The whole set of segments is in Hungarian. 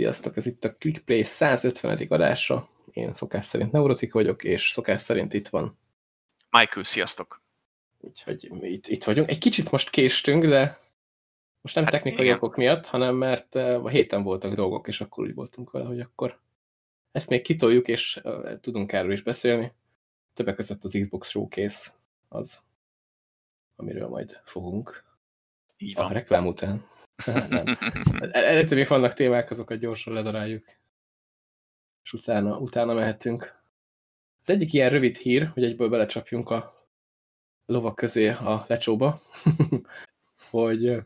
Sziasztok, ez itt a ClickPlay 150. adása. Én szokás szerint neurotik vagyok, és szokás szerint itt van. Michael, sziasztok! Úgyhogy itt, itt vagyunk. Egy kicsit most késtünk, de most nem hát technikai igen. okok miatt, hanem mert a héten voltak dolgok, és akkor úgy voltunk vele, hogy akkor ezt még kitoljuk, és tudunk erről is beszélni. Többek között az Xbox Showcase az, amiről majd fogunk. Így van. A reklám után. Nem. Előtte még vannak témák, azokat gyorsan ledaráljuk. És utána, utána mehetünk. Az egyik ilyen rövid hír, hogy egyből belecsapjunk a lovak közé a lecsóba, hogy,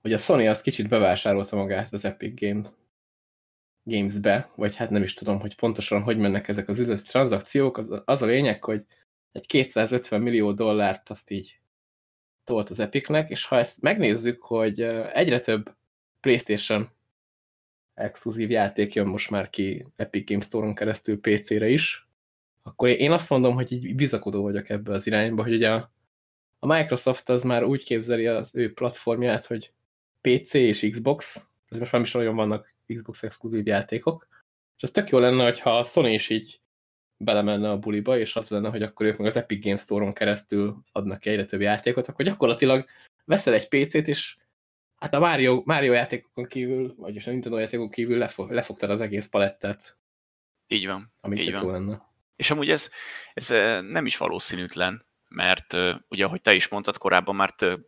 hogy a Sony az kicsit bevásárolta magát az Epic Games, Games-be, vagy hát nem is tudom, hogy pontosan hogy mennek ezek az üzleti tranzakciók. Az, az a lényeg, hogy egy 250 millió dollárt azt így tolt az Epicnek, és ha ezt megnézzük, hogy egyre több PlayStation exkluzív játék jön most már ki Epic Games Store-on keresztül PC-re is, akkor én azt mondom, hogy így bizakodó vagyok ebbe az irányba, hogy ugye a, Microsoft az már úgy képzeli az ő platformját, hogy PC és Xbox, ez most már is nagyon vannak Xbox exkluzív játékok, és ez tök jó lenne, hogyha a Sony is így belemenne a buliba, és az lenne, hogy akkor ők meg az Epic Games Store-on keresztül adnak ki egyre több játékot, akkor gyakorlatilag veszel egy PC-t, és hát a Mario, Mario játékokon kívül, vagyis a Nintendo játékokon kívül lefog, lefogtad az egész palettát. Így van. Amit így van. lenne. És amúgy ez, ez nem is valószínűtlen, mert ugye, ahogy te is mondtad, korábban már több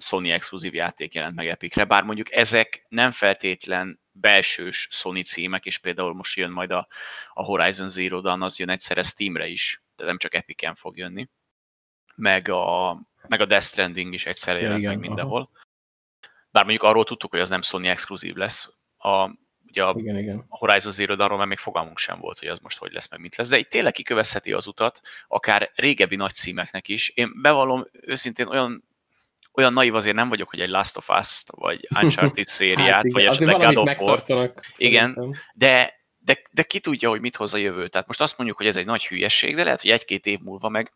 Sony exkluzív játék jelent meg Epicre, bár mondjuk ezek nem feltétlen belsős Sony címek, és például most jön majd a, a Horizon Zero Dawn, az jön egyszerre Steamre is, tehát nem csak Epic-en fog jönni, meg a, meg a Death Stranding is egyszerre ja, jelent igen, meg mindenhol. Aha. Bár mondjuk arról tudtuk, hogy az nem Sony exkluzív lesz. A, ugye a, igen, igen. a Horizon Zero Dawn-ról már még fogalmunk sem volt, hogy az most hogy lesz, meg mint lesz. De itt tényleg kikövezheti az utat, akár régebbi nagy címeknek is. Én bevallom őszintén olyan olyan naiv azért nem vagyok, hogy egy Last of Us-t, vagy Uncharted szériát, hát vagy esetleg God of War. Igen, de, de, de ki tudja, hogy mit hoz a jövő. Tehát most azt mondjuk, hogy ez egy nagy hülyesség, de lehet, hogy egy-két év múlva meg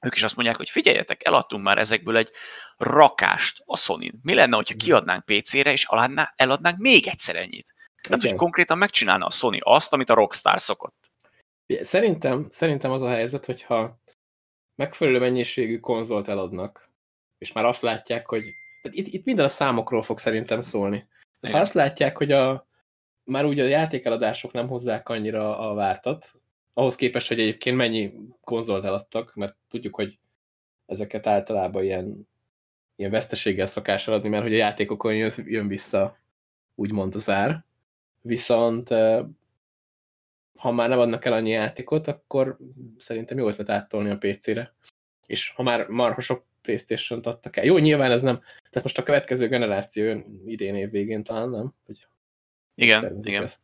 ők is azt mondják, hogy figyeljetek, eladtunk már ezekből egy rakást a sony Mi lenne, hogyha kiadnánk PC-re, és eladnánk még egyszer ennyit? Tehát, hogy konkrétan megcsinálna a Sony azt, amit a Rockstar szokott. Szerintem, szerintem az a helyzet, hogyha megfelelő mennyiségű konzolt eladnak, és már azt látják, hogy itt, itt minden a számokról fog szerintem szólni. Ha azt látják, hogy a, már úgy a játékeladások nem hozzák annyira a vártat, ahhoz képest, hogy egyébként mennyi konzolt eladtak, mert tudjuk, hogy ezeket általában ilyen, ilyen veszteséggel szokás eladni, mert hogy a játékokon jön, jön vissza úgymond az ár. Viszont ha már nem adnak el annyi játékot, akkor szerintem jó ötlet áttolni a PC-re. És ha már marha sok Playstation-t adtak el. Jó, nyilván ez nem, tehát most a következő generáció jön idén év végén talán, nem? Hogy igen, igen. Ezt.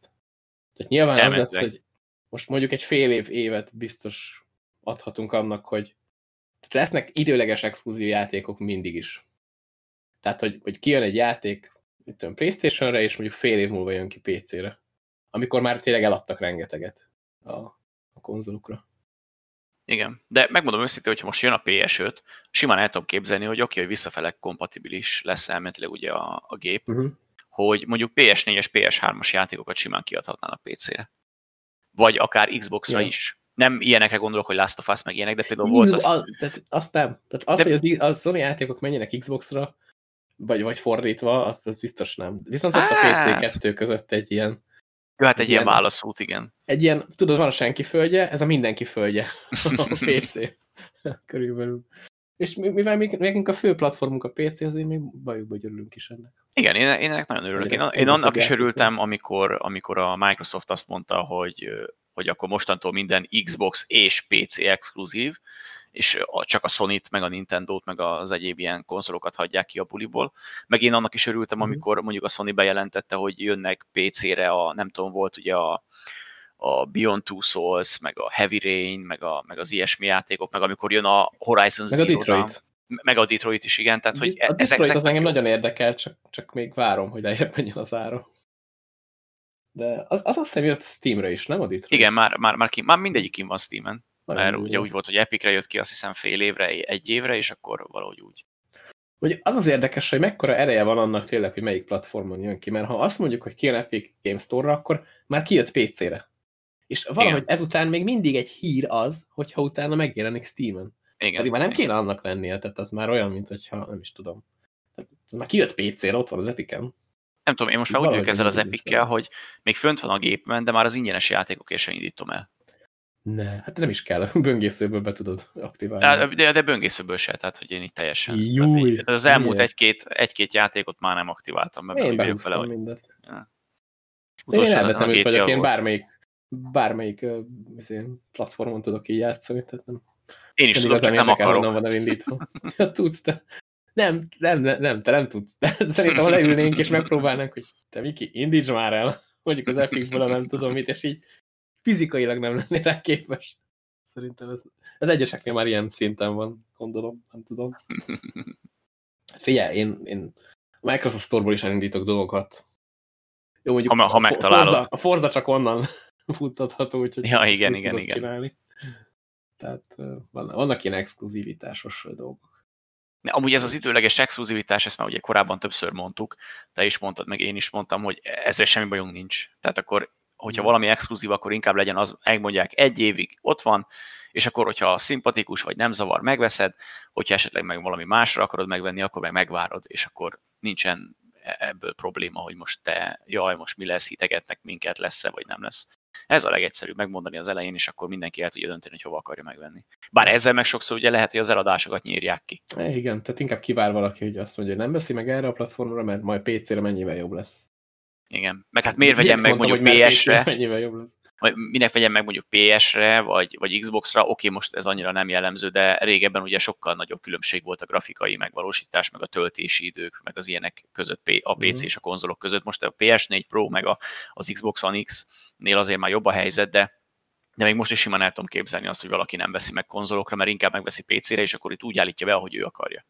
Tehát nyilván az lesz, hogy most mondjuk egy fél év évet biztos adhatunk annak, hogy lesznek időleges exkluzív játékok mindig is. Tehát, hogy, hogy kijön egy játék tudom, Playstation-re, és mondjuk fél év múlva jön ki PC-re. Amikor már tényleg eladtak rengeteget a, a konzolukra. Igen, de megmondom őszintén, hogyha most jön a PS5, simán el tudom képzelni, hogy oké, okay, hogy visszafele kompatibilis lesz elméletileg ugye a, a gép, uh-huh. hogy mondjuk PS4-es, PS3-as játékokat simán kiadhatnának PC-re. Vagy akár Xbox-ra ja. is. Nem ilyenekre gondolok, hogy Last of Us meg ilyenek, de például volt az... A, tehát azt nem. Tehát azt, de... hogy az, a Sony játékok menjenek Xbox-ra, vagy, vagy fordítva, azt, azt biztos nem. Viszont hát... ott a hát. PC2 között egy ilyen jó, hát egy, egy ilyen, ilyen válaszút, igen. Egy ilyen, tudod, van a senki földje, ez a mindenki földje, a PC. Körülbelül. És mivel még, nekünk a fő platformunk a PC, azért még bajukba györülünk is ennek. Igen, én, én ennek nagyon örülök. Én, én annak is örültem, amikor, amikor a Microsoft azt mondta, hogy, hogy akkor mostantól minden Xbox és PC exkluzív, és csak a Sony-t, meg a Nintendo-t, meg az egyéb ilyen konzolokat hagyják ki a buliból. Meg én annak is örültem, mhm. amikor mondjuk a Sony bejelentette, hogy jönnek PC-re a, nem tudom, volt ugye a, a Beyond Two Souls, meg a Heavy Rain, meg, a, meg az ilyesmi játékok, meg amikor jön a Horizon meg Zero a Detroit. Meg a Detroit is, igen. Tehát, hogy a Detroit ezek, ezek az engem nagyon érdekel, csak, csak még várom, hogy lejjebb menjen az ára. De az, az azt hiszem jött Steamre is, nem a Detroit? Igen, már, már, már, ki, már mindegyik kim van Steamen. Mert jó. ugye úgy volt, hogy Epicre jött ki azt hiszem fél évre, egy évre, és akkor valahogy úgy. Hogy az az érdekes, hogy mekkora ereje van annak tényleg, hogy melyik platformon jön ki, mert ha azt mondjuk, hogy kijön Epic Game Store-ra, akkor már kijött PC-re. És valahogy Igen. ezután még mindig egy hír az, hogyha utána megjelenik Steam-en. Igen. Pedig már nem kéne annak lennie, tehát az már olyan, mint hogyha nem is tudom. Tehát az már kijött PC-re, ott van az Epic-en. Nem tudom, én most már úgy vagyok ezzel az epic hogy még fönt van a gépen, de már az ingyenes játékokért sem indítom el. Ne, hát nem is kell, böngészőből be tudod aktiválni. De, de böngészőből se, tehát hogy én itt teljesen. Júj, tehát az elmúlt egy-két egy-két játékot már nem aktiváltam. Mert én behúztam vele, mindet. Ja. Én elvetemült vagyok, én bármelyik, bármelyik uh, platformon tudok így játszani, tehát nem. Én is tudom, csak nem akarok. Nem van indítva. ja, tudsz, te. Nem, nem, nem, nem, te nem tudsz. De szerintem, ha leülnénk és megpróbálnánk, hogy te Miki, indíts már el, mondjuk az Epicből, nem tudom mit, és így fizikailag nem lennél rá képes. Szerintem ez, ez egyeseknél már ilyen szinten van, gondolom, nem tudom. Hát figyelj, én, én a Microsoft Store-ból is elindítok dolgokat. Jó, mondjuk ha, ha megtalálod. A Forza, a Forza csak onnan futtatható, úgyhogy ja, igen, igen, igen. Csinálni. Tehát vannak ilyen exkluzivitásos dolgok. Amúgy ez az időleges exkluzivitás, ezt már ugye korábban többször mondtuk, te is mondtad, meg én is mondtam, hogy ezzel semmi bajunk nincs. Tehát akkor hogyha valami exkluzív, akkor inkább legyen az, megmondják, egy évig ott van, és akkor, hogyha szimpatikus vagy nem zavar, megveszed, hogyha esetleg meg valami másra akarod megvenni, akkor meg megvárod, és akkor nincsen e-, ebből probléma, hogy most te, jaj, most mi lesz, hitegetnek minket, lesz-e, vagy nem lesz. Ez a legegyszerűbb megmondani az elején, és akkor mindenki el tudja dönteni, hogy hova akarja megvenni. Bár ezzel meg sokszor ugye lehet, hogy az eladásokat nyírják ki. E, igen, tehát inkább kivár valaki, hogy azt mondja, hogy nem veszi meg erre a platformra, mert majd PC-re mennyivel jobb lesz. Igen. Meg hát miért vegyem meg mondjuk PS-re? Minek vegyem meg mondjuk PS-re, vagy, vagy Xbox-ra, oké, most ez annyira nem jellemző, de régebben ugye sokkal nagyobb különbség volt a grafikai megvalósítás, meg a töltési idők, meg az ilyenek között, a PC mm. és a konzolok között. Most a PS4 Pro, meg a, az Xbox One X-nél azért már jobb a helyzet, de de még most is simán el tudom képzelni azt, hogy valaki nem veszi meg konzolokra, mert inkább megveszi PC-re, és akkor itt úgy állítja be, ahogy ő akarja.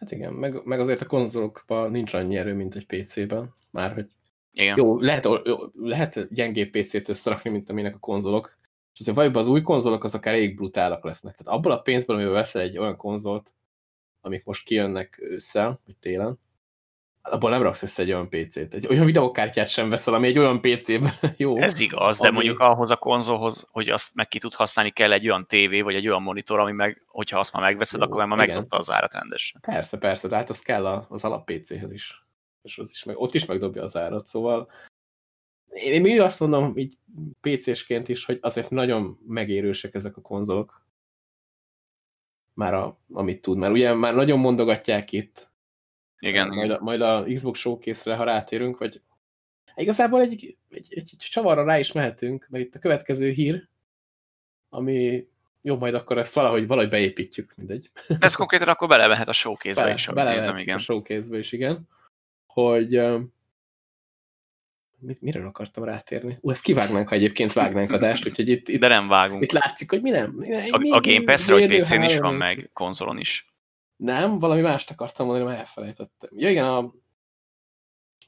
Hát igen, meg, meg azért a konzolokban nincs annyi erő, mint egy PC-ben. Már hogy igen. Jó, lehet, jó, lehet gyengébb PC-t összerakni, mint amilyenek a konzolok. És azért valójában az új konzolok azok elég brutálak lesznek. Tehát abból a pénzből, amivel veszel egy olyan konzolt, amik most kijönnek ősszel, vagy télen, abból nem raksz össze egy olyan PC-t. Egy olyan videokártyát sem veszel, ami egy olyan PC-ben jó. Ez igaz, de ami... mondjuk ahhoz a konzolhoz, hogy azt meg ki tud használni, kell egy olyan tévé, vagy egy olyan monitor, ami meg, hogyha azt már megveszed, jó, akkor már megdobta az árat rendesen. Persze, persze, tehát az kell az alap PC-hez is. És az is meg, ott is megdobja az árat, szóval én még azt mondom, így PC-sként is, hogy azért nagyon megérősek ezek a konzolok. Már a, amit tud, mert ugye már nagyon mondogatják itt, igen. Majd. A, majd a Xbox showcase-re, ha rátérünk, hogy igazából egy, egy, egy, egy csavarra rá is mehetünk, mert itt a következő hír, ami jó, majd akkor ezt valahogy, valahogy beépítjük, mindegy. Ez konkrétan akkor belemehet a showcase-be Bele, is, bele nézem, igen. a showcase-be is, igen. Hogy mit, miről akartam rátérni? Ú, ezt kivágnánk, ha egyébként vágnánk adást, úgyhogy itt, itt De nem vágunk. Itt látszik, hogy mi nem. Mi, a, mi, a Game Pass-re, hogy PC-n is van, meg konzolon is. Nem, valami mást akartam mondani, mert elfelejtettem. Ja igen, a,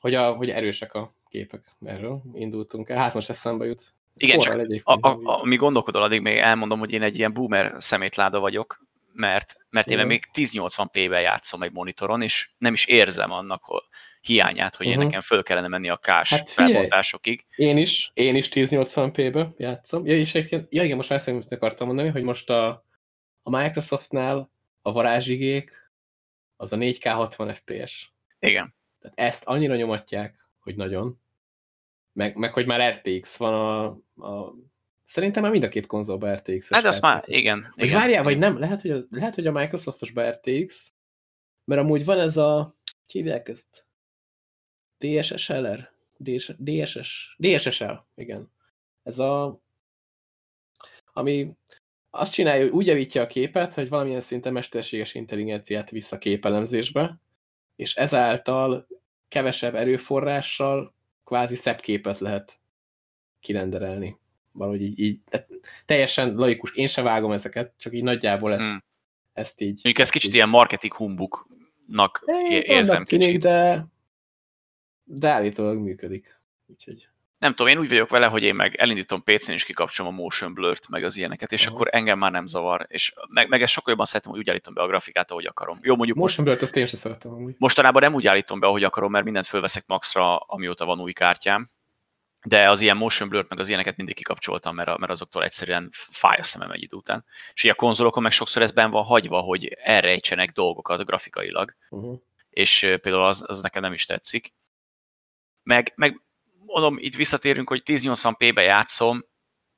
hogy, a, hogy erősek a képek. Erről indultunk el. Hát most eszembe jut. Igen, csak a, a, a, ami gondolkodol, addig még elmondom, hogy én egy ilyen boomer szemétláda vagyok, mert, mert én még 1080p-ben játszom egy monitoron, és nem is érzem annak hogy hiányát, hogy uh -huh. én mhm. nekem föl kellene menni a kás hát felbontásokig. Én is, én is 1080p-be játszom. Ja, és ja igen, most már akartam mondani, hogy most a, a Microsoftnál a varázsigék, az a 4K 60 FPS. Igen. Tehát ezt annyira nyomatják, hogy nagyon. Meg, meg hogy már RTX van a, a Szerintem már mind a két konzolban RTX. Hát az már, igen. Vagy igen. várjál, vagy nem, lehet, hogy a, lehet, hogy a Microsoftos RTX, mert amúgy van ez a, hívják ezt? DSSLR? DS, DSS, DSSL, igen. Ez a, ami azt csinálja, hogy úgy javítja a képet, hogy valamilyen szinten mesterséges intelligenciát visz a képelemzésbe, és ezáltal kevesebb erőforrással kvázi szebb képet lehet kirenderelni. Valahogy így, így teljesen laikus. Én se vágom ezeket, csak így nagyjából ezt, hmm. ezt így... Mondjuk ez kicsit így... ilyen marketing humbuknak érzem kicsit. Tűnik, de, de állítólag működik. Úgyhogy nem tudom, én úgy vagyok vele, hogy én meg elindítom PC-n és kikapcsolom a motion blur-t, meg az ilyeneket, és uh-huh. akkor engem már nem zavar. És meg, meg ezt sokkal jobban szeretem, hogy úgy állítom be a grafikát, ahogy akarom. Jó, mondjuk motion blur-t azt én sem szeretem amúgy. Mostanában nem úgy állítom be, ahogy akarom, mert mindent fölveszek maxra, amióta van új kártyám. De az ilyen motion blur meg az ilyeneket mindig kikapcsoltam, mert, mert azoktól egyszerűen fáj a szemem egy idő után. És ilyen a konzolokon meg sokszor ez ben van hagyva, hogy elrejtsenek dolgokat grafikailag. Uh-huh. És például az, az nekem nem is tetszik. Meg, meg mondom, itt visszatérünk, hogy 1080p-be játszom,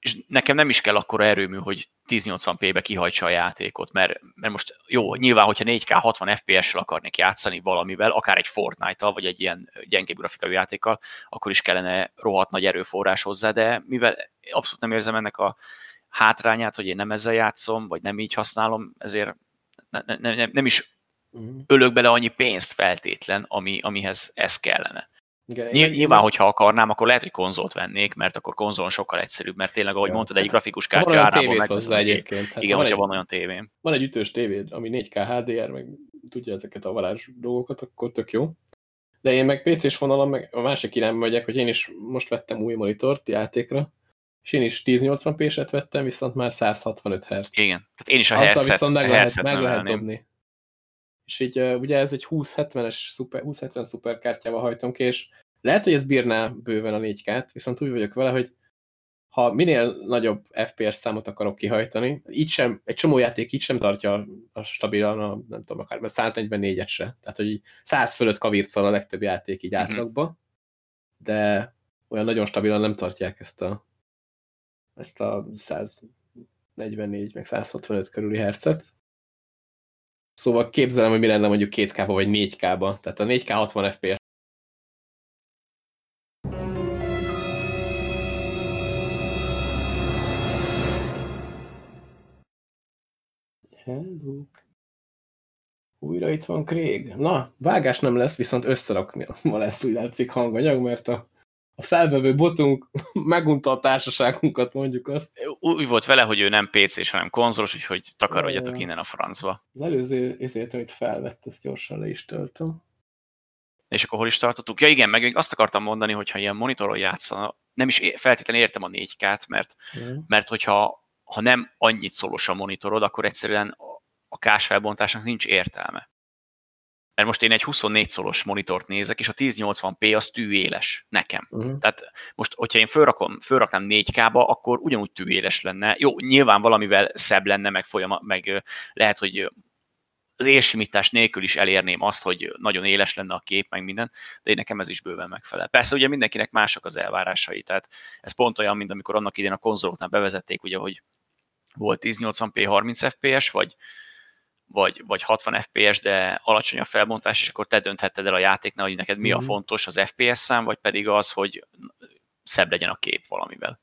és nekem nem is kell akkora erőmű, hogy 1080p-be kihajtsa a játékot, mert, mert most jó, nyilván, hogyha 4K 60 FPS-sel akarnék játszani valamivel, akár egy Fortnite-tal, vagy egy ilyen gyengébb grafikai játékkal, akkor is kellene rohadt nagy erőforrás hozzá, de mivel abszolút nem érzem ennek a hátrányát, hogy én nem ezzel játszom, vagy nem így használom, ezért ne, ne, ne, nem is mhm. ölök bele annyi pénzt feltétlen, ami, amihez ez kellene. Igen, Nyilván, hogyha akarnám, akkor lehet, hogy konzolt vennék, mert akkor konzolon sokkal egyszerűbb, mert tényleg, ahogy ja. mondtad, egy grafikus kártya árából meg hozzá egyébként. Hát igen, van hogyha egy, van olyan tévém. Van egy ütős tévéd, ami 4K HDR, meg tudja ezeket a varázs dolgokat, akkor tök jó. De én meg PC-s vonalon, meg a másik irányba megyek, hogy én is most vettem új monitort játékra, és én is 1080p-set vettem, viszont már 165 Hz. Igen, tehát én is a hercet, viszont meg lehet, meg lehet dobni. És így ugye ez egy 2070-es szuper, 2070 szuperkártyával hajtom ki, és lehet, hogy ez bírná bőven a 4K-t, viszont úgy vagyok vele, hogy ha minél nagyobb FPS számot akarok kihajtani, így sem, egy csomó játék így sem tartja a stabilan, a, nem tudom, akár 144-et se. Tehát, hogy 100 fölött kavircol a legtöbb játék így mhm. átlagba, de olyan nagyon stabilan nem tartják ezt a, ezt a 144 meg 165 körüli hercet. Szóval képzelem, hogy mi lenne mondjuk 2K-ba vagy 4K-ba. Tehát a 4K 60 FPS Hello. Újra itt van Craig. Na, vágás nem lesz, viszont összerakni ma lesz úgy látszik hanganyag, mert a, a felvevő botunk megunta a társaságunkat, mondjuk azt. Úgy volt vele, hogy ő nem PC-s, hanem konzolos, úgyhogy takarodjatok innen a francba. Az előző ezért, amit felvett, ezt gyorsan le is töltöm. És akkor hol is tartottuk? Ja igen, meg még azt akartam mondani, hogy ha ilyen monitoron játszana, nem is feltétlenül értem a 4K-t, mert, mm. mert hogyha ha nem annyit szolos a monitorod, akkor egyszerűen a kás felbontásnak nincs értelme. Mert most én egy 24 szolos monitort nézek, és a 1080p az tűéles nekem. Uh-huh. Tehát most, hogyha én fölrakom, fölraknám 4K-ba, akkor ugyanúgy tűéles lenne. Jó, nyilván valamivel szebb lenne, meg, folyama, meg lehet, hogy az érsimítás nélkül is elérném azt, hogy nagyon éles lenne a kép, meg minden, de én nekem ez is bőven megfelel. Persze ugye mindenkinek mások az elvárásai, tehát ez pont olyan, mint amikor annak idén a konzoloknál bevezették, ugye, hogy volt 1080p 30 fps, vagy, vagy, vagy 60 fps, de alacsony a felbontás, és akkor te dönthetted el a játéknál, hogy neked mi a mhm. fontos, az FPS szám, vagy pedig az, hogy szebb legyen a kép valamivel.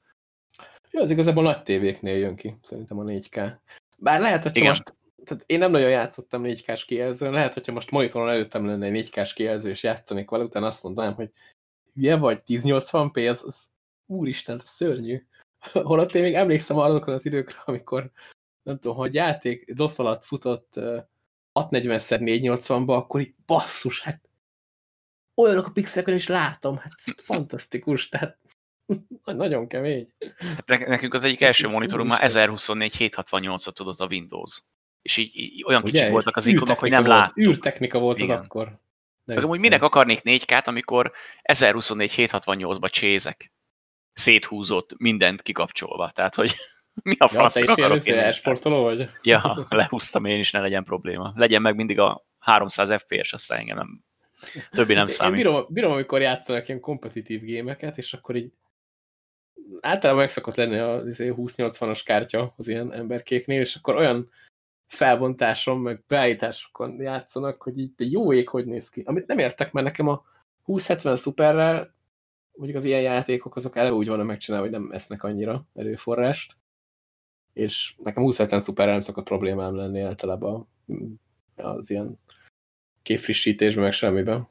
Jó, az igazából nagy tévéknél jön ki, szerintem a 4K. Bár lehet, hogy most tehát én nem nagyon játszottam 4K-s kijelzőn, lehet, hogyha most monitoron előttem lenne egy 4K-s kijelző, és játszanék vele, utána azt mondanám, hogy hülye vagy, 1080p, az, az úristen, szörnyű. Holott én még emlékszem azokra az időkre, amikor nem tudom, hogy játék DOS alatt futott 640x480-ba, akkor így basszus, hát olyanok a pixeleken is látom, hát ez fantasztikus, tehát nagyon kemény. Hát nekünk az egyik első monitorunk már 1024 768-at tudott a Windows. És így, így olyan Ugye? kicsik voltak az ikonok, hogy nem lát. Űrtechnika volt Igen. az akkor. Meg amúgy minek akarnék 4K-t, amikor 1024 768-ba csézek? Széthúzott, mindent kikapcsolva. Tehát, hogy mi a fasz? Ja, te is ilyen esportoló vagy? Ja, lehúztam én is, ne legyen probléma. Legyen meg mindig a 300 FPS, aztán engem nem, többi nem számít. Én bírom, bírom, amikor játszanak ilyen kompetitív gémeket, és akkor így általában meg szokott lenni a 20-80-as izé, kártya az ilyen emberkéknél, és akkor olyan felbontáson, meg beállításokon játszanak, hogy így de jó ég, hogy néz ki. Amit nem értek, mert nekem a 2070 szuperrel, mondjuk az ilyen játékok, azok eleve úgy vannak megcsinálva, hogy nem esznek annyira erőforrást, és nekem 2070 szuperrel nem szokott problémám lenni általában az ilyen képfrissítésben, meg semmiben.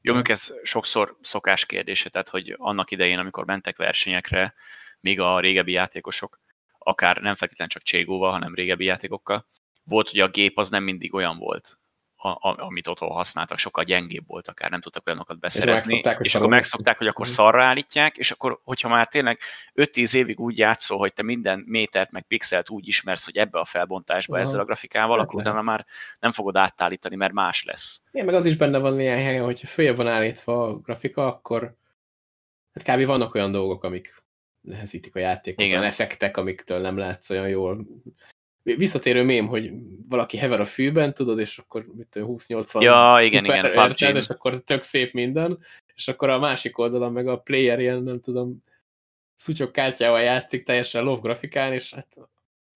Jó, mondjuk ez sokszor szokás kérdése, tehát hogy annak idején, amikor mentek versenyekre, még a régebbi játékosok, akár nem feltétlenül csak Cségóval, hanem régebbi játékokkal, volt, hogy a gép az nem mindig olyan volt, a, a, amit otthon használtak, sokkal gyengébb volt, akár nem tudtak olyanokat beszerezni, és, és akkor megszokták, hogy akkor szarra állítják, és akkor, hogyha már tényleg 5-10 évig úgy játszol, hogy te minden métert meg pixelt úgy ismersz, hogy ebbe a felbontásba Aha. ezzel a grafikával, hát akkor utána már nem fogod átállítani, mert más lesz. Igen, meg az is benne van néhány helyen, hogyha följebb van állítva a grafika, akkor hát kb. vannak olyan dolgok, amik nehezítik a játékot, Igen. olyan effektek, amiktől nem látsz olyan jól visszatérő mém, hogy valaki hever a fűben, tudod, és akkor 20-80 ja, igen, igen, érted, és akkor tök szép minden, és akkor a másik oldalon meg a player ilyen, nem tudom, szutyok kártyával játszik teljesen lov grafikán, és hát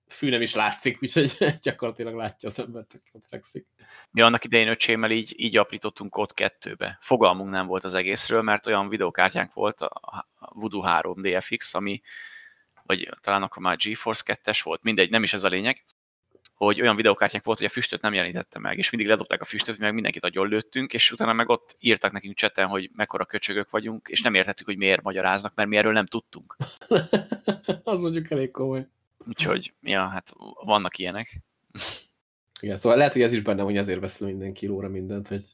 fű nem is látszik, úgyhogy gyakorlatilag látja az embert, aki ott fekszik. Mi annak idején öcsémmel így, így aprítottunk kód kettőbe. Fogalmunk nem volt az egészről, mert olyan videokártyánk volt, a Voodoo 3 DFX, ami vagy talán akkor már GeForce 2-es volt, mindegy, nem is ez a lényeg, hogy olyan videokártyák volt, hogy a füstöt nem jelenítette meg, és mindig ledobták a füstöt, meg mindenkit agyon lőttünk, és utána meg ott írtak nekünk cseten, hogy mekkora köcsögök vagyunk, és nem értettük, hogy miért magyaráznak, mert mi erről nem tudtunk. Az mondjuk elég komoly. Úgyhogy, ja, hát vannak ilyenek. Igen, szóval lehet, hogy ez is benne, hogy ezért veszel minden kilóra mindent, hogy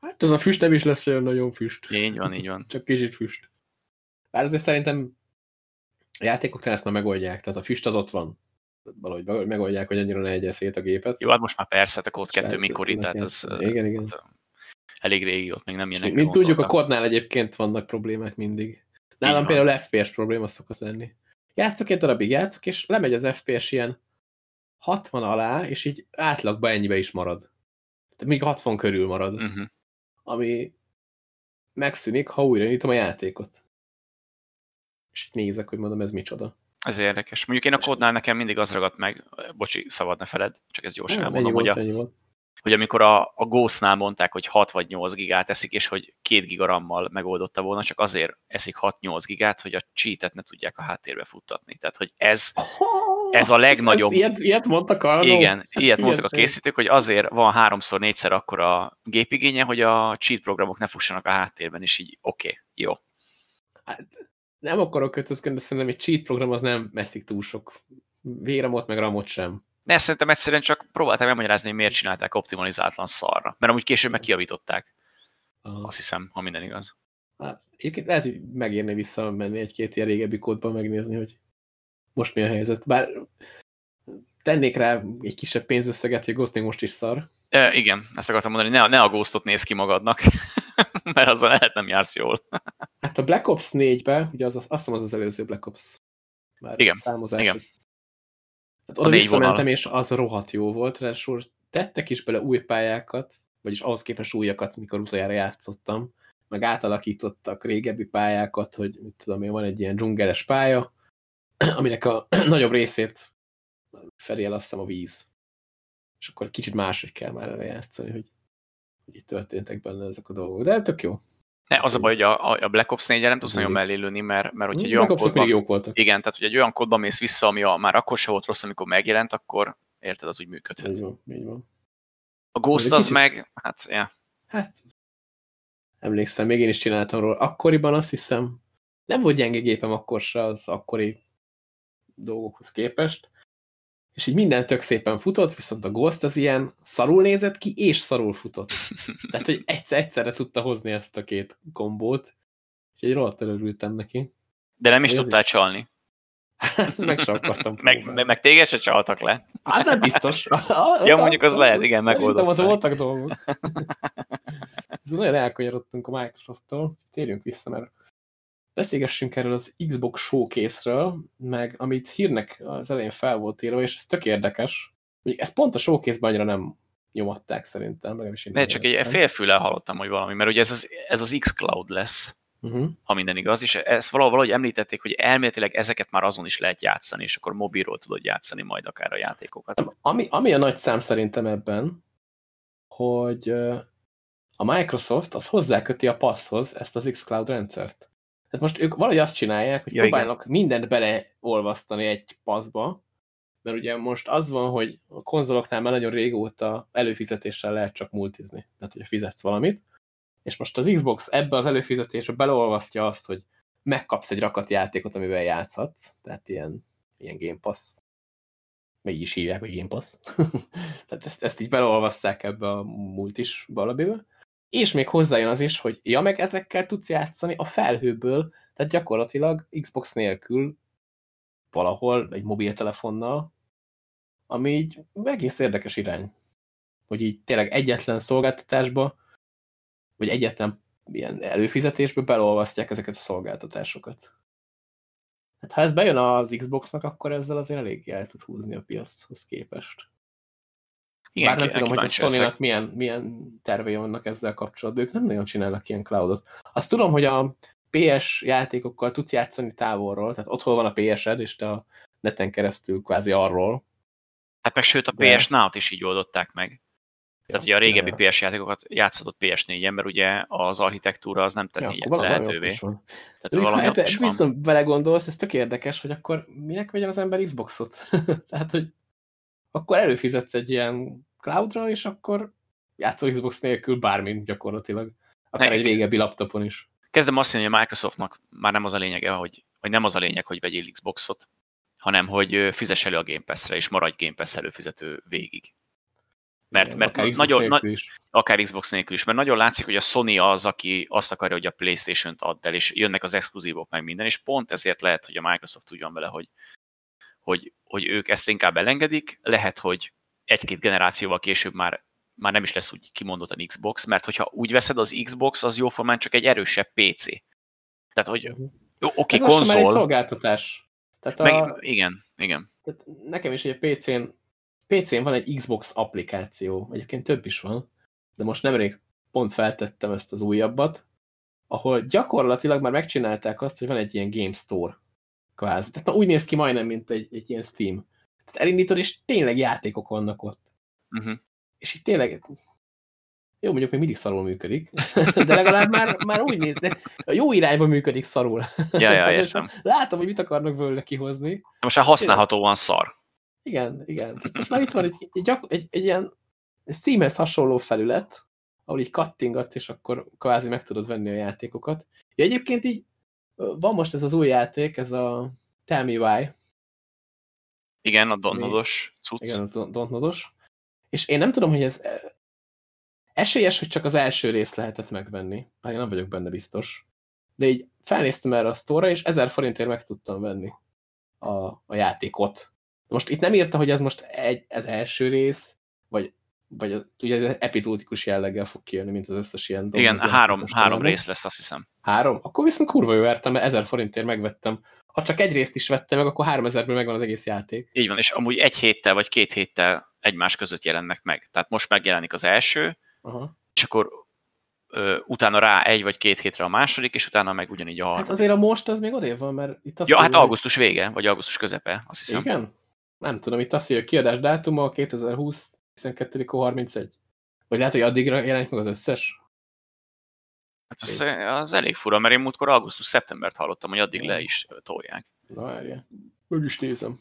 hát ez a füst nem is lesz olyan nagyon füst. Így van, így van. Csak kicsit füst. Bár azért szerintem a játékoknál ezt már megoldják, tehát a füst az ott van. Valahogy megoldják, hogy annyira ne egyen szét a gépet. Jó, hát most már persze, a kód 2 mikor itt, tehát az igen, igen. Hát, elég régi, ott még nem ilyenek. Mint tudjuk, a kodnál egyébként vannak problémák mindig. Nálam például FPS probléma szokott lenni. Játszok egy darabig, játszok, és lemegy az FPS ilyen 60 alá, és így átlagban ennyibe is marad. Tehát még 60 körül marad. Uh mhm. -huh. Ami megszűnik, ha újra nyitom a játékot és nézek, hogy mondom, ez micsoda. Ez érdekes. Mondjuk én a kódnál nekem mindig az ragadt meg, bocsi, szabad ne feled, csak ez gyorsan elmondom, hogy, a, hogy amikor a, a Ghost-nál mondták, hogy 6 vagy 8 gigát eszik, és hogy 2 gigarammal megoldotta volna, csak azért eszik 6-8 gigát, hogy a cheatet ne tudják a háttérbe futtatni. Tehát, hogy ez, ez a legnagyobb... Ez, ez, ilyet, ilyet mondtak arról? Igen, ilyet mondtak a készítők, hogy azért van háromszor, négyszer akkor a gépigénye, hogy a cheat programok ne fussanak a háttérben, és így oké, okay, jó. Hát, nem akarok kötözködni, de szerintem egy cheat program az nem messzik túl sok véramot, meg ramot sem. Ne, szerintem egyszerűen csak próbálták megmagyarázni, hogy miért csinálták optimalizátlan szarra. Mert amúgy később meg kiavították. Aha. Azt hiszem, ha minden igaz. Hát, egyébként lehet, hogy megérne visszamenni egy-két ilyen régebbi kódban megnézni, hogy most mi a helyzet. Bár tennék rá egy kisebb pénzösszeget, hogy Ghosting most is szar. E, igen, ezt akartam mondani, ne, ne a Ghostot néz ki magadnak, mert azzal lehet nem jársz jól. hát a Black Ops 4-be, ugye az, azt hiszem az az előző Black Ops már igen, számozás. Igen. Ez, hát oda visszamentem, és az rohadt jó volt, ráadásul tettek is bele új pályákat, vagyis ahhoz képest újakat, mikor utoljára játszottam, meg átalakítottak régebbi pályákat, hogy mit tudom én, van egy ilyen dzsungeles pálya, aminek a nagyobb részét felé elasztam a víz. És akkor kicsit máshogy kell már erre játszani, hogy, itt történtek benne ezek a dolgok. De tök jó. Ne, az a baj, hogy a, a Black Ops 4 nem tudsz nagyon mellé lőni, mert, mert hogy egy olyan kódban, jók voltak. Igen, tehát hogy egy olyan kódban mész vissza, ami a, már akkor se volt rossz, amikor megjelent, akkor érted, az úgy működhet. Így van, így van. A Ghost az kicsit... meg, hát, ja. Hát, emlékszem, még én is csináltam róla. Akkoriban azt hiszem, nem volt gyenge gépem akkor se az akkori dolgokhoz képest, és így minden tök szépen futott, viszont a Ghost az ilyen szarul nézett ki, és szarul futott. Tehát, hogy egyszer, egyszerre tudta hozni ezt a két kombót, egy rohadt örültem neki. De nem is Én tudtál is. csalni. meg sem akartam. meg, meg, meg téged se csaltak le. Hát nem biztos. ja, mondjuk az lehet, igen, megoldották. Szerintem voltak dolgok. Ez nagyon elkanyarodtunk a Microsoft-tól. Térjünk vissza, mert beszélgessünk erről az Xbox showcase-ről, meg amit hírnek az elején fel volt írva, és ez tök érdekes. Mondjuk ezt pont a showcase-ban annyira nem nyomatták szerintem. Legalábbis én ne, csak egy félfüle hallottam, hogy valami, mert ugye ez az, ez az X-Cloud lesz, uh -huh. ha minden igaz, és ezt valahogy említették, hogy elméletileg ezeket már azon is lehet játszani, és akkor mobilról tudod játszani majd akár a játékokat. Ami, ami a nagy szám szerintem ebben, hogy a Microsoft az hozzáköti a passzhoz ezt az X-Cloud rendszert. Tehát most ők valahogy azt csinálják, hogy ja, próbálnak igen. mindent beleolvasztani egy paszba, mert ugye most az van, hogy a konzoloknál már nagyon régóta előfizetéssel lehet csak multizni, tehát hogy fizetsz valamit, és most az Xbox ebbe az előfizetésbe beleolvasztja azt, hogy megkapsz egy rakat játékot, amivel játszhatsz, tehát ilyen, ilyen Game Pass meg így is hívják, hogy Game Pass. Tehát ezt, ezt így beleolvasszák ebbe a múlt is valabibe. És még hozzájön az is, hogy ja, meg ezekkel tudsz játszani a felhőből, tehát gyakorlatilag Xbox nélkül valahol egy mobiltelefonnal, ami így egész érdekes irány. Hogy így tényleg egyetlen szolgáltatásba, vagy egyetlen ilyen előfizetésbe belolvasztják ezeket a szolgáltatásokat. Hát ha ez bejön az Xboxnak, akkor ezzel azért elég el tud húzni a piachoz képest. Igen, Bár nem tudom, hogy a sony milyen, milyen tervei vannak ezzel kapcsolatban. Ők nem nagyon csinálnak ilyen cloudot. Azt tudom, hogy a PS játékokkal tudsz játszani távolról, tehát otthon van a PS-ed, és te a neten keresztül kvázi arról. Hát meg sőt a PS Now-t is így oldották meg. Tehát ugye a régebbi ja. PS játékokat játszhatott PS4-en, mert ugye az architektúra az nem tenni ja, lehetővé. Tehát valami hát, is van. Viszont belegondolsz, ez tök érdekes, hogy akkor minek vegyen az ember Xboxot? Tehát, hogy akkor előfizetsz egy ilyen cloudra, és akkor játszol Xbox nélkül bármin gyakorlatilag. Akár ne, egy régebbi laptopon is. Kezdem azt mondani, hogy a Microsoftnak már nem az a lényege, hogy, vagy nem az a lényeg, hogy vegyél Xboxot, hanem hogy fizess elő a Game Pass-re, és maradj Game Pass előfizető végig. Mert, Igen, mert akár nagyon, Xbox na, akár Xbox nélkül is, mert nagyon látszik, hogy a Sony az, aki azt akarja, hogy a Playstation-t add el, és jönnek az exkluzívok meg minden, és pont ezért lehet, hogy a Microsoft tudjon vele, hogy, hogy, hogy ők ezt inkább elengedik, lehet, hogy egy-két generációval később már, már nem is lesz úgy kimondottan Xbox, mert hogyha úgy veszed, az Xbox az jóformán csak egy erősebb PC. Tehát, hogy mhm. oké, okay, konzol. Már egy szolgáltatás. Tehát a... Meg, igen, igen. Tehát nekem is egy PC-n PC-n van egy Xbox applikáció, egyébként több is van, de most nemrég pont feltettem ezt az újabbat, ahol gyakorlatilag már megcsinálták azt, hogy van egy ilyen Game Store kvázi. Tehát úgy néz ki majdnem, mint egy, egy ilyen Steam. Tehát elindítod, és tényleg játékok vannak ott. Uh -huh. És itt tényleg, jó, mondjuk még mindig szarul működik, de legalább már, már úgy néz, de a jó irányba működik szarul. Ja, ja, értem. Látom, hogy mit akarnak belőle kihozni. Most már használhatóan szar. Igen, igen. Most már itt van egy, egy, egy, egy, egy ilyen Steamhez hasonló felület, ahol így kattingatsz, és akkor kvázi meg tudod venni a játékokat. Ja, egyébként így van most ez az új játék, ez a Tell Me Why. Igen, a Dontnodos cucc. Igen, az Dontnodos. És én nem tudom, hogy ez esélyes, hogy csak az első részt lehetett megvenni. Bár én nem vagyok benne biztos. De így felnéztem erre a sztóra, és ezer forintért meg tudtam venni a, a játékot. Most itt nem írta, hogy ez most egy, ez első rész, vagy, vagy ugye ez epizódikus jelleggel fog kijönni, mint az összes ilyen dolog. Igen, három, három rész lesz, azt hiszem. Három? Akkor viszont kurva jó vertem, mert ezer forintért megvettem. Ha csak egy részt is vettem meg, akkor három ezerből megvan az egész játék. Így van, és amúgy egy héttel vagy két héttel egymás között jelennek meg. Tehát most megjelenik az első, Aha. és akkor ö, utána rá egy vagy két hétre a második, és utána meg ugyanígy a harmadik. Hát azért a most az még odébb van, mert itt azt Ja, hát augusztus vége, vagy augusztus közepe, azt hiszem. Igen? nem tudom, itt azt írja, kiadás dátuma 2020 12 31. Vagy lehet, hogy addigra jelenik meg az összes? Hát az, az elég fura, mert én múltkor augusztus-szeptembert hallottam, hogy addig le is tolják. Na, várja. Meg is nézem.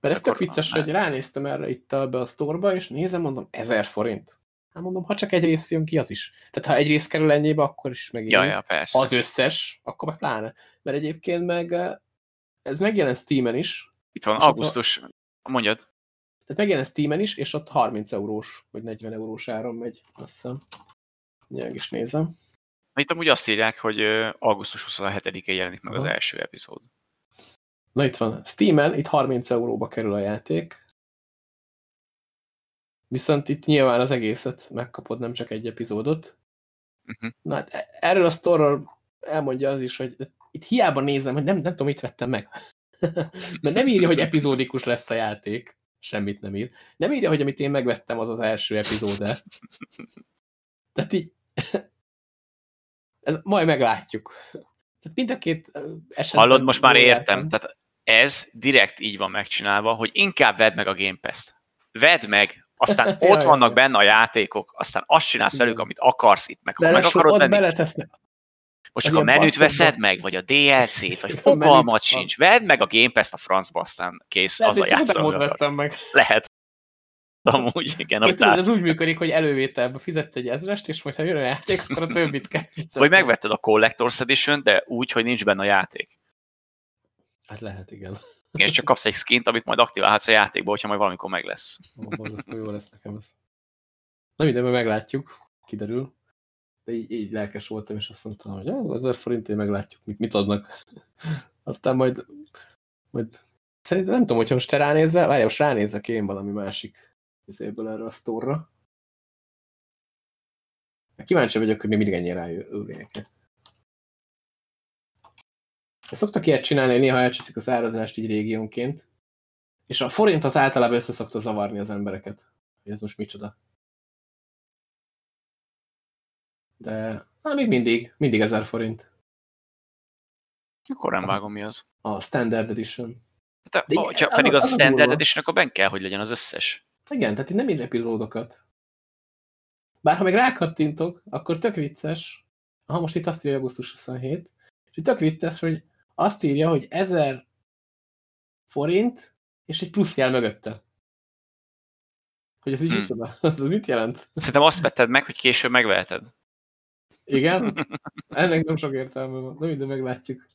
Mert ez tök vicces, hogy ránéztem erre itt be a sztorba, és nézem, mondom, 1000 forint. Hát mondom, ha csak egy rész jön ki, az is. Tehát ha egy rész kerül ennyibe, akkor is megint. Ja, ja, persze. Az összes, akkor meg pláne. Mert egyébként meg ez megjelent Steam-en is. Itt van, augusztus Mondjad. Tehát megjelent Steam-en is, és ott 30 eurós, vagy 40 eurós áron megy, azt hiszem. Nyilván is nézem. Itt amúgy azt írják, hogy augusztus 27-én jelenik meg Aha. az első epizód. Na itt van. Steam-en itt 30 euróba kerül a játék. Viszont itt nyilván az egészet megkapod, nem csak egy epizódot. Uh -huh. Na hát e- erről a sztorról elmondja az is, hogy itt hiába nézem, hogy nem, nem tudom, mit vettem meg. Mert nem írja, hogy epizódikus lesz a játék. Semmit nem ír. Nem írja, hogy amit én megvettem, az az első epizód Tehát így... Ez majd meglátjuk. Tehát mind a két esetben... Hallod, most már értem. Tehát ez direkt így van megcsinálva, hogy inkább vedd meg a Game Pass-t. Vedd meg, aztán ott vannak benne a játékok, aztán azt csinálsz velük, amit akarsz itt, meg ha meg akarod venni. Beletesznek, most csak a menüt veszed meg, vagy a DLC-t, vagy fogalmat sincs. Vedd meg a Game Pass-t a francba, aztán kész, Lehet, az a játszol. vettem meg. Lehet. Amúgy, igen. Tudod, ez úgy működik, hogy elővételbe fizetsz egy ezrest, és majd ha jön a játék, akkor a többit kell fizetni. Vagy megvetted a Collector's Edition, de úgy, hogy nincs benne a játék. Hát lehet, igen. És csak kapsz egy skint, amit majd aktiválhatsz a játékba, hogyha majd valamikor meg lesz. Borzasztó jó lesz nekem ez. Na minden, meglátjuk, kiderül. De így, így lelkes voltam, és azt mondtam, hogy az 1000 forintért meglátjuk, mit, mit adnak. Aztán majd, majd szerintem nem tudom, hogyha most te ránézzel, várjál, most ránézek én valami másik izéből erre a sztorra. Kíváncsi vagyok, hogy mi mindig ennyire ráülnék. Szoktak ilyet csinálni, hogy néha elcseszik az árazást így régiónként, és a forint az általában össze szokta zavarni az embereket. Hogy ez most micsoda. De hát még mindig, mindig ezer forint. Akkor nem vágom, mi az. A Standard Edition. De, De ha pedig az, az Standard Edition, akkor ben kell, hogy legyen az összes. Igen, tehát itt nem ír epizódokat. Bár ha meg rákattintok, akkor tök vicces. Ha most itt azt írja augusztus 27, és tök vicces, hogy azt írja, hogy 1000 forint, és egy plusz jel mögötte. Hogy ez így hmm. micsoda? Az, az mit jelent? Szerintem azt vetted meg, hogy később megveheted. Igen? Ennek nem sok értelme van. Na minden meglátjuk.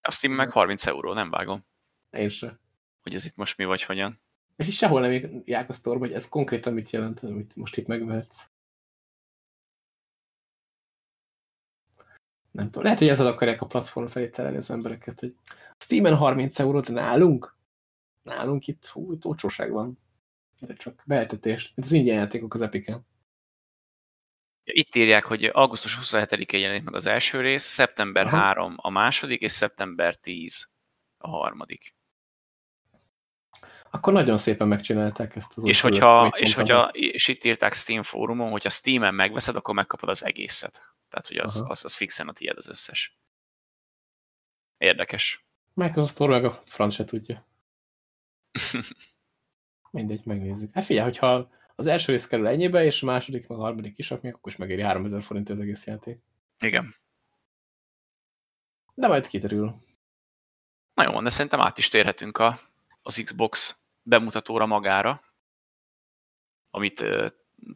Azt én meg 30 euró, nem vágom. Én se. Hogy ez itt most mi vagy hogyan. És is sehol nem írják a sztorba, hogy ez konkrétan mit jelent, amit most itt megvehetsz. Nem tudom, lehet, hogy ezzel akarják a platform felé terelni az embereket, hogy Steam-en 30 eurót, nálunk? Nálunk itt, hú, itt olcsóság van. Erre csak behetetés. Mint az ingyen játékok az Epiken. Itt írják, hogy augusztus 27-én jelenik meg az első rész, szeptember Aha. 3 a második, és szeptember 10 a harmadik. Akkor nagyon szépen megcsinálták ezt az és hogyha, és, hogyha, és itt írták Steam fórumon, hogyha Steam-en megveszed, akkor megkapod az egészet. Tehát, hogy az, az, az fixen a tiéd az összes. Érdekes. Microsoft Store meg a franc se tudja. Mindegy, megnézzük. Hát figyelj, hogyha az első rész kerül ennyibe, és a második, meg a harmadik is, akkor is megéri 3000 forint az egész játék. Igen. De majd kiderül. Na jó, de szerintem át is térhetünk a, az Xbox bemutatóra magára, amit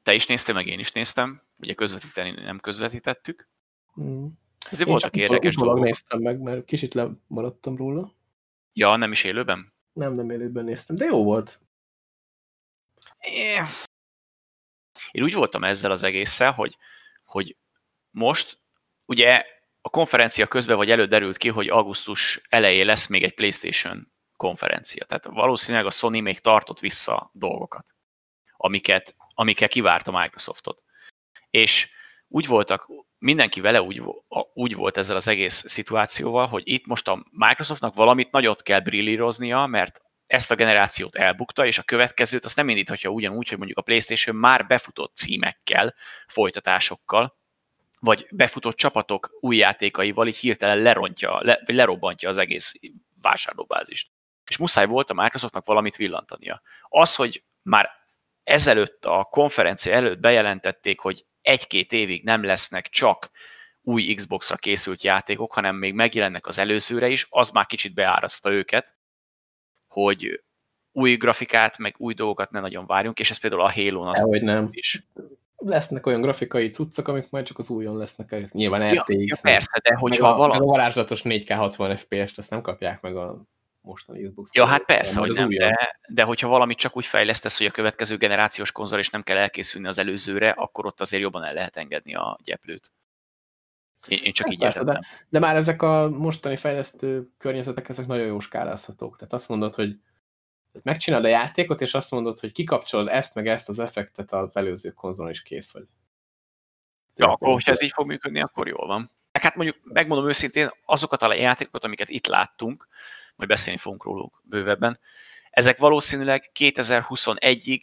te is néztél, meg én is néztem. Ugye közvetíteni nem közvetítettük. Mm. Ezért én voltak érdekes dolgok. néztem meg, mert kicsit lemaradtam róla. Ja, nem is élőben? Nem, nem élőben néztem, de jó volt. Én úgy voltam ezzel az egésszel, hogy, hogy most ugye a konferencia közben vagy előtt derült ki, hogy augusztus elején lesz még egy PlayStation konferencia. Tehát valószínűleg a Sony még tartott vissza dolgokat, amiket, amiket kivárt a Microsoftot. És úgy voltak, mindenki vele úgy, úgy volt ezzel az egész szituációval, hogy itt most a Microsoftnak valamit nagyot kell brillíroznia, mert ezt a generációt elbukta, és a következőt azt nem indíthatja ugyanúgy, hogy mondjuk a PlayStation már befutott címekkel, folytatásokkal, vagy befutott csapatok új játékaival így hirtelen lerontja, le, vagy lerobbantja az egész vásárlóbázist. És muszáj volt a Microsoftnak valamit villantania. Az, hogy már ezelőtt a konferencia előtt bejelentették, hogy egy-két évig nem lesznek csak új Xbox-ra készült játékok, hanem még megjelennek az előzőre is, az már kicsit beáraszta őket, hogy új grafikát, meg új dolgokat ne nagyon várjunk, és ez például a Halo-n az hogy nem. is. Lesznek olyan grafikai cuccok, amik majd csak az újon lesznek. Nyilván RTX. Ja, ja persze, de hogyha a, valami... a varázslatos 4K 60 FPS-t, azt nem kapják meg a mostani Xbox. Ja, hát persze, hogy nem, de, de hogyha valamit csak úgy fejlesztesz, hogy a következő generációs konzol és nem kell elkészülni az előzőre, akkor ott azért jobban el lehet engedni a gyeplőt. Én, én csak hát így persze, de, de már ezek a mostani fejlesztő környezetek, ezek nagyon jó skálázhatók. Tehát azt mondod, hogy megcsinálod a játékot, és azt mondod, hogy kikapcsolod ezt meg ezt az effektet az előző konzolon is kész vagy. Ja, akkor, hogyha ez így fog működni, akkor jól van. Hát mondjuk, megmondom őszintén, azokat a játékokat, amiket itt láttunk, majd beszélni fogunk róluk bővebben, ezek valószínűleg 2021-ig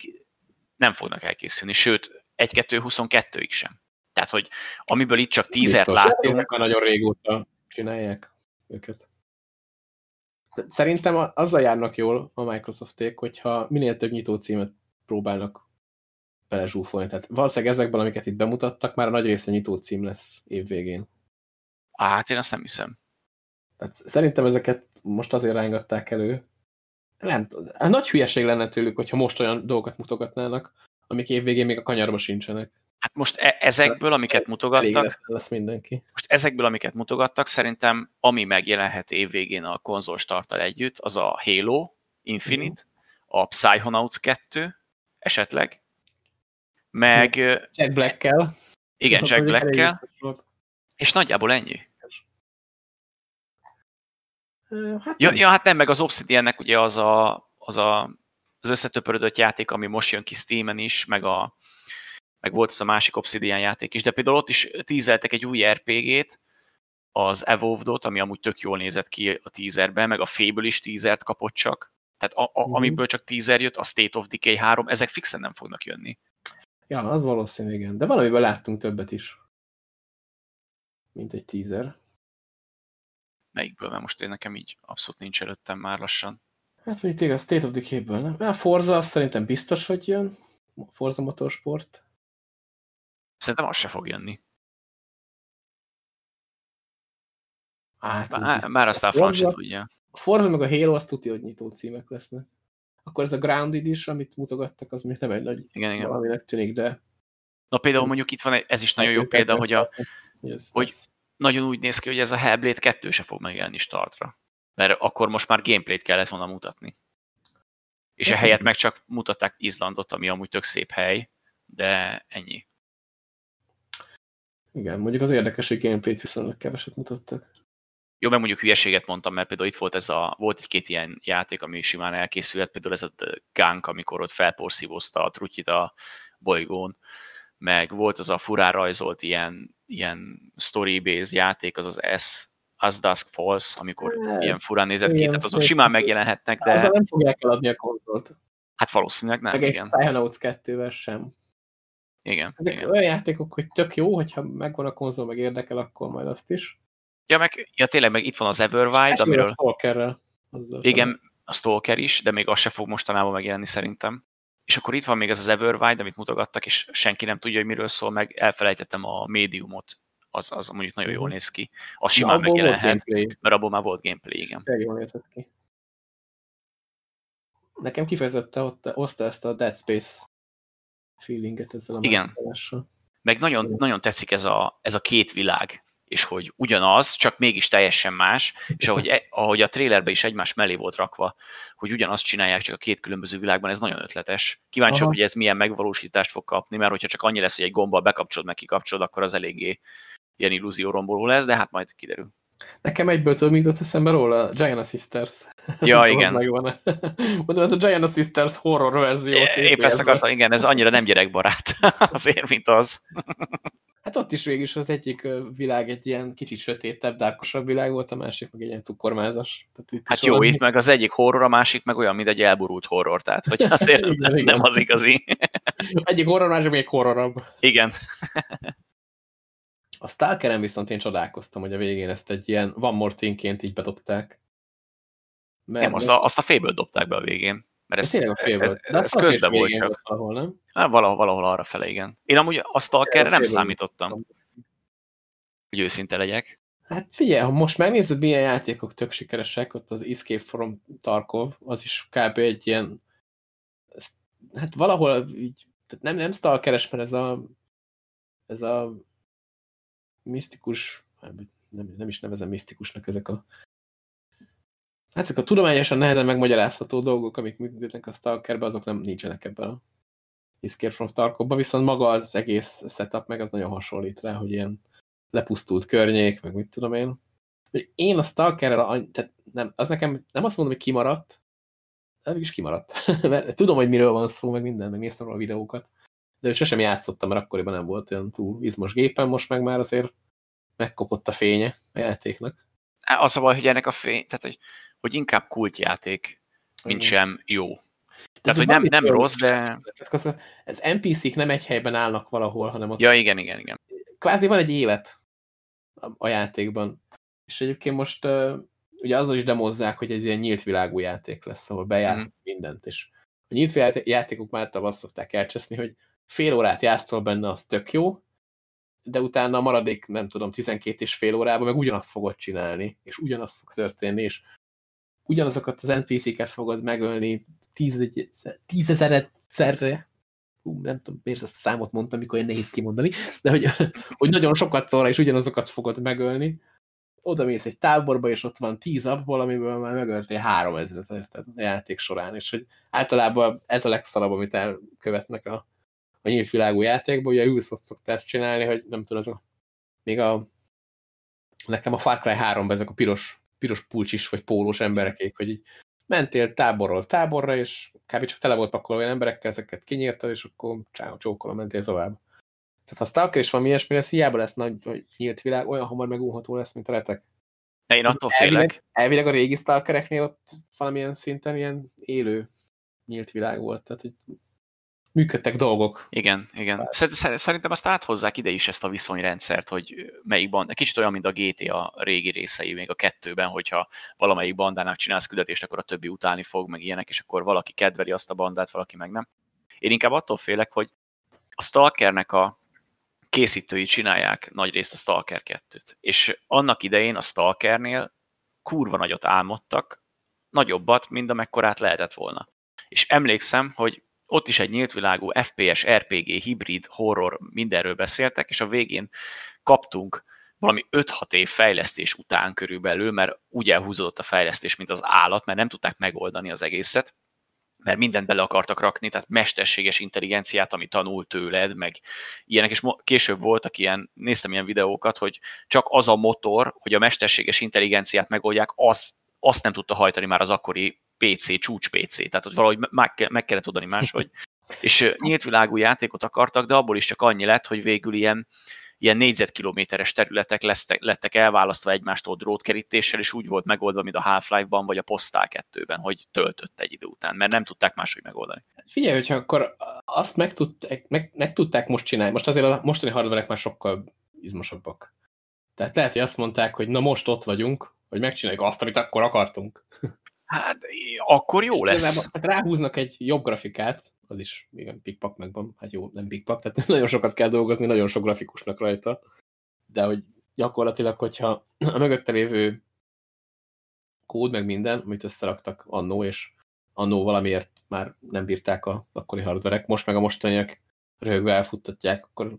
nem fognak elkészülni, sőt, 1-2-22-ig sem. Tehát, hogy amiből itt csak tízet láttunk. a nagyon régóta csinálják őket. Szerintem azzal járnak jól a Microsofték, hogyha minél több nyitó címet próbálnak belezsúfolni. Tehát valószínűleg ezekben, amiket itt bemutattak, már a nagy része nyitó cím lesz évvégén. Hát én azt nem hiszem. Tehát szerintem ezeket most azért rángatták elő. Nem tudom, nagy hülyeség lenne tőlük, hogyha most olyan dolgokat mutogatnának, amik évvégén még a kanyarba sincsenek. Hát most e- ezekből, amiket mutogattak, lesz mindenki. most ezekből, amiket mutogattak, szerintem ami megjelenhet évvégén a konzolstarttal együtt, az a Halo Infinite, a Psychonauts 2 esetleg, meg... Jack Black-kel. Igen, Jack Black-kel. És nagyjából ennyi. Hát ja, ja, hát nem, meg az Obsidiannek ugye az a, az, a, az összetöpörödött játék, ami most jön ki Steam-en is, meg, a, meg volt az a másik Obsidian játék is, de például ott is tízeltek egy új RPG-t, az Evolved-ot, ami amúgy tök jól nézett ki a teaserben, meg a Fable is teasert kapott csak. Tehát a, a, mhm. amiből csak teaser jött, a State of Decay 3, ezek fixen nem fognak jönni. Ja, az valószínű, igen. De valamiből láttunk többet is. Mint egy teaser. Melyikből? Mert most én nekem így abszolút nincs előttem már lassan. Hát mondjuk tényleg a State of Decay-ből, nem? A Forza azt szerintem biztos, hogy jön. Forza Motorsport. Szerintem az se fog jönni. Hát, már, már aztán a se tudja. A Forza meg a Halo azt tudja, hogy nyitó címek lesznek. Akkor ez a Grounded is, amit mutogattak, az még nem egy nagy igen, igen. valaminek tűnik, de... Na például mondjuk itt van, egy, ez is nagyon jó példa, hogy, a, hogy nagyon úgy néz ki, hogy ez a Hellblade 2 se fog megjelenni startra. Mert akkor most már gameplayt kellett volna mutatni. És a helyet meg csak mutatták Izlandot, ami amúgy tök szép hely, de ennyi. Igen, mondjuk az érdekes, hogy gameplayt viszonylag keveset mutattak. Jó, meg mondjuk hülyeséget mondtam, mert például itt volt ez a, volt egy-két ilyen játék, ami simán elkészült, például ez a Gunk, amikor ott felporszívozta a trutyit a bolygón, meg volt az a furán rajzolt ilyen, ilyen story-based játék, az az S, As Dusk Falls, amikor hát, ilyen furán nézett ki, tehát azok simán megjelenhetnek, de... Azzal nem fogják eladni a konzolt. Hát valószínűleg nem, meg igen. Meg egy Psychonauts 2-vel sem. Igen, Ezek igen. olyan játékok, hogy tök jó, hogyha megvan a konzol, meg érdekel, akkor majd azt is. Ja, meg ja, tényleg, meg itt van az Everwild, amiről... a Stalkerrel. Igen, a Stalker is, de még az se fog mostanában megjelenni szerintem. És akkor itt van még ez az Everwild, amit mutogattak, és senki nem tudja, hogy miről szól, meg elfelejtettem a médiumot, az, az mondjuk nagyon jól mhm. néz ki. Az simán Na, megjelenhet, mert abból már volt gameplay, igen. Tényleg jól nézett ki. Nekem kifejezette ott, hozta ezt a Dead Space feelinget ezzel a Igen. Meg nagyon, nagyon tetszik ez a, ez a két világ és hogy ugyanaz, csak mégis teljesen más, és ahogy, e, ahogy a trailerben is egymás mellé volt rakva, hogy ugyanazt csinálják csak a két különböző világban, ez nagyon ötletes. Kíváncsi, hogy ez milyen megvalósítást fog kapni, mert hogyha csak annyi lesz, hogy egy gombbal bekapcsolod, meg kikapcsolod, akkor az eléggé ilyen illúzió romboló lesz, de hát majd kiderül. Nekem egyből tudod, mit eszembe róla? Giant Sisters. Ja, igen. Mondom, ez a Giant Sisters horror verzió. Épp ezt akartam, igen, ez annyira nem gyerekbarát azért, mint az. Hát ott is végig az egyik világ egy ilyen kicsit sötétebb, dárkosabb világ volt, a másik meg egy ilyen cukormázas. Tehát itt hát jó, valami... itt meg az egyik horror, a másik meg olyan, mint egy elburult horror, tehát hogy azért igen, nem, igen. nem az igazi. egyik horror, másik még horrorabb. Igen. A Stalkeren viszont én csodálkoztam, hogy a végén ezt egy ilyen One More Thing-ként így bedobták. Mert nem, azt a, azt a félből dobták be a végén. Mert ez, ez, a fél ez, ez, ez közben volt csak. Valahol, nem? Hát, valahol, valahol arra fele, igen. Én amúgy a Stalker nem számítottam, hogy őszinte legyek. Hát figyelj, ha most megnézed, milyen játékok tök sikeresek, ott az Escape from Tarkov, az is kb. egy ilyen, hát valahol így, tehát nem, nem stalkeres, mert ez a, ez a misztikus, nem, nem is nevezem misztikusnak ezek a Hát ezek a tudományosan nehezen megmagyarázható dolgok, amik működnek a Stalkerbe, azok nem nincsenek ebben a Escape from Tarkovban, viszont maga az egész setup meg az nagyon hasonlít rá, hogy ilyen lepusztult környék, meg mit tudom én. Én a Stalkerrel, tehát nem, az nekem nem azt mondom, hogy kimaradt, de is kimaradt. Mert tudom, hogy miről van szó, meg minden, meg néztem a videókat. De sosem játszottam, mert akkoriban nem volt olyan túl izmos gépen, most meg már azért megkopott a fénye a játéknak. Az a baj, hogy ennek a fény, tehát hogy hogy inkább kultjáték, mint sem jó. Tehát, hogy nem, nem rossz, de... Ez NPC-k nem egy helyben állnak valahol, hanem ott... Ja, igen, igen, igen. Kvázi van egy élet a játékban. És egyébként most ugye azzal is demozzák, hogy ez ilyen nyílt világú játék lesz, ahol bejár mm. mindent. És a nyílt játékok már azt szokták elcseszni, hogy fél órát játszol benne, az tök jó, de utána a maradék, nem tudom, 12 és fél órában meg ugyanazt fogod csinálni, és ugyanazt fog történni, és ugyanazokat az NPC-ket fogod megölni tízezer szerre, hú, nem tudom, miért ezt a számot mondtam, amikor én nehéz kimondani, de hogy, hogy nagyon sokat szóra és ugyanazokat fogod megölni, oda mész egy táborba, és ott van tíz abból, amiből már megöltél három ezeret a játék során, és hogy általában ez a legszarabb, amit elkövetnek a, a nyílt világú játékban, ugye Ubisoft szokta ezt csinálni, hogy nem tudom, az a, még a nekem a Far Cry 3 ezek a piros, piros pulcsis vagy pólós emberekék, hogy így mentél táborról táborra, és kb. csak tele volt pakolva olyan emberekkel, ezeket kinyírtad, és akkor csáó, csókolom, mentél tovább. Tehát ha Stalker is van ilyesmi, ez hiába lesz nagy vagy nyílt világ, olyan hamar megúható lesz, mint a retek. De én attól félek. Elvileg, elvileg a régi Stalkereknél ott valamilyen szinten ilyen élő nyílt világ volt. Tehát, hogy működtek dolgok. Igen, igen. Szerintem azt áthozzák ide is ezt a viszonyrendszert, hogy melyik band, kicsit olyan, mint a GTA régi részei, még a kettőben, hogyha valamelyik bandának csinálsz küldetést, akkor a többi utálni fog, meg ilyenek, és akkor valaki kedveli azt a bandát, valaki meg nem. Én inkább attól félek, hogy a Stalkernek a készítői csinálják nagy részt a Stalker 2-t. És annak idején a Stalkernél kurva nagyot álmodtak, nagyobbat, mint amekkorát lehetett volna. És emlékszem, hogy ott is egy nyílt világú FPS, RPG, hibrid, horror, mindenről beszéltek, és a végén kaptunk valami 5-6 év fejlesztés után körülbelül, mert úgy elhúzódott a fejlesztés, mint az állat, mert nem tudták megoldani az egészet, mert mindent bele akartak rakni, tehát mesterséges intelligenciát, ami tanul tőled, meg ilyenek, és később voltak ilyen, néztem ilyen videókat, hogy csak az a motor, hogy a mesterséges intelligenciát megoldják, az, azt nem tudta hajtani már az akkori PC, csúcs PC, tehát hogy valahogy meg, meg kellett oldani máshogy. És nyílt világú játékot akartak, de abból is csak annyi lett, hogy végül ilyen, ilyen négyzetkilométeres területek lesztek, lettek elválasztva egymástól drótkerítéssel, és úgy volt megoldva, mint a Half-Life-ban, vagy a Postal 2-ben, hogy töltött egy idő után, mert nem tudták máshogy megoldani. Figyelj, hogyha akkor azt meg tudták, meg, meg tudták most csinálni, most azért a mostani hardverek már sokkal izmosabbak. Tehát lehet, hogy azt mondták, hogy na most ott vagyunk, hogy megcsináljuk azt, amit akkor akartunk. Hát akkor jó lesz. hát ráhúznak egy jobb grafikát, az is igen, pikpak megvan, hát jó, nem pikpak, tehát nagyon sokat kell dolgozni, nagyon sok grafikusnak rajta, de hogy gyakorlatilag, hogyha a mögötte lévő kód, meg minden, amit összeraktak annó, és annó valamiért már nem bírták a akkori hardverek, most meg a mostaniak röhögve elfuttatják, akkor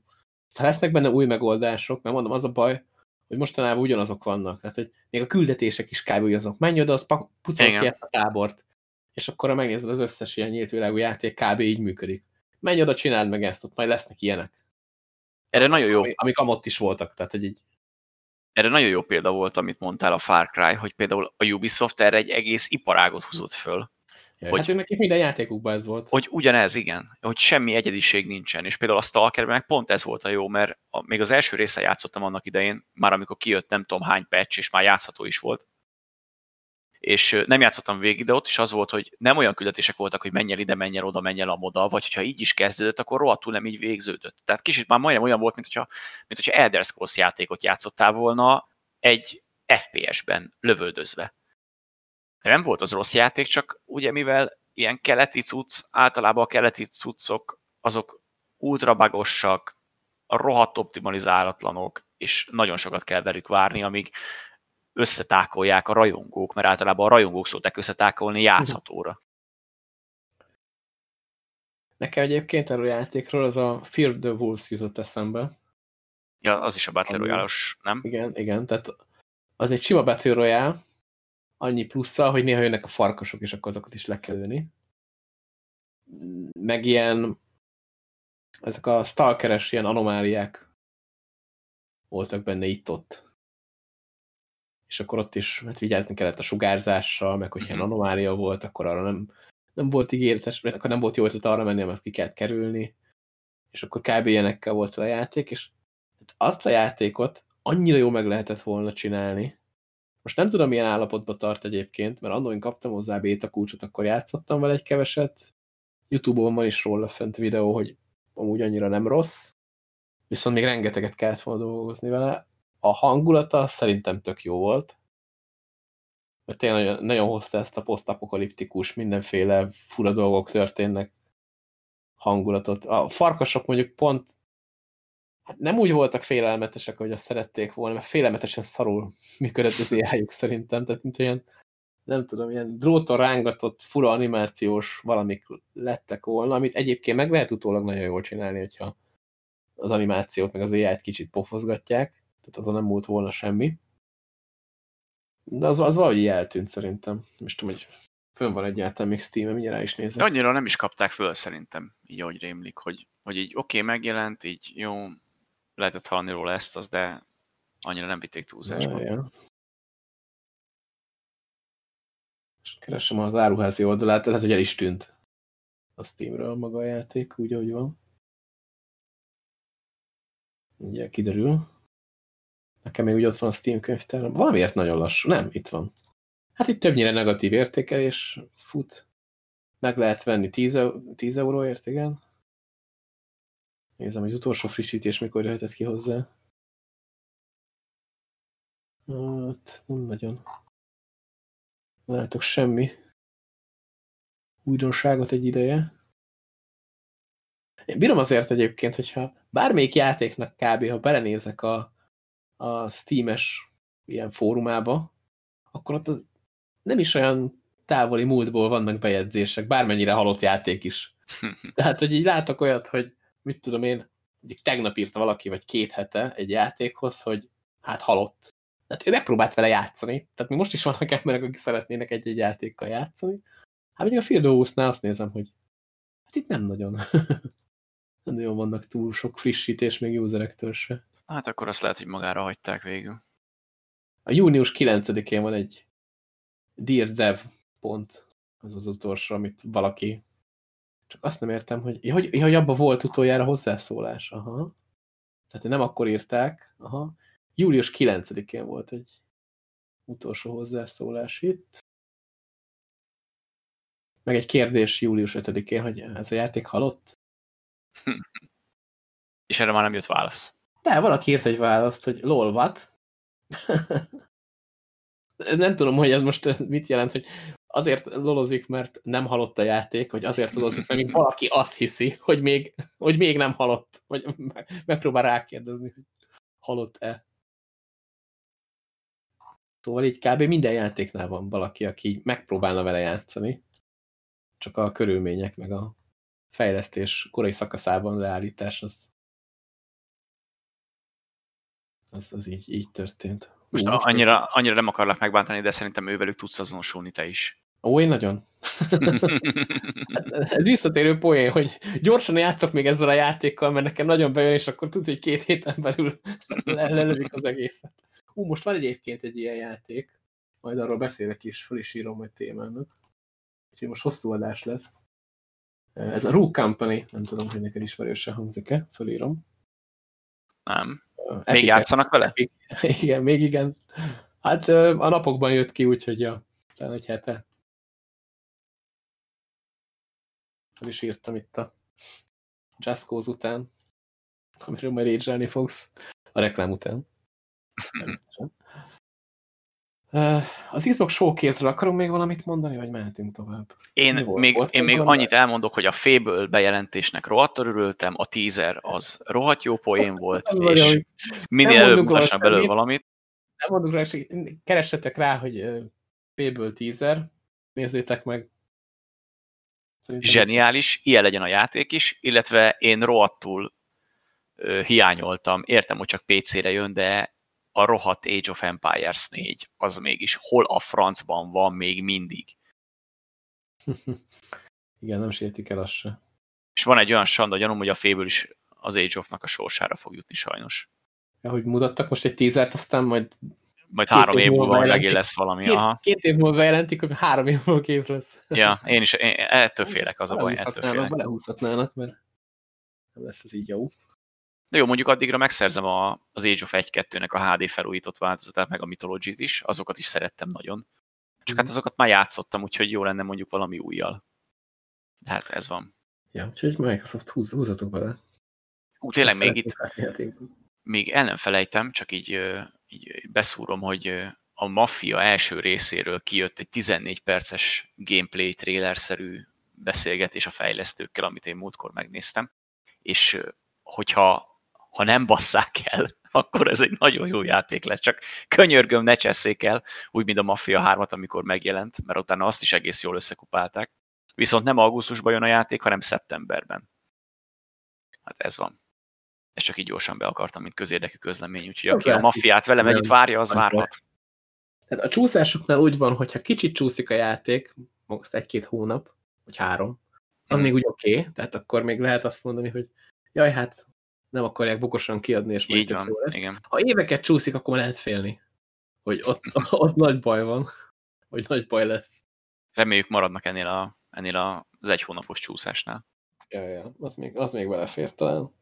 ha lesznek benne új megoldások, mert mondom, az a baj, hogy mostanában ugyanazok vannak. Tehát, hogy még a küldetések is kb. ugyanazok. Menj oda, az pucolod ki a tábort. És akkor ha megnézed az összes ilyen nyílt világú játék, kb. így működik. Menj oda, csináld meg ezt, ott majd lesznek ilyenek. Erre nagyon jó. Ami, amik amott is voltak, tehát hogy így. Erre nagyon jó példa volt, amit mondtál a Far Cry, hogy például a Ubisoft erre egy egész iparágot húzott föl. Hogy, hát nekik minden játékukban ez volt. Hogy ugyanez, igen. Hogy semmi egyediség nincsen. És például a Stalkerben meg pont ez volt a jó, mert a, még az első része játszottam annak idején, már amikor kijött nem tudom hány patch, és már játszható is volt. És nem játszottam végig, de ott is az volt, hogy nem olyan küldetések voltak, hogy menj el ide, menj el oda, menj el a moda, vagy hogyha így is kezdődött, akkor rohadtul nem így végződött. Tehát kicsit már majdnem olyan volt, mint hogyha, mint hogyha Elder Scrolls játékot játszottál volna egy FPS-ben lövöldözve nem volt az rossz játék, csak ugye mivel ilyen keleti cucc, általában a keleti cuccok azok ultrabagosak, rohadt optimalizálatlanok, és nagyon sokat kell velük várni, amíg összetákolják a rajongók, mert általában a rajongók szokták összetákolni játszhatóra. Nekem egyébként erről a játékról az a Fear the Wolves jutott eszembe. Ja, az is a Battle royale nem? Igen, igen, tehát az egy sima Battle Royale, annyi plusszal, hogy néha jönnek a farkasok, és akkor azokat is le kell ülni. Meg ilyen ezek a stalkeres ilyen anomáliák voltak benne itt-ott. És akkor ott is hát vigyázni kellett a sugárzással, meg hogy ilyen mhm. anomália volt, akkor arra nem, nem volt ígéretes, akkor nem volt jó ötlet arra menni, mert ki kellett kerülni. És akkor kb. ilyenekkel volt a játék, és azt a játékot annyira jó meg lehetett volna csinálni, most nem tudom, milyen állapotban tart egyébként, mert annól én kaptam hozzá béta kulcsot, akkor játszottam vele egy keveset. Youtube-on van is róla fent videó, hogy amúgy annyira nem rossz, viszont még rengeteget kellett volna dolgozni vele. A hangulata szerintem tök jó volt, mert tényleg nagyon, nagyon hozta ezt a posztapokaliptikus, mindenféle fura dolgok történnek hangulatot. A farkasok mondjuk pont hát nem úgy voltak félelmetesek, hogy azt szerették volna, mert félelmetesen szarul működött az ai szerintem, tehát mint olyan nem tudom, ilyen dróton rángatott, fura animációs valamik lettek volna, amit egyébként meg lehet utólag nagyon jól csinálni, hogyha az animációt, meg az AI-t kicsit pofozgatják, tehát azon nem múlt volna semmi. De az, az valahogy eltűnt szerintem. Most tudom, hogy fönn van egyáltalán még Steam-en, mindjárt is nézek. Annyira nem is kapták föl szerintem, így ahogy rémlik, hogy, hogy így oké, okay, megjelent, így jó, lehetett hallani róla ezt, az, de annyira nem vitték túlzásba. Ja, keresem az áruházi oldalát, lehet, hogy el is tűnt a Steamről maga a játék, úgy, ahogy van. Ugye kiderül. Nekem még úgy ott van a Steam könyvtár. Valamiért nagyon lassú. Nem, itt van. Hát itt többnyire negatív értékelés fut. Meg lehet venni 10, 10 euróért, igen. Nézem, hogy az utolsó frissítés mikor jöhetett ki hozzá. Hát, nem nagyon. látok semmi újdonságot egy ideje. Én bírom azért egyébként, hogyha bármelyik játéknak kb. ha belenézek a, a Steam-es ilyen fórumába, akkor ott az nem is olyan távoli múltból vannak bejegyzések, bármennyire halott játék is. Tehát, hogy így látok olyat, hogy mit tudom én, tegnap írta valaki, vagy két hete egy játékhoz, hogy hát halott. Tehát ő megpróbált vele játszani. Tehát mi most is vannak emberek, akik szeretnének egy-egy játékkal játszani. Hát mondjuk a Field nál azt nézem, hogy hát itt nem nagyon. nem nagyon vannak túl sok frissítés még userektől se. Hát akkor azt lehet, hogy magára hagyták végül. A június 9-én van egy Dear Dev pont, az az utolsó, amit valaki csak azt nem értem, hogy, hogy, hogy abban volt utoljára hozzászólás. Aha. Tehát nem akkor írták. Aha. Július 9-én volt egy utolsó hozzászólás itt. Meg egy kérdés július 5-én, hogy ez a játék halott? És erre már nem jött válasz. De, valaki írt egy választ, hogy lol, what? nem tudom, hogy ez most mit jelent, hogy azért lolozik, mert nem halott a játék, vagy azért lolozik, mert még valaki azt hiszi, hogy még, hogy még nem halott, vagy megpróbál rákérdezni, hogy halott-e. Szóval így kb. minden játéknál van valaki, aki megpróbálna vele játszani, csak a körülmények, meg a fejlesztés korai szakaszában leállítás az, az, az így, így történt. Most Ú, annyira, annyira nem akarlak megbántani, de szerintem ővelük tudsz azonosulni te is. Ó, én nagyon. Ez visszatérő poén, hogy gyorsan játszok még ezzel a játékkal, mert nekem nagyon bejön, és akkor tudod, hogy két héten belül lelövik az egészet. Ú, most van egyébként egy ilyen játék, majd arról beszélek is, fel is írom majd témának. Úgyhogy most hosszú adás lesz. Ez a Rook Company, nem tudom, hogy neked ismerősen hangzik-e, felírom. Nem. Epic még játszanak vele? Epic. Igen, még igen. Hát a napokban jött ki, úgyhogy ja, talán egy hete. El is írtam itt a Jazzcause után, amiről majd rage fogsz, a reklám után. Az Xbox showcase akarunk még valamit mondani, vagy mehetünk tovább? Én volt? még, volt én még annyit elmondok, hogy a Fable bejelentésnek rohadt örültem, a teaser az rohadt jó poén volt, és minél előbb mutassanak belőle valamit. Nem mondunk rá, keressetek rá, hogy Fable teaser, nézzétek meg. Szerintem Zseniális, ilyen legyen a játék is, illetve én rohadtul hiányoltam, értem, hogy csak PC-re jön, de a rohadt Age of Empires 4, az mégis hol a francban van még mindig. Igen, nem sértik el azt se. És van egy olyan sanda gyanúm, hogy a féből is az Age of-nak a sorsára fog jutni sajnos. Ja, hogy mutattak most egy tízert, aztán majd majd három év, év múlva megint lesz valami. Két, aha. két év múlva jelentik, hogy három év múlva kész lesz. Ja, én is én, ettől félek, az a baj, ettől félek. Belehúzhatnának, mert nem lesz ez így jó. De jó, mondjuk addigra megszerzem a, az Age of 1-2-nek a HD felújított változatát, meg a Mythology-t is, azokat is szerettem nagyon. Csak mm. hát mhm. azokat már játszottam, úgyhogy jó lenne mondjuk valami újjal. De hát ez van. Ja, úgyhogy Microsoft húz, húzatok bele. Ú, tényleg még itt, még el nem felejtem, csak így, így beszúrom, hogy a Mafia első részéről kijött egy 14 perces gameplay trailer-szerű beszélgetés a fejlesztőkkel, amit én múltkor megnéztem, és hogyha ha nem basszák el akkor ez egy nagyon jó játék lesz. Csak könyörgöm, ne cseszék el, úgy, mint a Mafia 3-at, amikor megjelent, mert utána azt is egész jól összekupálták. Viszont nem augusztusban jön a játék, hanem szeptemberben. Hát ez van. Ezt csak így gyorsan be akartam, mint közérdekű közlemény, úgyhogy aki a maffiát velem együtt várja, az várhat. Tehát a csúszásoknál úgy van, hogyha kicsit csúszik a játék, most egy-két hónap, vagy három, az hmm. még úgy oké, okay, tehát akkor még lehet azt mondani, hogy jaj, hát nem akarják bukosan kiadni, és majd van, lesz. Igen. Ha éveket csúszik, akkor lehet félni, hogy ott, ott nagy baj van, hogy nagy baj lesz. Reméljük maradnak ennél, a, ennél az egy hónapos csúszásnál. Ja, ja, az még, az még belefér talán.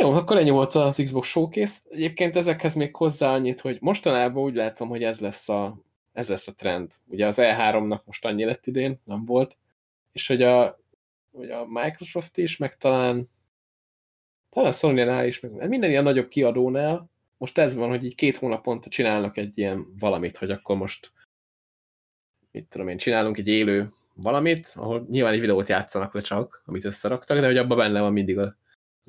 Jó, akkor ennyi volt az Xbox Showcase. Egyébként ezekhez még hozzá annyit, hogy mostanában úgy látom, hogy ez lesz a, ez lesz a trend. Ugye az E3-nak most annyi lett idén, nem volt, és hogy a, hogy a Microsoft is, meg talán talán Sony-nál is, meg minden ilyen nagyobb kiadónál most ez van, hogy így két hónaponta csinálnak egy ilyen valamit, hogy akkor most mit tudom én, csinálunk egy élő valamit, ahol nyilván egy videót játszanak le csak, amit összeraktak, de hogy abban benne van mindig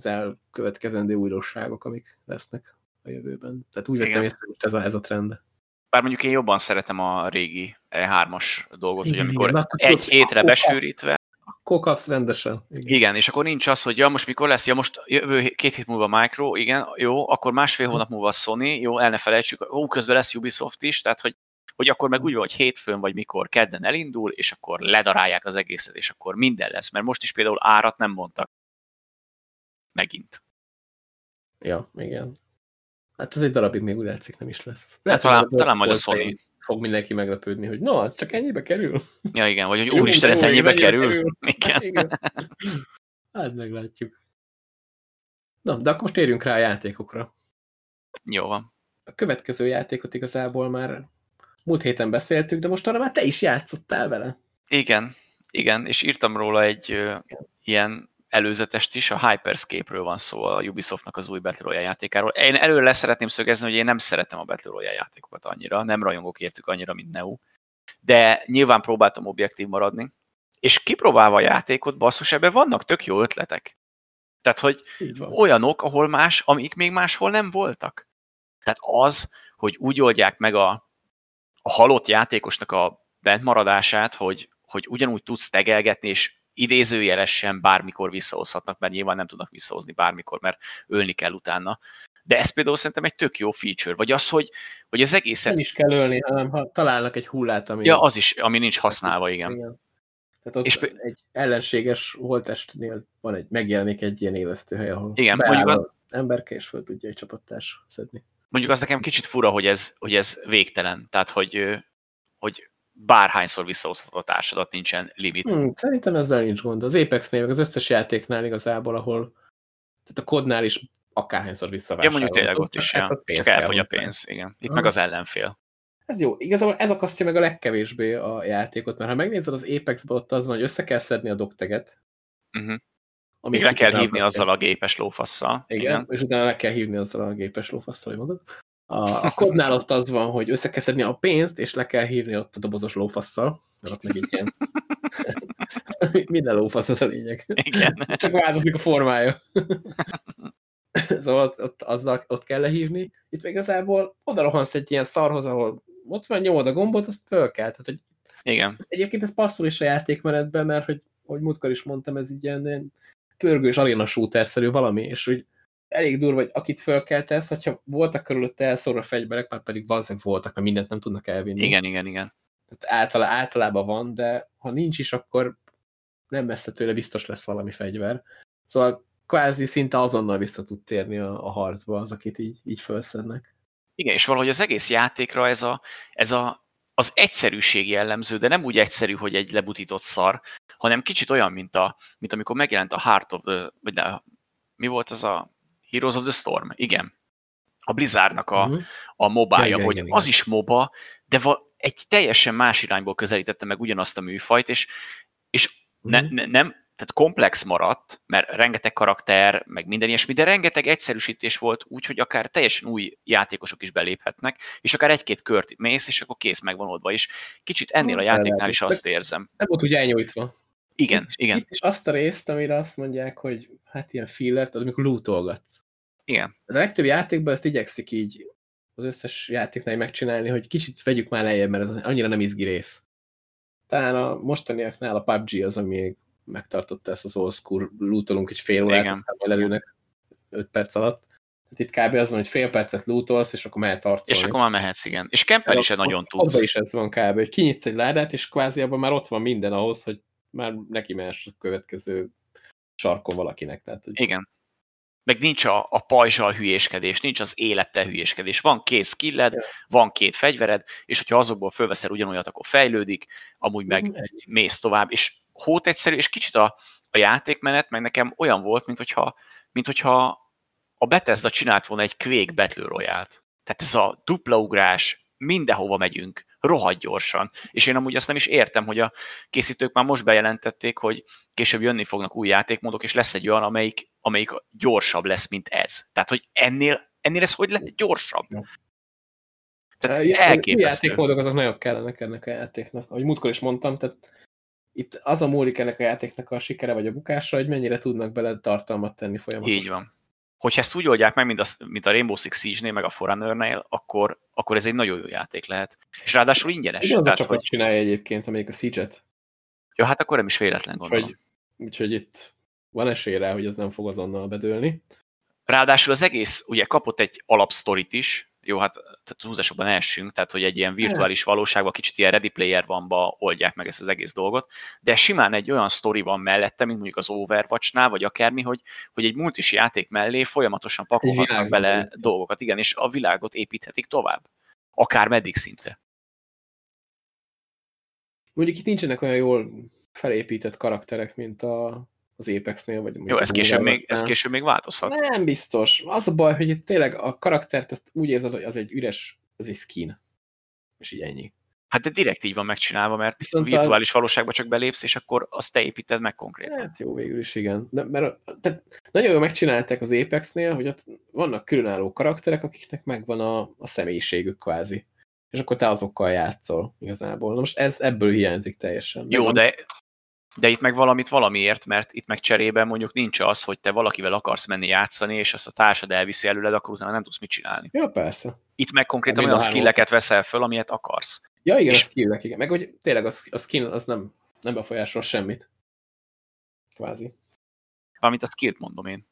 az elkövetkezendő újdonságok, amik lesznek a jövőben. Tehát úgy vettem észre, hogy ez a, ez a trend. Bár mondjuk én jobban szeretem a régi E3-as dolgot, igen, hogy amikor igen, egy hétre besűrítve, akkor kapsz rendesen. Igen. igen, és akkor nincs az, hogy ja, most mikor lesz, ja, most jövő két hét múlva Micro, igen, jó, akkor másfél hónap múlva a Sony, jó, el ne felejtsük, ó, közben lesz Ubisoft is, tehát hogy, hogy akkor meg úgy van, hogy hétfőn vagy mikor kedden elindul, és akkor ledarálják az egészet, és akkor minden lesz, mert most is például árat nem mondtak. Megint. Ja, igen. Hát ez egy darabig még úgy látszik nem is lesz. Lehet, talán, talán majd a Sony fog mindenki meglepődni, hogy no, az csak ennyibe kerül. Ja, igen, vagy hogy úristen, ez ennyibe kerül. kerül. Igen. igen. Hát meglátjuk. Na, de akkor most térjünk rá a játékokra. Jó van. A következő játékot igazából már múlt héten beszéltük, de most arra már te is játszottál vele. Igen, igen, és írtam róla egy igen. ilyen előzetest is, a Hyperscape-ről van szó, a Ubisoftnak az új Battle Royale játékáról. Én előre lesz szeretném szögezni, hogy én nem szeretem a Battle Royale játékokat annyira, nem rajongok értük annyira, mint Neo, de nyilván próbáltam objektív maradni, és kipróbálva a játékot, basszus, ebben vannak tök jó ötletek. Tehát, hogy olyanok, ahol más, amik még máshol nem voltak. Tehát az, hogy úgy oldják meg a, a halott játékosnak a bentmaradását, hogy, hogy ugyanúgy tudsz tegelgetni, és idézőjelesen bármikor visszahozhatnak, mert nyilván nem tudnak visszahozni bármikor, mert ölni kell utána. De ez például szerintem egy tök jó feature. Vagy az, hogy, hogy az egészet... Nem is kell ölni, hanem ha találnak egy hullát, ami... Ja, az is, ami nincs használva, igen. igen. Tehát ott és egy ellenséges holtestnél van egy, megjelenik egy ilyen élesztő hely, ahol igen, mondjuk az... emberke, és föl tudja egy csapattárs szedni. Mondjuk az nekem kicsit fura, hogy ez, hogy ez végtelen. Tehát, hogy, hogy bárhányszor visszahozhatod a társadat, nincsen limit. Hmm, szerintem ezzel nincs gond. Az Apex-nél, az összes játéknál igazából, ahol tehát a kodnál is akárhányszor visszavásárolod. Ja, mondjuk tényleg ott is, ja. csak elfogy a pénz, igen. Itt ha. meg az ellenfél. Ez jó. Igazából ez akasztja meg a legkevésbé a játékot, mert ha megnézed az Apex-ben ott az van, hogy össze kell szedni a dogteget. Uh -huh. Még le kell hívni azzal a gépes lófasszal. Igen, igen, és utána le kell hívni azzal a gépes lófasszal, hogy mondod. A, a kodnál ott az van, hogy össze kell szedni a pénzt, és le kell hívni ott a dobozos lófasszal, mert ott meg így ilyen. Minden lófasz az a lényeg. Igen. Csak változik a formája. szóval ott, ott, azzal, ott kell lehívni. Itt még igazából oda rohansz egy ilyen szarhoz, ahol ott van, nyomod a gombot, azt föl kell. Tehát, hogy Igen. Egyébként ez passzol is a játékmenetben, mert hogy, hogy múltkor is mondtam, ez így ilyen, ilyen pörgős arena shooter-szerű valami, és hogy elég durva, hogy akit fölkeltesz, hogyha voltak körülötte elszórva fegyverek, már pedig valószínűleg voltak, mert mindent nem tudnak elvinni. Igen, igen, igen. Tehát általá, általában van, de ha nincs is, akkor nem messze tőle biztos lesz valami fegyver. Szóval kvázi szinte azonnal vissza tud térni a, a harcba az, akit így, így felszednek. Igen, és valahogy az egész játékra ez, a, ez a, az egyszerűség jellemző, de nem úgy egyszerű, hogy egy lebutított szar, hanem kicsit olyan, mint, a, mint amikor megjelent a Heart of the, vagy de, mi volt az a Heroes of the Storm, igen. A Blizzardnak a, uh-huh. a mobája, igen, hogy igen, az igen. is moba, de va, egy teljesen más irányból közelítette meg ugyanazt a műfajt, és, és uh-huh. ne, ne, nem, tehát komplex maradt, mert rengeteg karakter, meg minden ilyesmi, de rengeteg egyszerűsítés volt úgy, hogy akár teljesen új játékosok is beléphetnek, és akár egy-két kört mész, és akkor kész megvan oldva is. Kicsit ennél a játéknál is azt érzem. Nem volt úgy elnyújtva. Igen, igen. Itt is azt a részt, amire azt mondják, hogy hát ilyen filler, tudod, amikor lootolgatsz. Igen. A legtöbb játékban ezt igyekszik így az összes játéknál megcsinálni, hogy kicsit vegyük már lejjebb, mert ez annyira nem izgi rész. Talán a mostaniaknál a PUBG az, ami megtartotta ezt az old school, lootolunk egy fél órát, lelőnek 5 perc alatt. Tehát itt kb. az van, hogy fél percet lootolsz, és akkor mehet arcolni. És akkor már mehetsz, igen. És kemper is nagyon tudsz. Abba is ez van kb. hogy kinyitsz egy ládát, és kvázi abban már ott van minden ahhoz, hogy már neki mehess a következő sarkon valakinek. Tehát, hogy... Igen. Meg nincs a, a pajzsal hülyéskedés, nincs az élettel hülyéskedés. Van két skilled, van két fegyvered, és hogyha azokból fölveszel ugyanolyat, akkor fejlődik, amúgy meg mm. mész tovább. És hót egyszerű, és kicsit a, a játékmenet, meg nekem olyan volt, mint hogyha, mint hogyha a Bethesda csinált volna egy Quake Battle Royale-t. Tehát ez a dupla ugrás, mindenhova megyünk, rohadt gyorsan. És én amúgy azt nem is értem, hogy a készítők már most bejelentették, hogy később jönni fognak új játékmódok, és lesz egy olyan, amelyik, amelyik gyorsabb lesz, mint ez. Tehát, hogy ennél, ennél ez hogy lehet gyorsabb? Tehát ja, elképesztő. játékmódok azok nagyon kellenek ennek a játéknak. Ahogy múltkor is mondtam, tehát itt az a múlik ennek a játéknak a sikere vagy a bukása, hogy mennyire tudnak bele tartalmat tenni folyamatosan. Így van hogyha ezt úgy oldják meg, mint a, mint a Rainbow Six Siege-nél, meg a Forerunner-nél, akkor, akkor ez egy nagyon jó játék lehet. És ráadásul ingyenes. Igen, tehát, csak hogy... csinálja egyébként, amelyik a Siege-et. Ja, hát akkor nem is véletlen gondolom. Úgyhogy, úgyhogy itt van esély rá, hogy ez nem fog azonnal bedőlni. Ráadásul az egész ugye kapott egy alapsztorit is, jó, hát tehát túlzásokban essünk, tehát hogy egy ilyen virtuális valóságban, kicsit ilyen Ready Player vanba oldják meg ezt az egész dolgot, de simán egy olyan sztori van mellette, mint mondjuk az Overwatch-nál, vagy akármi, hogy, hogy egy multis játék mellé folyamatosan pakolhatnak bele van. dolgokat, igen, és a világot építhetik tovább. Akár meddig szinte. Mondjuk itt nincsenek olyan jól felépített karakterek, mint a, az Apex-nél, vagy Jó, ez később, még, ez később még változhat. Nem biztos. Az a baj, hogy itt tényleg a karaktert ezt úgy érzed, hogy az egy üres, az egy skin. És így ennyi. Hát de direkt így van megcsinálva, mert Viszont virtuális a... valóságba csak belépsz, és akkor azt te építed meg konkrétan. Hát jó, végül is igen. De, mert tehát nagyon jól megcsinálták az Apex-nél, hogy ott vannak különálló karakterek, akiknek megvan a, a személyiségük kvázi. És akkor te azokkal játszol igazából. Na most ez ebből hiányzik teljesen. Jó, de de itt meg valamit valamiért, mert itt meg cserében mondjuk nincs az, hogy te valakivel akarsz menni játszani, és azt a társad elviszi előled, akkor utána nem tudsz mit csinálni. Ja, persze. Itt meg konkrétan olyan skilleket veszel föl, amilyet akarsz. Ja, igen, és... a skillek, igen. Meg hogy tényleg a, a skill az nem, nem befolyásol semmit. Kvázi. Valamint a skillt mondom én.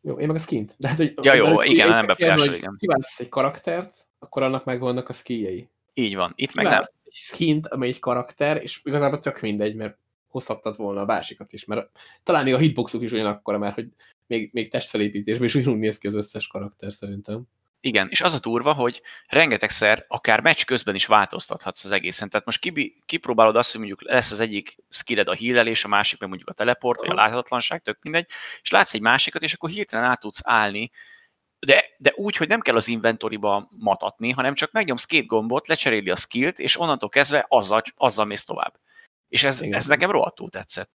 Jó, én meg a skint. De hát, hogy, ja, jó, igen, nem befolyásol, igen. Kiválsz egy karaktert, akkor annak megvannak a skilljei. Így van. Itt meg nem. Egy skint, amely egy karakter, és igazából tök mindegy, mert hozhattad volna a másikat is, mert talán még a hitboxuk is ugyanakkora, mert hogy még, még testfelépítésben is ugyanúgy néz ki az összes karakter szerintem. Igen, és az a durva, hogy rengetegszer akár meccs közben is változtathatsz az egészen. Tehát most kipróbálod azt, hogy mondjuk lesz az egyik skilled a hílelés, a másik meg mondjuk a teleport, vagy a láthatatlanság, tök mindegy, és látsz egy másikat, és akkor hirtelen át tudsz állni, de, de úgy, hogy nem kell az inventoriba matatni, hanem csak megnyomsz két gombot, lecseréli a skillt, és onnantól kezdve azzal, azzal mész tovább. És ez, ez nekem rohadtul tetszett.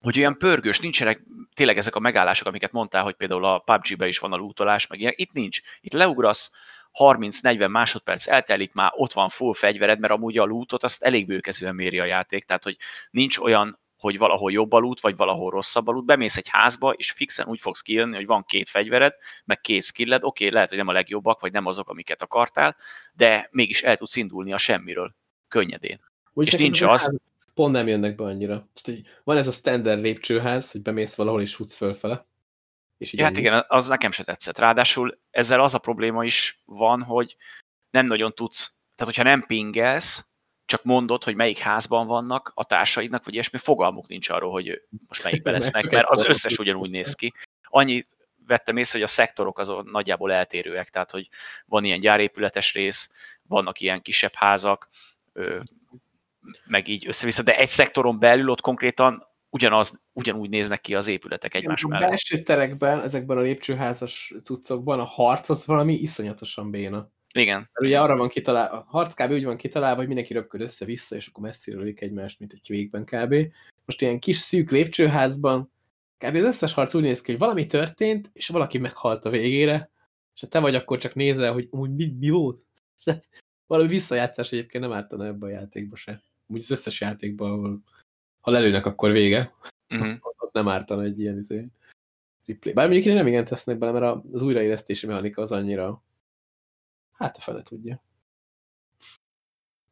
Hogy olyan pörgős, nincsenek tényleg ezek a megállások, amiket mondtál, hogy például a PUBG-be is van a lootolás, meg ilyen. Itt nincs. Itt leugrasz, 30-40 másodperc eltelik, már ott van full fegyvered, mert amúgy a lootot azt elég bőkezően méri a játék, tehát hogy nincs olyan, hogy valahol jobb a loot, vagy valahol rosszabb a loot, bemész egy házba, és fixen úgy fogsz kijönni, hogy van két fegyvered, meg két skilled, oké, okay, lehet, hogy nem a legjobbak, vagy nem azok, amiket akartál, de mégis el tudsz indulni a semmiről, könnyedén. Úgy és nincs az... Pont nem jönnek be annyira. Tehát, van ez a standard lépcsőház, hogy bemész valahol és futsz fölfele. És ja, hát igen, az nekem se tetszett. Ráadásul ezzel az a probléma is van, hogy nem nagyon tudsz, tehát hogyha nem pingelsz, csak mondod, hogy melyik házban vannak a társaidnak, vagy ilyesmi, fogalmuk nincs arról, hogy most melyikbe lesznek, mert az összes ugyanúgy néz ki. Annyit vettem észre, hogy a szektorok azon nagyjából eltérőek, tehát hogy van ilyen gyárépületes rész, vannak ilyen kisebb házak, meg így össze-vissza, de egy szektoron belül ott konkrétan ugyanaz, ugyanúgy néznek ki az épületek egymás mellett. A belső terekben, ezekben a lépcsőházas cuccokban a harc az valami iszonyatosan béna. Igen. Mert ugye arra van kitalálva, a harc kb. úgy van kitalálva, hogy mindenki röpköd össze-vissza, és akkor messziről ölik egymást, mint egy kvékben kb. Most ilyen kis szűk lépcsőházban, kb. az összes harc úgy néz ki, hogy valami történt, és valaki meghalt a végére, és ha te vagy, akkor csak nézel, hogy úgy mi, mi volt. Valami visszajátszás egyébként nem ártana ebbe a játékba se úgy az összes játékban, ahol ha lelőnek, akkor vége. Uh-huh. Ott nem ártana egy ilyen izé, replay. Bár mondjuk nem igen tesznek bele, mert az újraélesztési mechanika az annyira hát a fele tudja.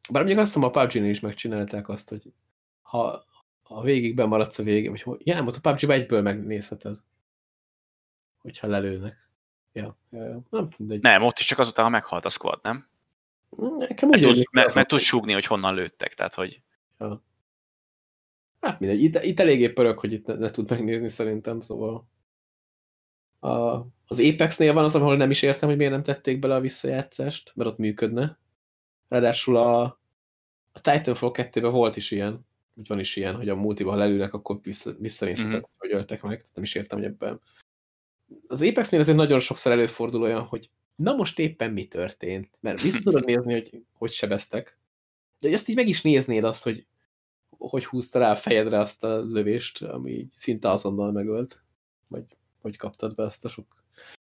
Bár mondjuk azt hiszem a pubg is megcsinálták azt, hogy ha, ha végig bemaradsz a végén, vagy ja, nem, ott a pubg egyből megnézheted, hogyha lelőnek. Ja, ja, ja. Nem, mindegy. nem, ott is csak azután, ha meghalt a squad, nem? Nekem úgy mert, tud, mert, mert tudsz súgni, hogy honnan lőttek, tehát hogy... Ja. Hát mindegy, itt, itt eléggé pörög, hogy itt ne, ne tud megnézni szerintem, szóval a, az Apex-nél van az, ahol nem is értem, hogy miért nem tették bele a visszajátszást, mert ott működne. Ráadásul a, a Titanfall 2-ben volt is ilyen, úgy van is ilyen, hogy a multiban, lelülnek, akkor vissza, visszanézhetek, mm -hmm. hogy öltek meg. Nem is értem, hogy ebben. Az Apex-nél azért nagyon sokszor előfordul olyan, hogy na most éppen mi történt? Mert vissza tudod nézni, hogy hogy sebeztek. De ezt így meg is néznéd azt, hogy hogy húzta rá a fejedre azt a lövést, ami így szinte azonnal megölt. Vagy hogy kaptad be azt a sok...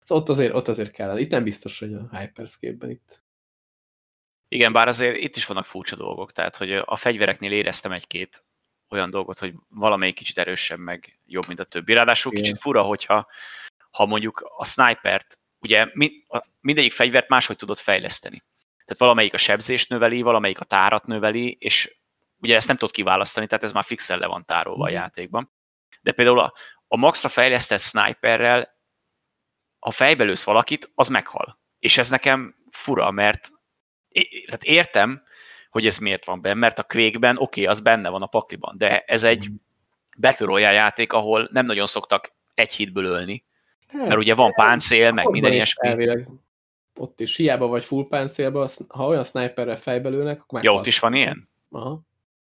Szóval ott azért, ott azért kellene. Itt nem biztos, hogy a Hyperscape-ben itt. Igen, bár azért itt is vannak furcsa dolgok, tehát hogy a fegyvereknél éreztem egy-két olyan dolgot, hogy valamelyik kicsit erősebb, meg jobb, mint a többi. Ráadásul Igen. kicsit fura, hogyha ha mondjuk a snipert, ugye mindegyik fegyvert máshogy tudod fejleszteni. Tehát valamelyik a sebzést növeli, valamelyik a tárat növeli, és ugye ezt nem tudod kiválasztani, tehát ez már fixen le van tárolva a mhm. játékban. De például a, a maxra fejlesztett sniperrel, ha fejbe lősz valakit, az meghal. És ez nekem fura, mert tehát értem, hogy ez miért van benne, mert a Quake-ben oké, okay, az benne van a pakliban, de ez egy mhm. Battle Royale játék, ahol nem nagyon szoktak egy hitből ölni. Hát, mert ugye van páncél, meg minden ilyesmi. Elvileg. Ott is hiába vagy full páncélba, ha olyan sniperrel fejbe lőnek, akkor Jó, ott is van ilyen? Aha.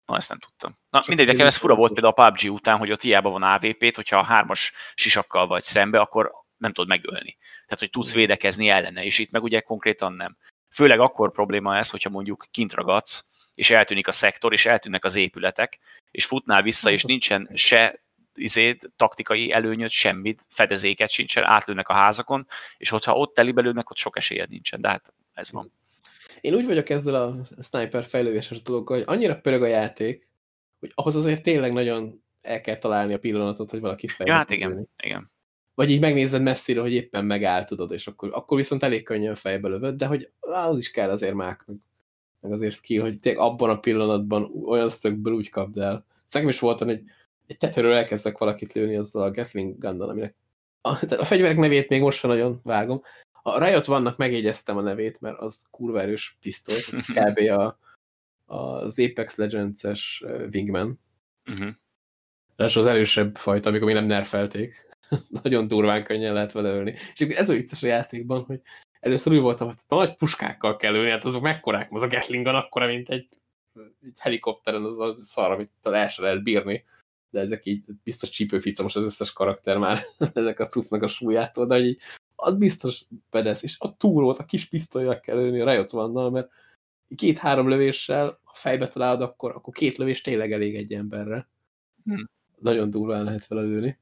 Na, ezt nem tudtam. Na, mindegy, nekem ez fura volt például a PUBG után, hogy ott hiába van AVP-t, hogyha a hármas sisakkal vagy szembe, akkor nem tudod megölni. Tehát, hogy tudsz védekezni ellene, és itt meg ugye konkrétan nem. Főleg akkor probléma ez, hogyha mondjuk kint ragadsz, és eltűnik a szektor, és eltűnnek az épületek, és futnál vissza, és nincsen se izé, taktikai előnyöd, semmit, fedezéket sincsen, átlőnek a házakon, és hogyha ott telibelődnek, ott sok esélyed nincsen, de hát ez van. Én úgy vagyok ezzel a sniper fejlővéses dologgal, hogy annyira pörög a játék, hogy ahhoz azért tényleg nagyon el kell találni a pillanatot, hogy valaki fejbe ja, hát igen, igen. Vagy így megnézed messzire, hogy éppen megáll, tudod, és akkor, akkor viszont elég könnyen fejbe lövöd, de hogy az is kell azért mák, meg, azért skill, hogy tényleg abban a pillanatban olyan szögből úgy kapd el. Nekem is voltam, egy, egy tetőről elkezdek valakit lőni azzal a Gatling gunnal, aminek a, a fegyverek nevét még most sem nagyon vágom, a Riot vannak megjegyeztem a nevét, mert az kurva erős pisztoly, ez kb. A, az Apex Legends-es Wingman. Uh -huh. És az erősebb fajta, amikor még nem nerfelték. Nagyon durván könnyen lehet vele ölni. És ez a vicces a játékban, hogy először úgy voltam, hogy a nagy puskákkal kell ölni, hát azok mekkorák, az a Gatling akkora, mint egy, egy helikopteren, az a szar, amit el sem lehet bírni. De ezek így biztos csípőfica most az összes karakter már ezek a cuccnak a súlyától, de így az biztos bedesz, és a túrót, a kis pisztolyjal kell lőni a Riot vannal, mert két-három lövéssel, ha fejbe találod, akkor, akkor két lövés tényleg elég egy emberre. Hmm. Nagyon durván lehet vele lőni.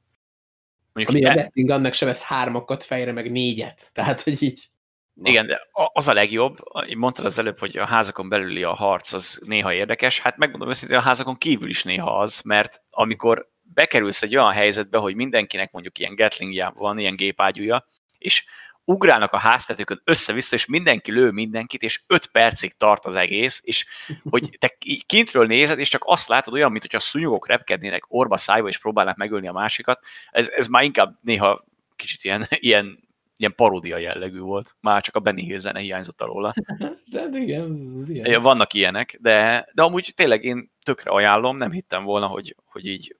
Ami a Betting annak se vesz hármakat fejre, meg négyet. Tehát, hogy így... Igen, de az a legjobb, mondtad az előbb, hogy a házakon belüli a harc az néha érdekes, hát megmondom őszintén, a házakon kívül is néha az, mert amikor bekerülsz egy olyan helyzetbe, hogy mindenkinek mondjuk ilyen Gatlingja van, ilyen gépágyúja, és ugrálnak a háztetőkön össze-vissza, és mindenki lő mindenkit, és öt percig tart az egész, és hogy te kintről nézed, és csak azt látod olyan, mint hogy a szúnyogok repkednének orba szájba, és próbálnak megölni a másikat. Ez, ez már inkább néha kicsit ilyen, ilyen, ilyen paródia jellegű volt. Már csak a Benny Hill zene hiányzott alóla. De igen, ez ilyen. Vannak ilyenek, de, de amúgy tényleg én tökre ajánlom, nem hittem volna, hogy, hogy így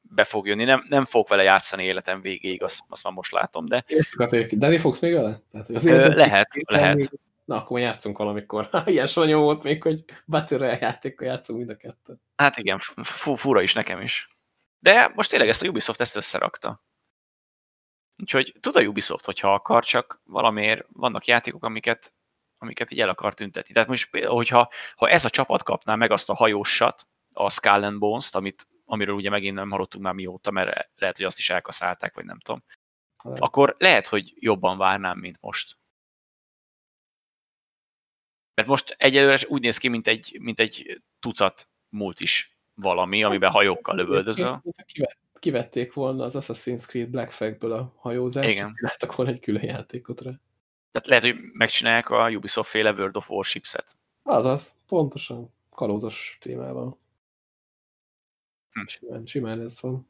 be fog jönni. Nem, nem fog vele játszani életem végéig, azt, azt már most látom, de... De nem fogsz még vele? Tehát, az Ö, lehet, lehet. Még... Na, akkor játszunk valamikor. Ilyen sanyó volt még, hogy Battle játékkal játszunk mind a kettőt. Hát igen, fura is nekem is. De most tényleg ezt a Ubisoft ezt összerakta. Úgyhogy tud a Ubisoft, hogyha akar, csak valamiért vannak játékok, amiket, amiket így el akar tüntetni. Tehát most hogyha ha ez a csapat kapná meg azt a hajósat, a Skull and Bones-t, amit amiről ugye megint nem hallottunk már mióta, mert lehet, hogy azt is elkaszálták, vagy nem tudom. Lehet. Akkor lehet, hogy jobban várnám, mint most. Mert most egyelőre úgy néz ki, mint egy, mint egy tucat múlt is valami, amiben hajókkal lövöldözöl. Kivették volna az Assassin's Creed Black Flag-ből a hajózást, Igen. csináltak volna egy külön játékot rá. Tehát lehet, hogy megcsinálják a Ubisoft féle World of Warships-et. Azaz, pontosan. Kalózos témával. Hm. Simán, simán ez van.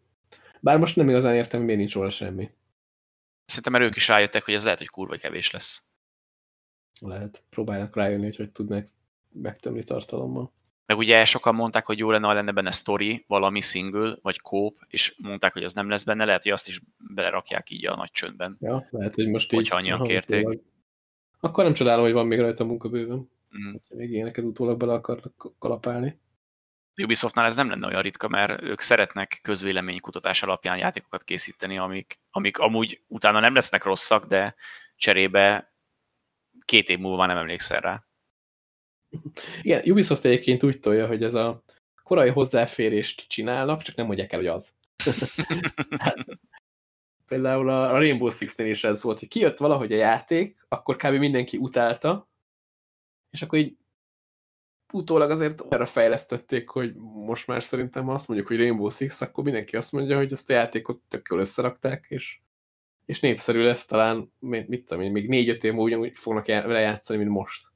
Bár most nem igazán értem, miért nincs róla semmi. Szerintem mert ők is rájöttek, hogy ez lehet, hogy kurva kevés lesz. Lehet. Próbálnak rájönni, hogy hogy tudnak megtömni tartalommal. Meg ugye sokan mondták, hogy jó lenne, ha lenne benne story, valami single, vagy kóp, és mondták, hogy az nem lesz benne, lehet, hogy azt is belerakják így a nagy csöndben. Ja, lehet, hogy most így... Hogyha annyian kérték. utólag. Akkor nem csodálom, hogy van még rajta munka bőven. Mm. Ha még ilyeneket utólag bele akarnak kalapálni. Ubisoftnál ez nem lenne olyan ritka, mert ők szeretnek közvéleménykutatás alapján játékokat készíteni, amik, amik amúgy utána nem lesznek rosszak, de cserébe két év múlva nem emlékszel rá. Igen, Ubisoft egyébként úgy tolja, hogy ez a korai hozzáférést csinálnak, csak nem mondják el, hogy az. hát, például a Rainbow Six-nél is ez volt, hogy kijött valahogy a játék, akkor kb. mindenki utálta, és akkor így utólag azért arra fejlesztették, hogy most már szerintem ha azt mondjuk, hogy Rainbow Six, akkor mindenki azt mondja, hogy ezt a játékot tök jól összerakták, és, és népszerű lesz talán, mit, mit tudom én, még négy-öt év múlva ugyanúgy fognak vele játszani, mint most.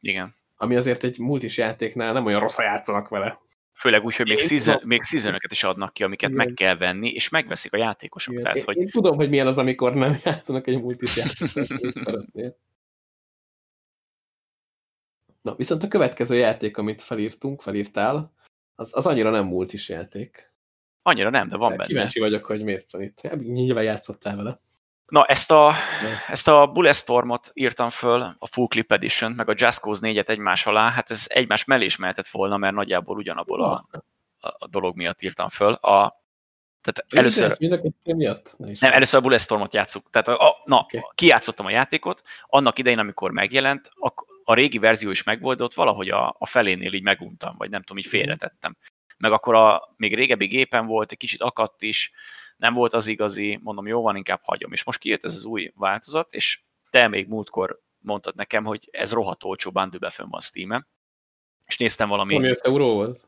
Igen. Ami azért egy multis játéknál nem olyan rossz, ha játszanak vele. Főleg úgy, hogy még, Én season, tudom. még seasonöket is adnak ki, amiket Igen. meg kell venni, és megveszik a játékosok. Igen. Tehát, én, hogy én tudom, hogy milyen az, amikor nem játszanak egy multis játékot. Na, viszont a következő játék, amit felírtunk, felírtál, az, az annyira nem multis játék. annyira nem, de van benne. Kíváncsi vagyok, hogy miért van itt. Ja, Nyilván játszottál vele. Na, ezt a, ezt a Bulletstormot írtam föl, a Full Clip Edition, meg a Cause 4-et egymás alá, hát ez egymás mellé is mehetett volna, mert nagyjából ugyanabból a, a, dolog miatt írtam föl. A, tehát először, a kettő miatt? Ne nem, először a Bulletstormot játsszuk. Tehát a, a, na, okay. kijátszottam a játékot, annak idején, amikor megjelent, a, a régi verzió is megvolt, de ott valahogy a, a felénél így meguntam, vagy nem tudom, így félretettem. Meg akkor a még régebbi gépen volt, egy kicsit akadt is, nem volt az igazi, mondom, jó van, inkább hagyom. És most kijött ez az új változat, és te még múltkor mondtad nekem, hogy ez rohadt olcsó, bundle fönn van Steam-en, és néztem valami, Ami 5 euró volt?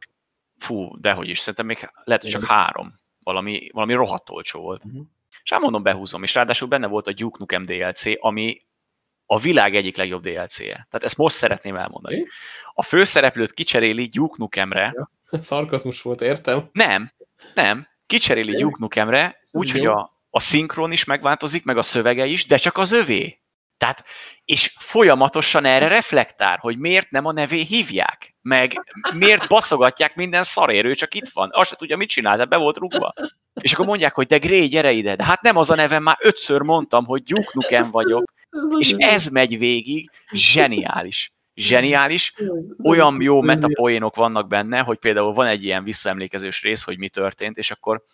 fú, dehogy is, szerintem még lehet, hogy csak három, valami, valami rohadt olcsó volt. Uh-huh. És hát mondom, behúzom, és ráadásul benne volt a Duke Nukem DLC, ami a világ egyik legjobb DLC-je. Tehát ezt most szeretném elmondani. A főszereplőt kicseréli Duke Nukemre, Ja. Szarkazmus volt, értem. nem, nem, kicseréli? Duke Nukemre, úgy, hogy jó. a, a szinkron is megváltozik, meg a szövege is, de csak az övé. Tehát, és folyamatosan erre reflektál, hogy miért nem a nevé hívják, meg miért baszogatják minden szarérő, csak itt van. Azt se tudja, mit csinál, de be volt rúgva. És akkor mondják, hogy de Gré, gyere ide. De hát nem az a nevem, már ötször mondtam, hogy Duke Nukem vagyok, és ez megy végig, zseniális. Zseniális, olyan jó metapoénok vannak benne, hogy például van egy ilyen visszaemlékezős rész, hogy mi történt, és akkor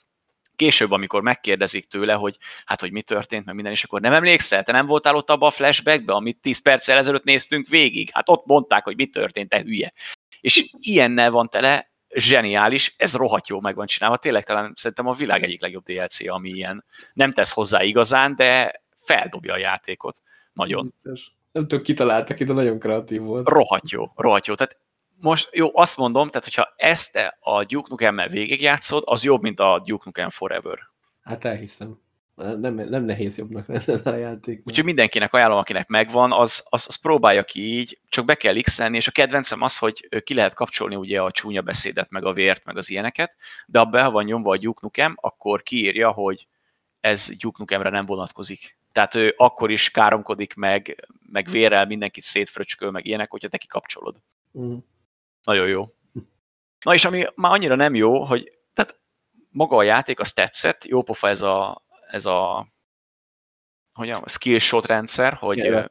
később, amikor megkérdezik tőle, hogy hát, hogy mi történt, meg minden, és akkor nem emlékszel, te nem voltál ott abban a flashbackbe, amit 10 perccel ezelőtt néztünk végig? Hát ott mondták, hogy mi történt, te hülye. És ilyennel van tele, zseniális, ez rohadt jó meg van csinálva, tényleg talán szerintem a világ egyik legjobb DLC, ami ilyen nem tesz hozzá igazán, de feldobja a játékot. Nagyon. Nem tudom, kitaláltak, de nagyon kreatív volt. rohadt jó, rohadt jó. Tehát most jó, azt mondom, tehát hogyha ezt a Duke Nukem-mel végigjátszod, az jobb, mint a Duke Nukem Forever. Hát elhiszem. Nem, nem nehéz jobbnak lenni a játék. Úgyhogy mindenkinek ajánlom, akinek megvan, az, az, az próbálja ki így, csak be kell x és a kedvencem az, hogy ki lehet kapcsolni ugye a csúnya beszédet, meg a vért, meg az ilyeneket, de ha be van nyomva a Duke Nukem, akkor kiírja, hogy ez Duke Nukemre nem vonatkozik. Tehát ő akkor is káromkodik meg, meg vérrel mindenkit szétfröcsköl, meg ilyenek, hogyha te kikapcsolod. Mm. Nagyon jó. Na és ami már annyira nem jó, hogy tehát maga a játék az tetszett, jó pofa ez a, ez a hogy a skill shot rendszer, hogy Igen.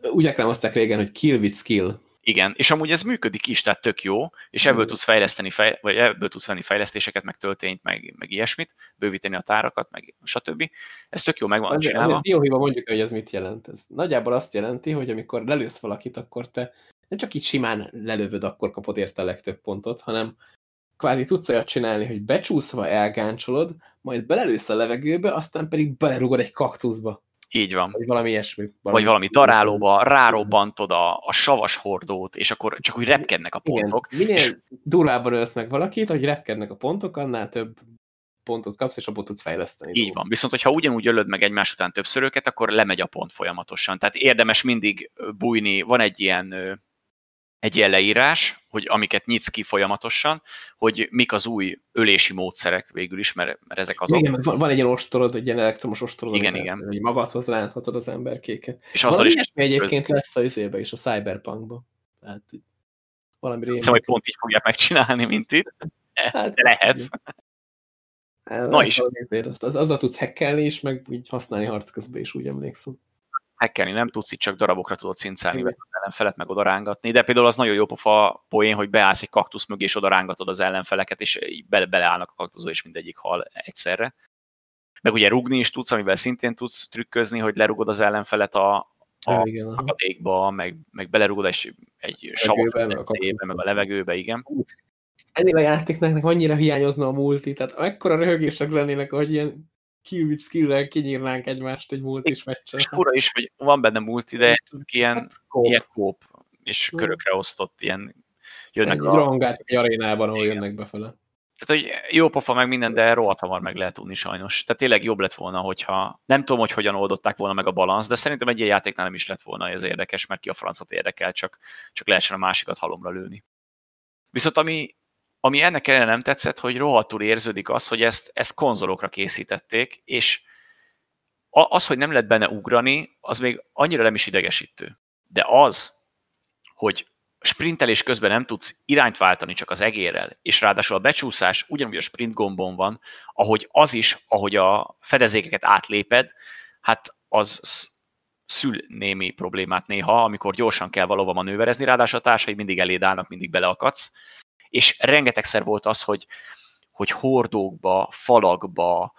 ö, Úgy reklámozták régen, hogy kill with skill. Igen, és amúgy ez működik is, tehát tök jó, és ebből Mm. tudsz fejleszteni, fej, vagy ebből tudsz venni fejlesztéseket, meg töltényt, meg, meg ilyesmit, bővíteni a tárakat, meg stb. Ez tök jó meg van Azért, csinálva. azért dióhéjban mondjuk, hogy ez mit jelent. Ez nagyjából azt jelenti, hogy amikor lelősz valakit, akkor te nem csak így simán lelövöd, akkor kapod érte a legtöbb pontot, hanem kvázi tudsz olyat csinálni, hogy becsúszva elgáncsolod, majd belelősz a levegőbe, aztán pedig belerugod egy kaktuszba, Így van. vagy valami ilyesmi. Vagy valami darálóba, rárobbantod a, a savas hordót, és akkor csak úgy repkednek a pontok. Igen, minél és- durvábban ölsz meg valakit, hogy repkednek a pontok, annál több pontot kapsz, és abból tudsz fejleszteni. Így van. Viszont, hogyha ugyanúgy ölöd meg egymás után többször őket, akkor lemegy a pont folyamatosan. Tehát érdemes mindig bújni, van egy ilyen egy ilyen leírás, hogy amiket nyitsz ki folyamatosan, hogy mik az új ölési módszerek végül is, mert, mert ezek azok. Igen, van, van egy ilyen ostorod, egy ilyen elektromos ostorod, igen, igen. hogy magadhoz ránthatod az emberkéket. És azzal is... egyébként lesz a üzébe is, a Cyberpunkban. Tehát valami rémlik. Szóval, hogy pont így fogják megcsinálni, mint itt. Hát, De lehet. Na is. Az, az, azzal tudsz hackelni, és meg úgy használni harc közben is, úgy emlékszem hackelni nem tudsz, itt csak darabokra tudod cincálni, vagy az ellenfelet meg odarángatni, de például az nagyon jó pofa poén, hogy beállsz egy kaktusz mögé, és odarángatod az ellenfeleket, és bele, beleállnak a kaktuszba, és mindegyik hal egyszerre. Meg ugye rugni is tudsz, amivel szintén tudsz trükközni, hogy lerugod az ellenfelet a, a igen, szakadékba, meg, meg belerugod egy, egy savos meg a levegőbe, igen. Ennél a játéknak annyira hiányozna a multi, tehát akkora röhögések lennének, hogy ilyen with skill kinyírnánk egymást egy multis meccsen. És ura is, hogy van benne multi, de ilyen, hát, kóp. ilyen kóp, és körökre osztott ilyen jönnek egy a... Rohangát egy arénában, ahol igen. jönnek befele. Tehát, hogy jó pofa meg minden, de rohadt hamar meg lehet tudni sajnos. Tehát tényleg jobb lett volna, hogyha nem tudom, hogy hogyan oldották volna meg a balansz, de szerintem egy ilyen játéknál nem is lett volna ez érdekes, mert ki a francot érdekel, csak, csak lehessen a másikat halomra lőni. Viszont ami ami ennek ellenére nem tetszett, hogy rohadtul érződik az, hogy ezt, ezt konzolokra készítették, és az, hogy nem lehet benne ugrani, az még annyira nem is idegesítő. De az, hogy sprintelés közben nem tudsz irányt váltani csak az egérrel, és ráadásul a becsúszás ugyanúgy a sprint gombon van, ahogy az is, ahogy a fedezékeket átléped, hát az szül némi problémát néha, amikor gyorsan kell valóban manőverezni, ráadásul a társai mindig eléd állnak, mindig beleakadsz, és rengetegszer volt az, hogy, hogy hordókba, falakba,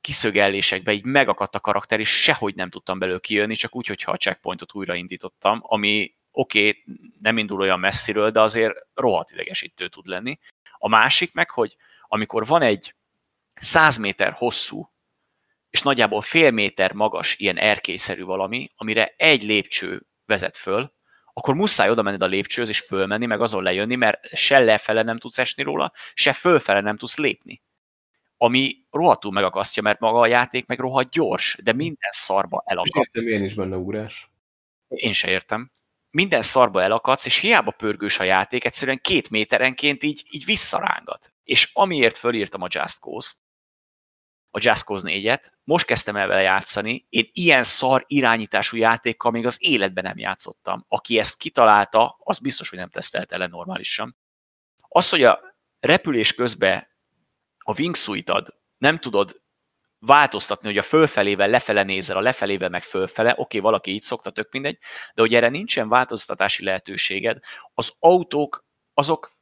kiszögellésekbe így megakadt a karakter, és sehogy nem tudtam belőle kijönni, csak úgy, hogyha a checkpointot újraindítottam, ami oké, okay, nem indul olyan messziről, de azért rohadt idegesítő tud lenni. A másik meg, hogy amikor van egy 100 méter hosszú, és nagyjából fél méter magas ilyen erkélyszerű valami, amire egy lépcső vezet föl, akkor muszáj oda menned a lépcsőhöz és fölmenni, meg azon lejönni, mert se lefele nem tudsz esni róla, se fölfele nem tudsz lépni. Ami rohadtul megakasztja, mert maga a játék meg rohadt gyors, de minden szarba elakad. Értem én is benne ugrás. Én se értem. Minden szarba elakadsz, és hiába pörgős a játék, egyszerűen két méterenként így, így visszarángat. És amiért fölírtam a Just Cause-t, a Cause 4-et, most kezdtem el vele játszani, én ilyen szar irányítású játékkal még az életben nem játszottam. Aki ezt kitalálta, az biztos, hogy nem tesztelte le normálisan. Az, hogy a repülés közben a wingsuitad nem tudod változtatni, hogy a fölfelével lefele nézel, a lefelével meg fölfele, oké, okay, valaki így szokta, tök mindegy, de hogy erre nincsen változtatási lehetőséged, az autók, azok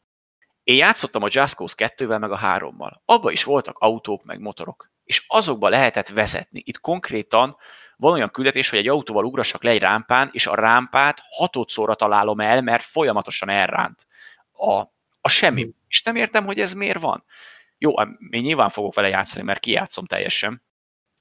én játszottam a Cause 2-vel, meg a 3-mal. Abba is voltak autók, meg motorok és azokba lehetett vezetni. Itt konkrétan van olyan küldetés, hogy egy autóval ugrassak le egy rámpán, és a rámpát hatodszorra találom el, mert folyamatosan elránt a, a semmi. Hmm. És nem értem, hogy ez miért van. Jó, én nyilván fogok vele játszani, mert kijátszom teljesen,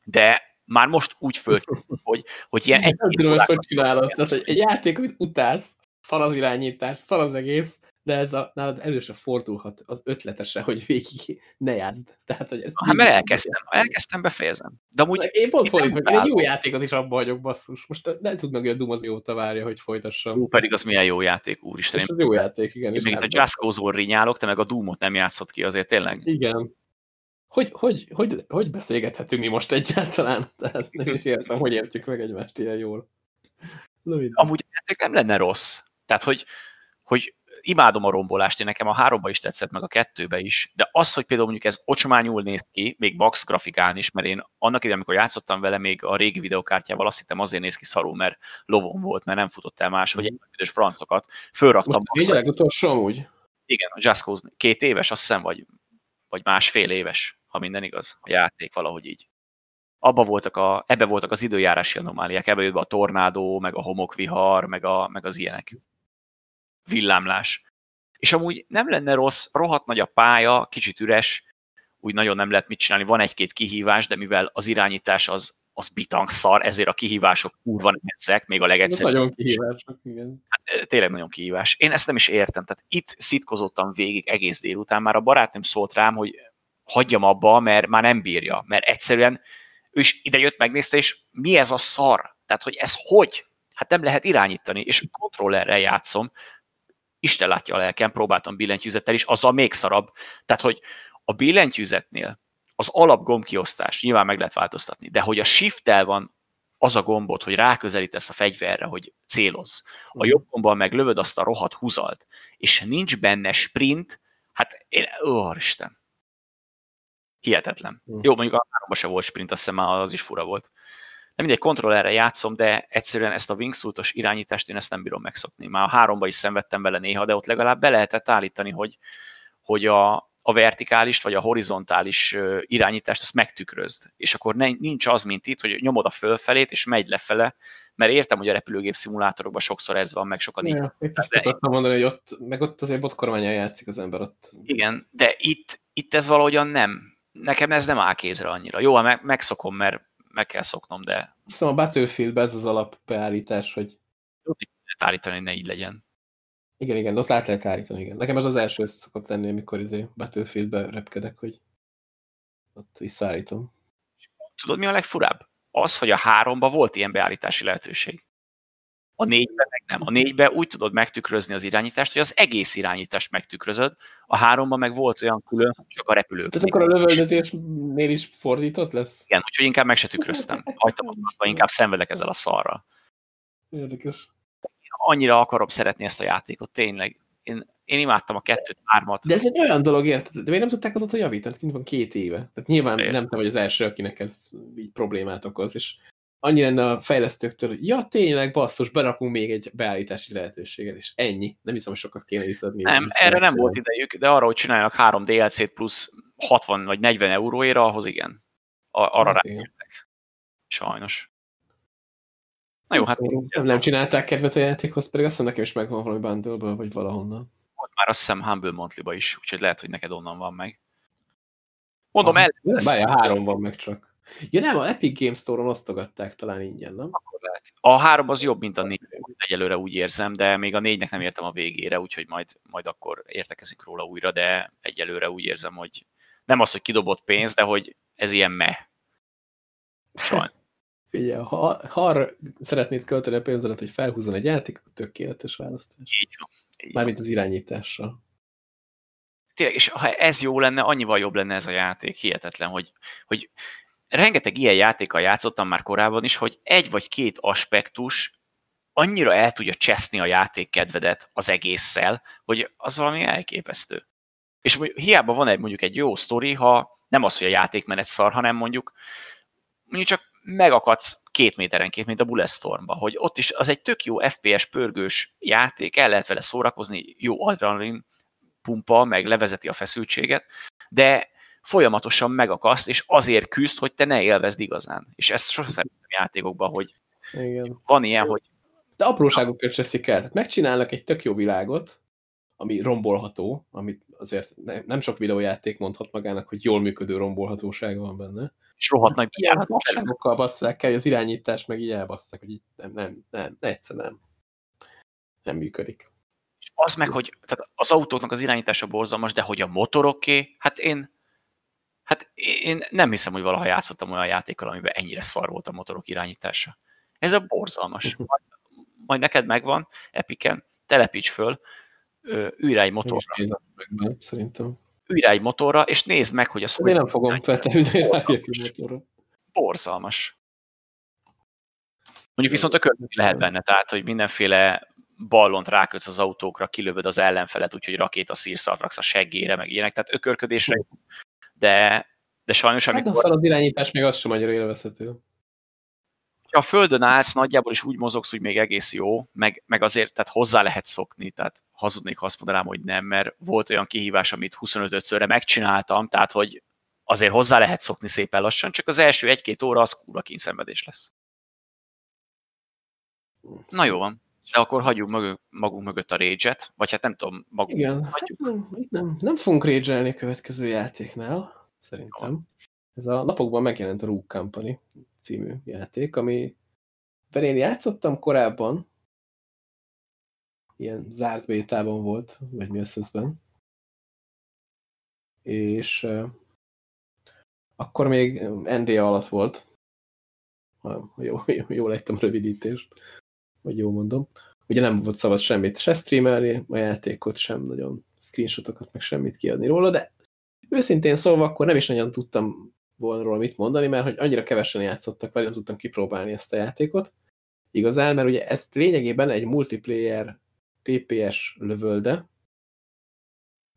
de már most úgy föl, hogy, hogy ilyen. Nem tudom, hogy csinálod. Tehát, hogy egy játék, amit utálsz, szar az irányítás, szar az egész, de ez a, nálad először fordulhat az ötletese, hogy végig ne jázd. Tehát, hogy ez hát mert elkezdtem, elkezdtem, befejezem. De amúgy én pont fordítom, hogy egy jó játékot is abba hagyok, basszus. Most nem tud meg, hogy a Doom az jóta várja, hogy folytassam. Ú, pedig az milyen jó játék, úristen. Az jó játék, igen. Én még a Just Cause-ból rinyálok, te meg a Doomot nem játszott ki azért tényleg. Igen. Hogy, hogy, hogy, hogy beszélgethetünk mi most egyáltalán? Tehát nem is értem, hogy értjük meg egymást ilyen jól. Amúgy a játék nem lenne rossz. Tehát, hogy, hogy imádom a rombolást, én nekem a háromba is tetszett, meg a kettőbe is, de az, hogy például mondjuk ez ocsmányul néz ki, még box grafikán is, mert én annak idején, amikor játszottam vele még a régi videokártyával, azt hittem azért néz ki szarul, mert lovon volt, mert nem futott el más, hogy egy büdös francokat. Fölraktam. Most a legutolsó úgy? Igen, a Cause két éves, azt hiszem, vagy, vagy másfél éves, ha minden igaz, a játék valahogy így. Abba voltak a, ebbe voltak az időjárási anomáliák, ebbe jött be a tornádó, meg a homokvihar, meg, a, meg az ilyenek villámlás. És amúgy nem lenne rossz, rohadt nagy a pálya, kicsit üres, úgy nagyon nem lehet mit csinálni, van egy-két kihívás, de mivel az irányítás az, az bitang szar, ezért a kihívások kurva nehezek, még a legegyszerűbb. Nagyon kihívások, igen. Hát, tényleg nagyon kihívás. Én ezt nem is értem, tehát itt szitkozottam végig egész délután, már a barátnőm szólt rám, hogy hagyjam abba, mert már nem bírja, mert egyszerűen ő is ide jött, megnézte, és mi ez a szar? Tehát, hogy ez hogy? Hát nem lehet irányítani, és kontrollerrel játszom, Isten látja a lelkem, próbáltam billentyűzettel is, azzal még szarabb. Tehát, hogy a billentyűzetnél az alapgombkiosztás nyilván meg lehet változtatni, de hogy a shift van az a gombot, hogy ráközelítesz a fegyverre, hogy célozz. A jobb gombbal meg lövöd azt a rohadt húzalt, és nincs benne sprint, hát én, ó, Isten. Hihetetlen. Mm. Jó, mondjuk a háromban se volt sprint, azt hiszem már az is fura volt. Nem mindegy, kontrollerre játszom, de egyszerűen ezt a wingsuitos irányítást én ezt nem bírom megszokni. Már a háromba is szenvedtem bele néha, de ott legalább be lehetett állítani, hogy, hogy a, a vertikális vagy a horizontális irányítást azt megtükrözd. És akkor ne, nincs az, mint itt, hogy nyomod a fölfelét, és megy lefele, mert értem, hogy a repülőgép szimulátorokban sokszor ez van, meg sokan ja, így. Itt ezt akartam mondani, hogy ott, meg ott azért botkormányán játszik az ember ott. Igen, de itt, itt ez valahogyan nem. Nekem ez nem áll kézre annyira. Jó, meg, megszokom, mert meg kell szoknom, de... Szóval a battlefield ez az alapbeállítás, hogy... Ott lehet állítani, hogy ne így legyen. Igen, igen, ott át lehet állítani, igen. Nekem ez az első szokott lenni, amikor izé Battlefield-be repkedek, hogy ott visszaállítom. Tudod, mi a legfurább? Az, hogy a háromba volt ilyen beállítási lehetőség. A négyben meg nem. A négyben úgy tudod megtükrözni az irányítást, hogy az egész irányítást megtükrözöd, a háromban meg volt olyan külön, csak a repülők. Tehát akkor a lövöldözésnél is fordított lesz? Igen, úgyhogy inkább meg se tükröztem. Hagytam, hogy inkább szenvedek ezzel a szarral. Érdekes. Annyira akarom szeretni ezt a játékot, tényleg. Én, én imádtam a kettőt, hármat. De ez egy olyan dolog, érted? De miért nem tudták azóta javítani? Itt van két éve. Tehát nyilván Érde. nem te vagy az első, akinek ez így problémát okoz, és annyi lenne a fejlesztőktől, hogy ja, tényleg, basszus, berakunk még egy beállítási lehetőséget, és ennyi. Nem hiszem, hogy sokat kéne visszadni. Nem, erre nem volt idejük, de arra, hogy csináljanak három DLC-t plusz 60 vagy 40 euróért, ahhoz igen. Arra hát, rájöttek. Sajnos. Na jó, hát... Ez nem csinálták kedvet a játékhoz, pedig azt nekem is megvan valami bundle vagy valahonnan. Volt már azt hiszem Humble monthly is, úgyhogy lehet, hogy neked onnan van meg. Mondom, el... Bárja, három van meg csak. Ja nem, a Epic Games Store-on osztogatták talán ingyen, nem? Akkor lehet. A három az jobb, mint a négy, egyelőre úgy érzem, de még a négynek nem értem a végére, úgyhogy majd, majd akkor értekezünk róla újra, de egyelőre úgy érzem, hogy nem az, hogy kidobott pénz, de hogy ez ilyen me. Sajnos. Figyelj, ha, ha arra szeretnéd költeni a pénzedet, hogy felhúzzon egy játék, tökéletes választás. Így van. Mármint az irányítással. Tényleg, és ha ez jó lenne, annyival jobb lenne ez a játék. Hihetetlen, hogy, hogy rengeteg ilyen játékkal játszottam már korábban is, hogy egy vagy két aspektus annyira el tudja cseszni a játék kedvedet az egésszel, hogy az valami elképesztő. És hiába van egy mondjuk egy jó sztori, ha nem az, hogy a játékmenet szar, hanem mondjuk mondjuk csak megakadsz két méterenként, mint a Bulletstormba, hogy ott is az egy tök jó FPS pörgős játék, el lehet vele szórakozni, jó adrenalin pumpa, meg levezeti a feszültséget, de folyamatosan megakaszt, és azért küzd, hogy te ne élvezd igazán. És ezt sosem szerintem játékokban, hogy Igen. van ilyen, hogy... De apróságokat cseszik el. Megcsinálnak egy tök jó világot, ami rombolható, amit azért nem sok videójáték mondhat magának, hogy jól működő rombolhatósága van benne. És rohadt nagy Ilyen apróságokkal basszák el, az irányítást meg így elbasszák, hogy így nem, nem, nem, egyszer nem. Nem működik. És az meg, hogy tehát az autóknak az irányítása borzalmas, de hogy a motoroké, hát én Hát én nem hiszem, hogy valaha játszottam olyan játékkal, amiben ennyire szar volt a motorok irányítása. Ez a borzalmas. Majd, majd neked megvan, Epiken, telepíts föl, ülj egy motorra. Meg, szerintem. Ülj egy motorra, és nézd meg, hogy az... Én nem fogom feltelepíteni egy motorra. Borzalmas. Mondjuk viszont ökölni lehet benne, tehát, hogy mindenféle ballont rákötsz az autókra, kilövöd az ellenfelet, úgyhogy rakéta szírszart raksz a seggére, meg ilyenek, tehát ökörködésre de, de sajnos hát amikor... Hát az irányítás még az sem annyira élvezhető. Ha a földön állsz, nagyjából is úgy mozogsz, úgy még egész jó, meg, meg azért tehát hozzá lehet szokni, tehát hazudnék, ha azt mondanám, hogy nem, mert volt olyan kihívás, amit 25-szörre megcsináltam, tehát hogy azért hozzá lehet szokni szépen lassan, csak az első egy-két óra az kúra kényszenvedés lesz. Na jó van. De akkor hagyjuk magunk, magunk mögött a rage vagy hát nem tudom, magunk Igen, hát nem, nem, nem fogunk rage a következő játéknál, szerintem. Jó. Ez a napokban megjelent a Rook Company című játék, ami én játszottam korábban, ilyen zárt bétában volt, vagy mi összözben. És akkor még NDA alatt volt. Ha jó, jó, jól lejtem a rövidítést, vagy jól mondom. Ugye nem volt szabad semmit se streamelni, a játékot sem nagyon screenshotokat, meg semmit kiadni róla, de őszintén szólva akkor nem is nagyon tudtam volna róla mit mondani, mert hogy annyira kevesen játszottak vagy nem tudtam kipróbálni ezt a játékot. Igazán, mert ugye ez lényegében egy multiplayer TPS lövölde,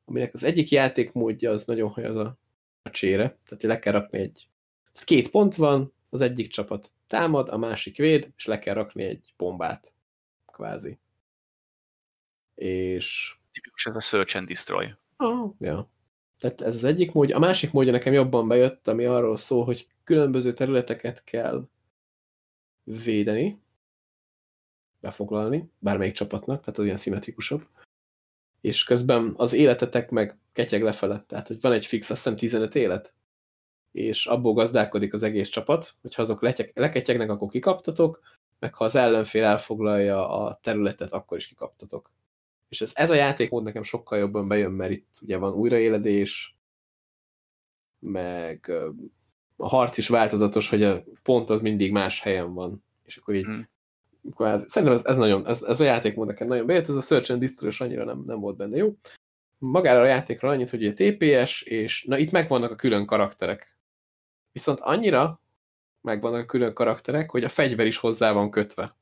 aminek az egyik játékmódja az nagyon hajaz a, a csére, tehát le kell rakni egy... Tehát két pont van, az egyik csapat támad, a másik véd, és le kell rakni egy bombát, kvázi. És... Tipikus ez a Search and Destroy. Ah, ja. Tehát ez az egyik módja. A másik módja nekem jobban bejött, ami arról szól, hogy különböző területeket kell védeni, befoglalni, bármelyik csapatnak, tehát az ilyen szimmetrikusabb. És közben az életetek meg ketyeg lefele. Tehát, hogy van egy fix, azt hiszem 15 élet, és abból gazdálkodik az egész csapat, hogyha azok leketyegnek, akkor kikaptatok, meg ha az ellenfél elfoglalja a területet, akkor is kikaptatok. És ez, ez a játékmód nekem sokkal jobban bejön, mert itt ugye van újraéledés, meg a harc is változatos, hogy a pont az mindig más helyen van. És akkor így hmm. kvázi, szerintem ez, ez, nagyon, ez, ez a játékmód nekem nagyon bejött, ez a Search and Destroy annyira nem, nem volt benne jó. Magára a játékra annyit, hogy ugye TPS, és na itt megvannak a külön karakterek. Viszont annyira megvannak a külön karakterek, hogy a fegyver is hozzá van kötve.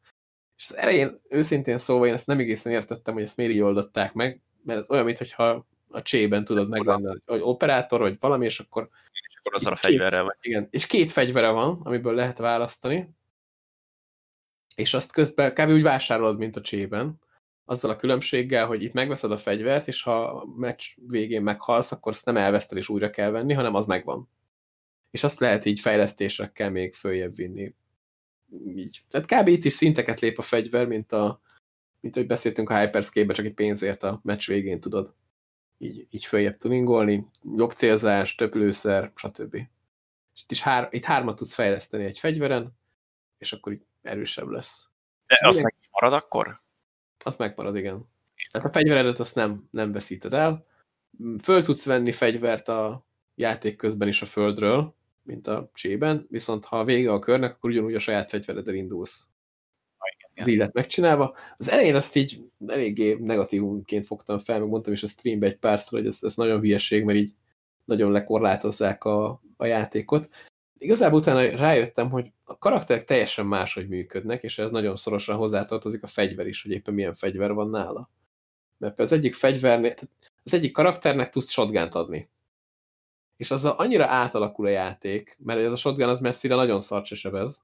És az elején, őszintén szóval én ezt nem egészen értettem, hogy ezt miért így oldották meg, mert ez olyan, mintha a csében tudod megvenni, hogy operátor, vagy valami, és akkor... És akkor azzal a fegyverrel vagy. Igen, és két fegyvere van, amiből lehet választani, és azt közben kb. úgy vásárolod, mint a csében, azzal a különbséggel, hogy itt megveszed a fegyvert, és ha a meccs végén meghalsz, akkor azt nem elveszted és újra kell venni, hanem az megvan. És azt lehet így fejlesztésekkel még följebb vinni így. Tehát kb. itt is szinteket lép a fegyver, mint a mint hogy beszéltünk a Hyperscape-be, csak egy pénzért a meccs végén tudod így, így följebb tuningolni, jobb célzás, több lőszer, stb. És itt, is hár, itt hármat tudsz fejleszteni egy fegyveren, és akkor így erősebb lesz. De az meg marad akkor? Az megmarad, igen. Tehát a fegyveredet azt nem, nem veszíted el. Föl tudsz venni fegyvert a játék közben is a földről, mint a csében, viszont ha vége a körnek, akkor ugyanúgy a saját fegyvereddel indulsz. Az illet megcsinálva. Az elején azt így eléggé negatívunként fogtam fel, meg mondtam is a streambe egy párszor, hogy ez, ez nagyon hülyeség, mert így nagyon lekorlátozzák a, a játékot. Igazából utána rájöttem, hogy a karakterek teljesen máshogy működnek, és ez nagyon szorosan hozzátartozik a fegyver is, hogy éppen milyen fegyver van nála. Mert az egyik fegyvernél, az egyik karakternek tudsz shotgun adni és azzal annyira átalakul a játék, mert ez a shotgun az messzire nagyon szart se sebez.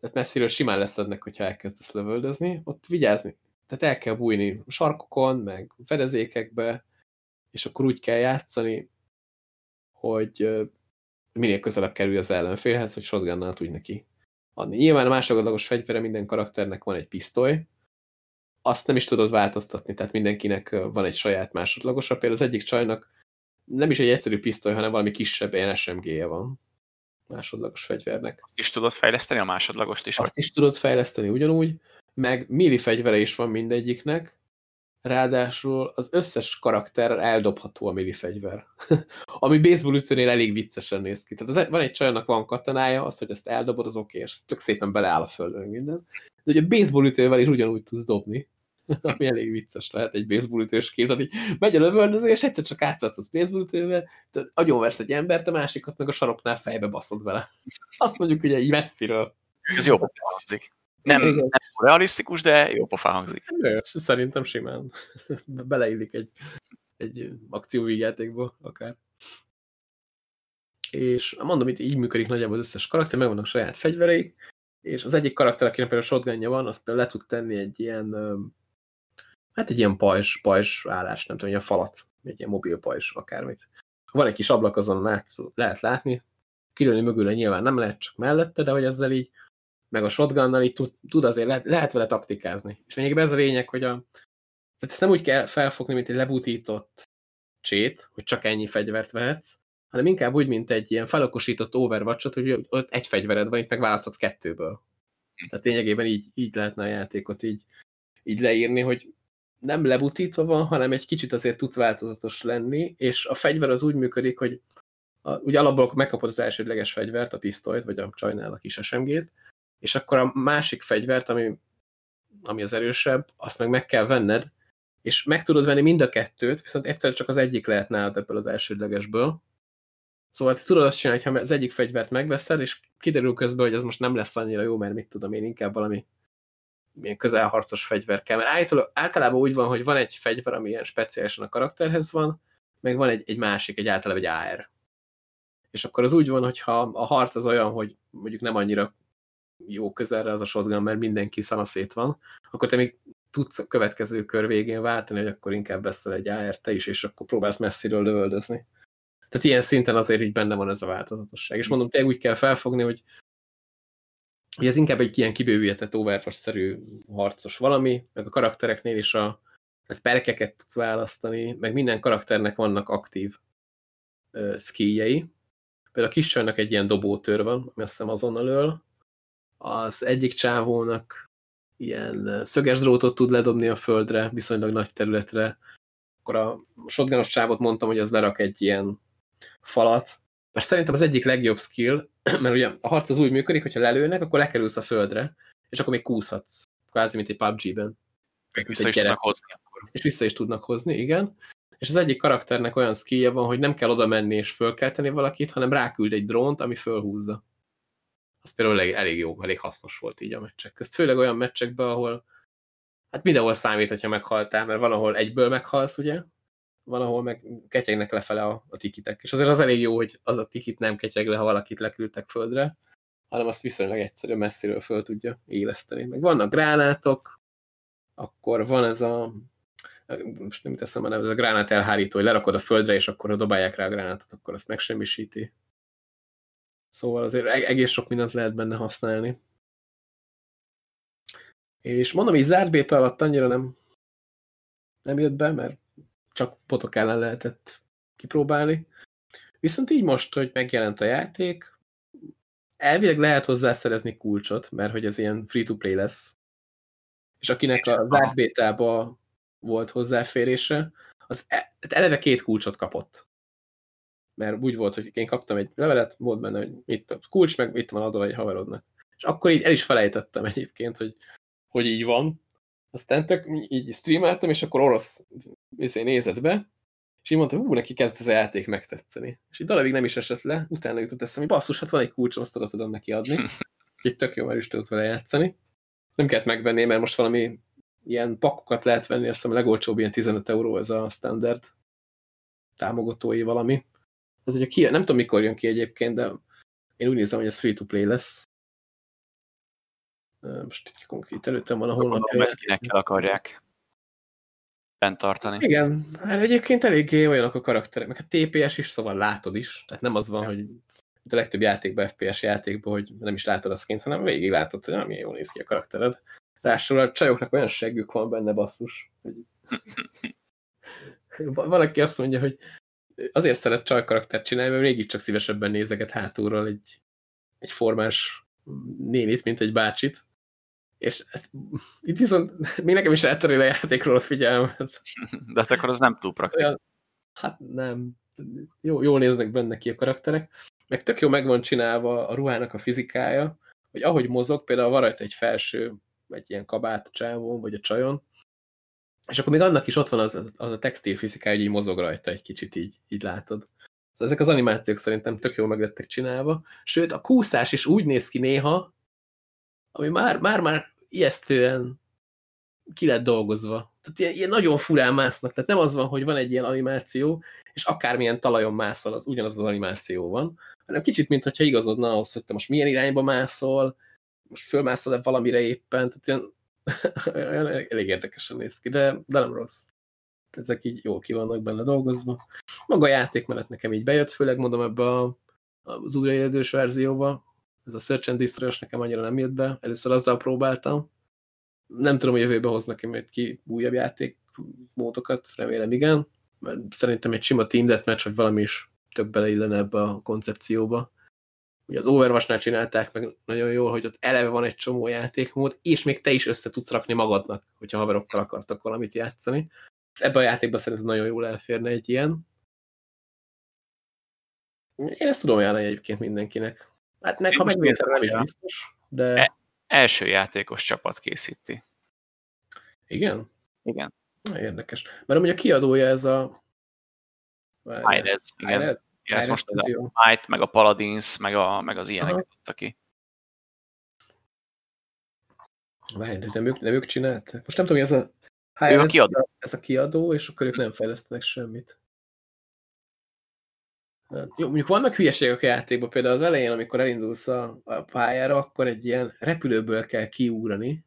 Tehát messziről simán leszednek, hogyha elkezdesz lövöldözni, ott vigyázni. Tehát el kell bújni sarkokon, meg fedezékekbe, és akkor úgy kell játszani, hogy minél közelebb kerül az ellenfélhez, hogy shotgunnal tudj neki adni. Nyilván a másodlagos fegyvere minden karakternek van egy pisztoly, azt nem is tudod változtatni, tehát mindenkinek van egy saját másodlagosa. Például az egyik csajnak nem is egy egyszerű pisztoly, hanem valami kisebb ilyen SMG-je van másodlagos fegyvernek. Azt is tudod fejleszteni a másodlagost is? Azt is tudod fejleszteni ugyanúgy, meg milli fegyvere is van mindegyiknek, ráadásul az összes karakter eldobható a milli fegyver. Ami baseball ütőnél elég viccesen néz ki. Tehát az, van egy csajnak van katonája, azt, hogy ezt eldobod, az oké, és tök szépen beleáll a földön minden. De ugye baseball ütővel is ugyanúgy tudsz dobni. ami elég vicces lehet egy baseballütős kép, hogy megy a lövöldözés, egyszer csak átlatsz baseballütővel, agyonversz egy embert, a másikat meg a saroknál fejbe baszod vele. Azt mondjuk ugye így messziről. Ez jó hangzik. Nem, nem realisztikus, de jó pofán hangzik. Szerintem simán. Beleillik egy, egy akcióvígjátékba akár. És mondom, itt így működik nagyjából az összes karakter, megvannak saját fegyvereik, és az egyik karakter, akinek például shotgunja van, azt például le tud tenni egy ilyen hát egy ilyen pajzs, pajzs állás, nem tudom, ilyen falat, egy ilyen mobil pajzs, akármit. Van egy kis ablak, azon át lehet látni, kilőni mögül nyilván nem lehet, csak mellette, de hogy ezzel így, meg a shotgunnal így tud, tud azért, lehet, lehet vele taktikázni. És még ez a lényeg, hogy a, tehát ezt nem úgy kell felfogni, mint egy lebutított csét, hogy csak ennyi fegyvert vehetsz, hanem inkább úgy, mint egy ilyen felokosított overwatch hogy ott egy fegyvered van, itt meg kettőből. Tehát lényegében így, így lehetne a játékot így, így leírni, hogy nem lebutítva van, hanem egy kicsit azért tudsz változatos lenni, és a fegyver az úgy működik, hogy a, ugye alapból megkapod az elsődleges fegyvert, a pisztolyt, vagy a csajnál a kis SMG-t, és akkor a másik fegyvert, ami, ami az erősebb, azt meg meg kell venned, és meg tudod venni mind a kettőt, viszont egyszer csak az egyik lehet nálad ebből az elsődlegesből. Szóval te tudod azt csinálni, ha az egyik fegyvert megveszed, és kiderül közben, hogy ez most nem lesz annyira jó, mert mit tudom én, inkább valami milyen közelharcos fegyver kell. Mert általában úgy van, hogy van egy fegyver, ami ilyen speciálisan a karakterhez van, meg van egy, egy másik, egy általában egy AR. És akkor az úgy van, hogyha a harc az olyan, hogy mondjuk nem annyira jó közelre az a shotgun, mert mindenki szanaszét van, akkor te még tudsz a következő kör végén váltani, hogy akkor inkább veszel egy AR te is, és akkor próbálsz messziről lövöldözni. Tehát ilyen szinten azért így benne van ez a változatosság. És mondom, tényleg úgy kell felfogni, hogy, hogy ez inkább egy ilyen kibővített overwatch-szerű harcos valami, meg a karaktereknél is a tehát perkeket tudsz választani, meg minden karakternek vannak aktív uh, skilljei. Például a kis csajnak egy ilyen dobótör van, ami azt hiszem azonnal öl. Az egyik csávónak ilyen szöges drótot tud ledobni a földre, viszonylag nagy területre. Akkor a shotgunos csávot mondtam, hogy az lerak egy ilyen falat, mert szerintem az egyik legjobb skill, mert ugye a harc az úgy működik, hogyha lelőnek, akkor lekerülsz a földre, és akkor még kúszhatsz, kvázi, mint egy PUBG-ben. Vissza is tudnak hozni akkor. És vissza is tudnak hozni, igen. És az egyik karakternek olyan skillje van, hogy nem kell oda menni és fölkelteni valakit, hanem ráküld egy drónt, ami fölhúzza. Az például elég, elég jó, elég hasznos volt így a meccsek közt. Főleg olyan meccsekben, ahol hát mindenhol számít, hogyha meghaltál, mert van, ahol egyből meghalsz, ugye? Van, ahol meg ketyegnek lefele a, a tikitek. És azért az elég jó, hogy az a tikit nem ketyeg le, ha valakit leküldtek földre, hanem azt viszonylag egyszerű messziről föl tudja éleszteni. Meg vannak gránátok, akkor van ez a most nem teszem a ez a gránát elhárító, hogy lerakod a földre, és akkor ha dobálják rá a gránátot, akkor azt megsemmisíti. Szóval azért egész sok mindent lehet benne használni. És mondom, így zárt béta alatt annyira nem, nem jött be, mert csak potok ellen lehetett kipróbálni. Viszont így most, hogy megjelent a játék, elvileg lehet hozzá szerezni kulcsot, mert hogy ez ilyen free-to-play lesz. És akinek a zárt bétába volt hozzáférése, az e, eleve két kulcsot kapott. Mert úgy volt, hogy én kaptam egy levelet, volt benne, hogy itt a kulcs, meg itt van adva egy haverodnak. És akkor így el is felejtettem egyébként, hogy, hogy így van. Aztán tök, így streameltem, és akkor orosz izé nézett be, és így mondta, hú, neki kezd ez a játék megtetszeni. És egy darabig nem is esett le, utána jutott eszem, hogy basszus, hát van egy kulcsom, azt oda tudom neki adni. Így tök jó, mert is tudott vele játszani. Nem kellett megvenni, mert most valami ilyen pakokat lehet venni, azt hiszem a legolcsóbb ilyen 15 euró ez a standard támogatói valami. Ez ugye ki, nem tudom mikor jön ki egyébként, de én úgy nézem, hogy ez free-to-play lesz. Most így konkrét előttem van a honlapja. Ezt akarják bent tartani. Igen, hát egyébként eléggé olyanok a karakterek, meg a TPS is, szóval látod is. Tehát nem az van, hogy a legtöbb játékban, FPS játékban, hogy nem is látod a skint, hanem végig látod, hogy nem jól néz ki a karaktered. Ráadásul a csajoknak olyan seggük van benne basszus. Hogy... van, aki azt mondja, hogy azért szeret csajkaraktert csinálni, mert mégiscsak szívesebben nézeget hátulról egy, egy formás nénit, mint egy bácsit. És hát, itt viszont még nekem is elterél a játékról a figyelmet. De hát akkor az nem túl praktikus. Hát nem. Jó, jól néznek benne ki a karakterek. Meg tök jó meg van csinálva a ruhának a fizikája, hogy ahogy mozog, például van rajta egy felső egy ilyen kabát a csávón, vagy a csajon, és akkor még annak is ott van az, az a textil fizikája, hogy így mozog rajta egy kicsit, így, így látod. Szóval ezek az animációk szerintem tök jól meg lettek csinálva. Sőt, a kúszás is úgy néz ki néha, ami már, már, ijesztően ki lett dolgozva. Tehát ilyen, ilyen nagyon furán másznak. Tehát nem az van, hogy van egy ilyen animáció, és akármilyen talajon mászol, az ugyanaz az animáció van, hanem kicsit, mintha igazodna ahhoz, hogy te most milyen irányba mászol, most fölmászol-e valamire éppen, tehát ilyen, elég érdekesen néz ki, de, de nem rossz. Ezek így jól ki vannak benne dolgozva. Maga a játék mellett nekem így bejött, főleg mondom ebbe a, az újraélődős verzióba. Ez a Search and destroy nekem annyira nem jött be. Először azzal próbáltam. Nem tudom, hogy jövőbe hoznak-e majd ki újabb játékmódokat, remélem igen. Mert szerintem egy sima Team Deathmatch, vagy valami is több beleillene ebbe a koncepcióba. Ugye az Overwatch-nál csinálták meg nagyon jól, hogy ott eleve van egy csomó játékmód, és még te is össze tudsz rakni magadnak, hogyha haverokkal akartak valamit játszani. Ebben a játékban szerintem nagyon jól elférne egy ilyen. Én ezt tudom ajánlani egyébként mindenkinek. Hát meg, Én ha megnézem, nem is biztos, de E- Első játékos csapat készíti. igen, Igen. Na, érdekes. Mert amúgy a kiadója ez a... Hi-Rez, igen. Hi-Rez? igen ezt most a. Might, meg a Paladins, meg, a, meg az ilyeneket Aha. adta ki. Várj, de nem ők, nem ők csinálták? Most nem tudom, hogy ez a... Kiadó. Ez a, ez a kiadó, és akkor ők nem fejlesztenek semmit. Jó, mondjuk vannak hülyeségek a játékban, például az elején, amikor elindulsz a, a pályára, akkor egy ilyen repülőből kell kiugrani,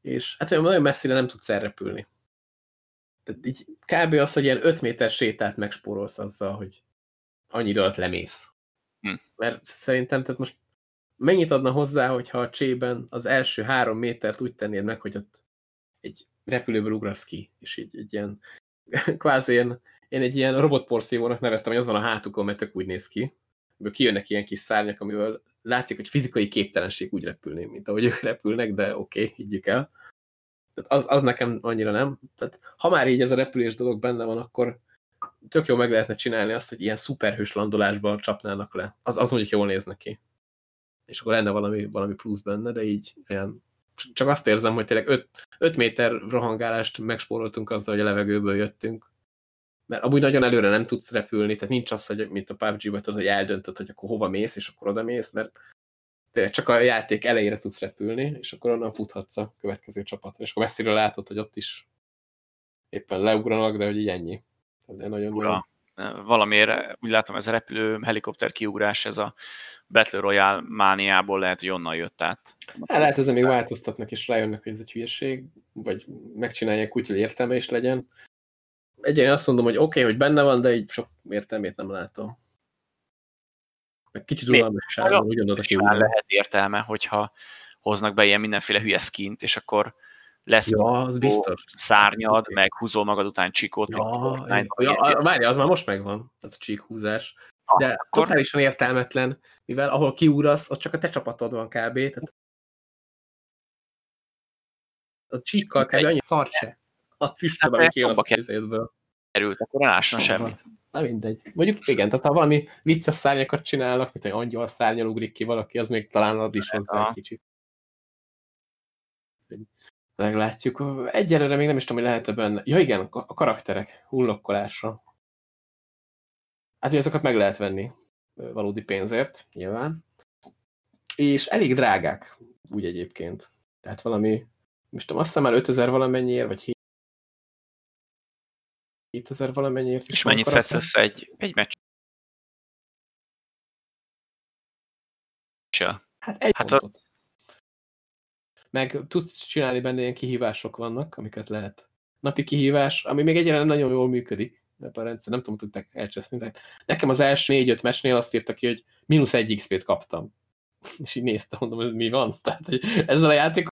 és hát olyan nagyon messzire nem tudsz elrepülni. Tehát így kb. az, hogy ilyen 5 méter sétát megspórolsz azzal, hogy annyi idő alatt lemész. Hm. Mert szerintem, tehát most mennyit adna hozzá, hogyha a csében az első három métert úgy tennéd meg, hogy ott egy repülőből ugrasz ki, és így egy ilyen, kvázi ilyen, én egy ilyen robotporszívónak neveztem, hogy az van a hátukon, mert tök úgy néz ki, amiből kijönnek ilyen kis szárnyak, amivel látszik, hogy fizikai képtelenség úgy repülni, mint ahogy ők repülnek, de oké, okay, higgyük el. Tehát az, az nekem annyira nem. Tehát ha már így ez a repülés dolog benne van, akkor tök jó meg lehetne csinálni azt, hogy ilyen szuperhős landolásban csapnának le. Az, az mondjuk jól néz neki. És akkor lenne valami, valami plusz benne, de így olyan, csak azt érzem, hogy tényleg 5 méter rohangálást megspóroltunk azzal, hogy a levegőből jöttünk. Mert amúgy nagyon előre nem tudsz repülni, tehát nincs az, hogy mint a PUBG-ben tudod, hogy eldöntöd, hogy akkor hova mész, és akkor oda mész, mert tényleg csak a játék elejére tudsz repülni, és akkor onnan futhatsz a következő csapatra, és akkor messziről látod, hogy ott is éppen leugranak, de hogy így ennyi. De nagyon Ura. Valamiért úgy látom, ez a repülő helikopter kiugrás, ez a Battle Royale mániából lehet, hogy onnan jött át. Hát lehet ezen még változtatnak, és rájönnek, hogy ez egy hülyeség, vagy megcsinálják úgy, hogy értelme is legyen. Egyébként azt mondom, hogy oké, okay, hogy benne van, de így sok értelmét nem látom. Meg kicsit unalmasságban, úgy gondolod, aki lehet értelme, hogyha hoznak be ilyen mindenféle hülye skint, és akkor lesz Ja, az biztos. szárnyad, Oké. meg húzol magad után csikót, Ja, ja, várja, az már most megvan, ez a csíkhúzás. De akkor- totálisan értelmetlen, mivel ahol kiúrasz, ott csak a te csapatod van kb. Tehát a csíkkal kb. annyi szart se. A füstöd, Hát, ami kijön a szézédből. került, akkor ne lásson semmit. Na mindegy. Mondjuk igen, tehát ha valami vicces szárnyakat csinálnak, mint egy angyal szárnyal ugrik ki valaki, az még talán ad is hozzá Aha. egy kicsit. Meglátjuk. Egyelőre még nem is tudom, hogy lehet-e benne. Ja igen, a karakterek hullokkolásra. Hát, hogy azokat meg lehet venni valódi pénzért, nyilván. És elég drágák, úgy egyébként. Tehát valami, most tudom, azt hiszem már 5000 valamennyiért, vagy 7000 valamennyiért. És mennyit szedsz össze egy, egy meccs? Hát egy Hát pontot. Meg tudsz csinálni benne ilyen kihívások vannak, amiket lehet. Napi kihívás, ami még egyre nagyon jól működik ebben a rendszer, nem tudom, tudták elcseszni, de nekem az első négy-öt mesnél azt írta ki, hogy mínusz egy XP-t kaptam. És így néztem, mondom, ez mi van? Tehát, hogy ezzel a játékkal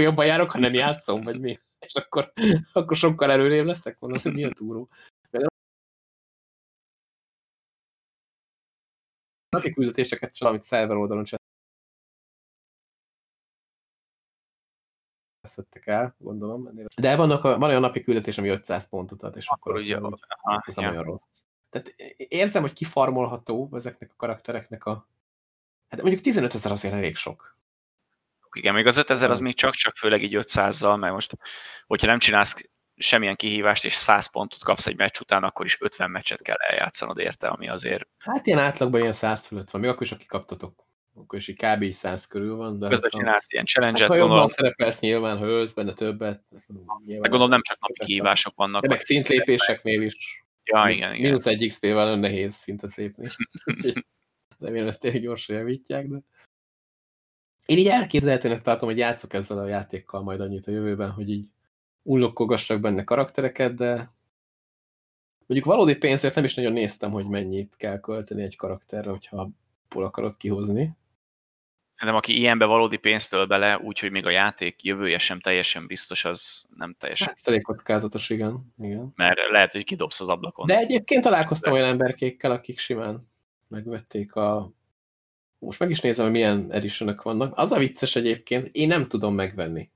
jobban járok, ha nem játszom, vagy mi? És akkor, akkor sokkal előrébb leszek, mondom, mi a túró. Napi küldetéseket csak, amit szerver oldalon veszettek el, gondolom. De vannak, van olyan napi küldetés, ami 500 pontot ad, és akkor, Akkor ugye, hogy aha, ez nem ja. olyan rossz. Tehát érzem, hogy kifarmolható ezeknek a karaktereknek a... Hát mondjuk 15 ezer azért elég sok. Igen, még az 5000 az még csak-csak, főleg így 500-zal, mert most, hogyha nem csinálsz semmilyen kihívást, és 100 pontot kapsz egy meccs után, akkor is 50 meccset kell eljátszanod érte, ami azért Hát ilyen átlagban ilyen 100 fölött van, még akkor is, aki kaptatok. Akkor is így kb. így 100 körül van. De közben ha- csinálsz ilyen hát, challenge-et, ha jobban gondolom, szerepelsz nyilván, ha ölsz benne többet. nyilván- meg gondolom nem csak napi kihívások vannak. De meg szintlépéseknél is. Ja, igen, igen. Minusz egy XP-vel nehéz szintet lépni. Remélem ezt tényleg gyorsan javítják, de... Én így elképzelhetőnek tartom, hogy játszok ezzel a játékkal majd annyit a jövőben, hogy így ullokkogassak benne karaktereket, de mondjuk valódi pénzért nem is nagyon néztem, hogy mennyit kell költeni egy karakterre, hogyha abból akarod kihozni. Szerintem aki ilyenbe valódi pénzt öl bele, úgyhogy még a játék jövője sem teljesen biztos, az nem teljesen. Hát elég kockázatos, igen. igen. Mert lehet, hogy kidobsz az ablakon. De egyébként találkoztam olyan emberkékkel, akik simán megvették a... Most meg is nézem, hogy milyen edition vannak. Az a vicces egyébként, én nem tudom megvenni.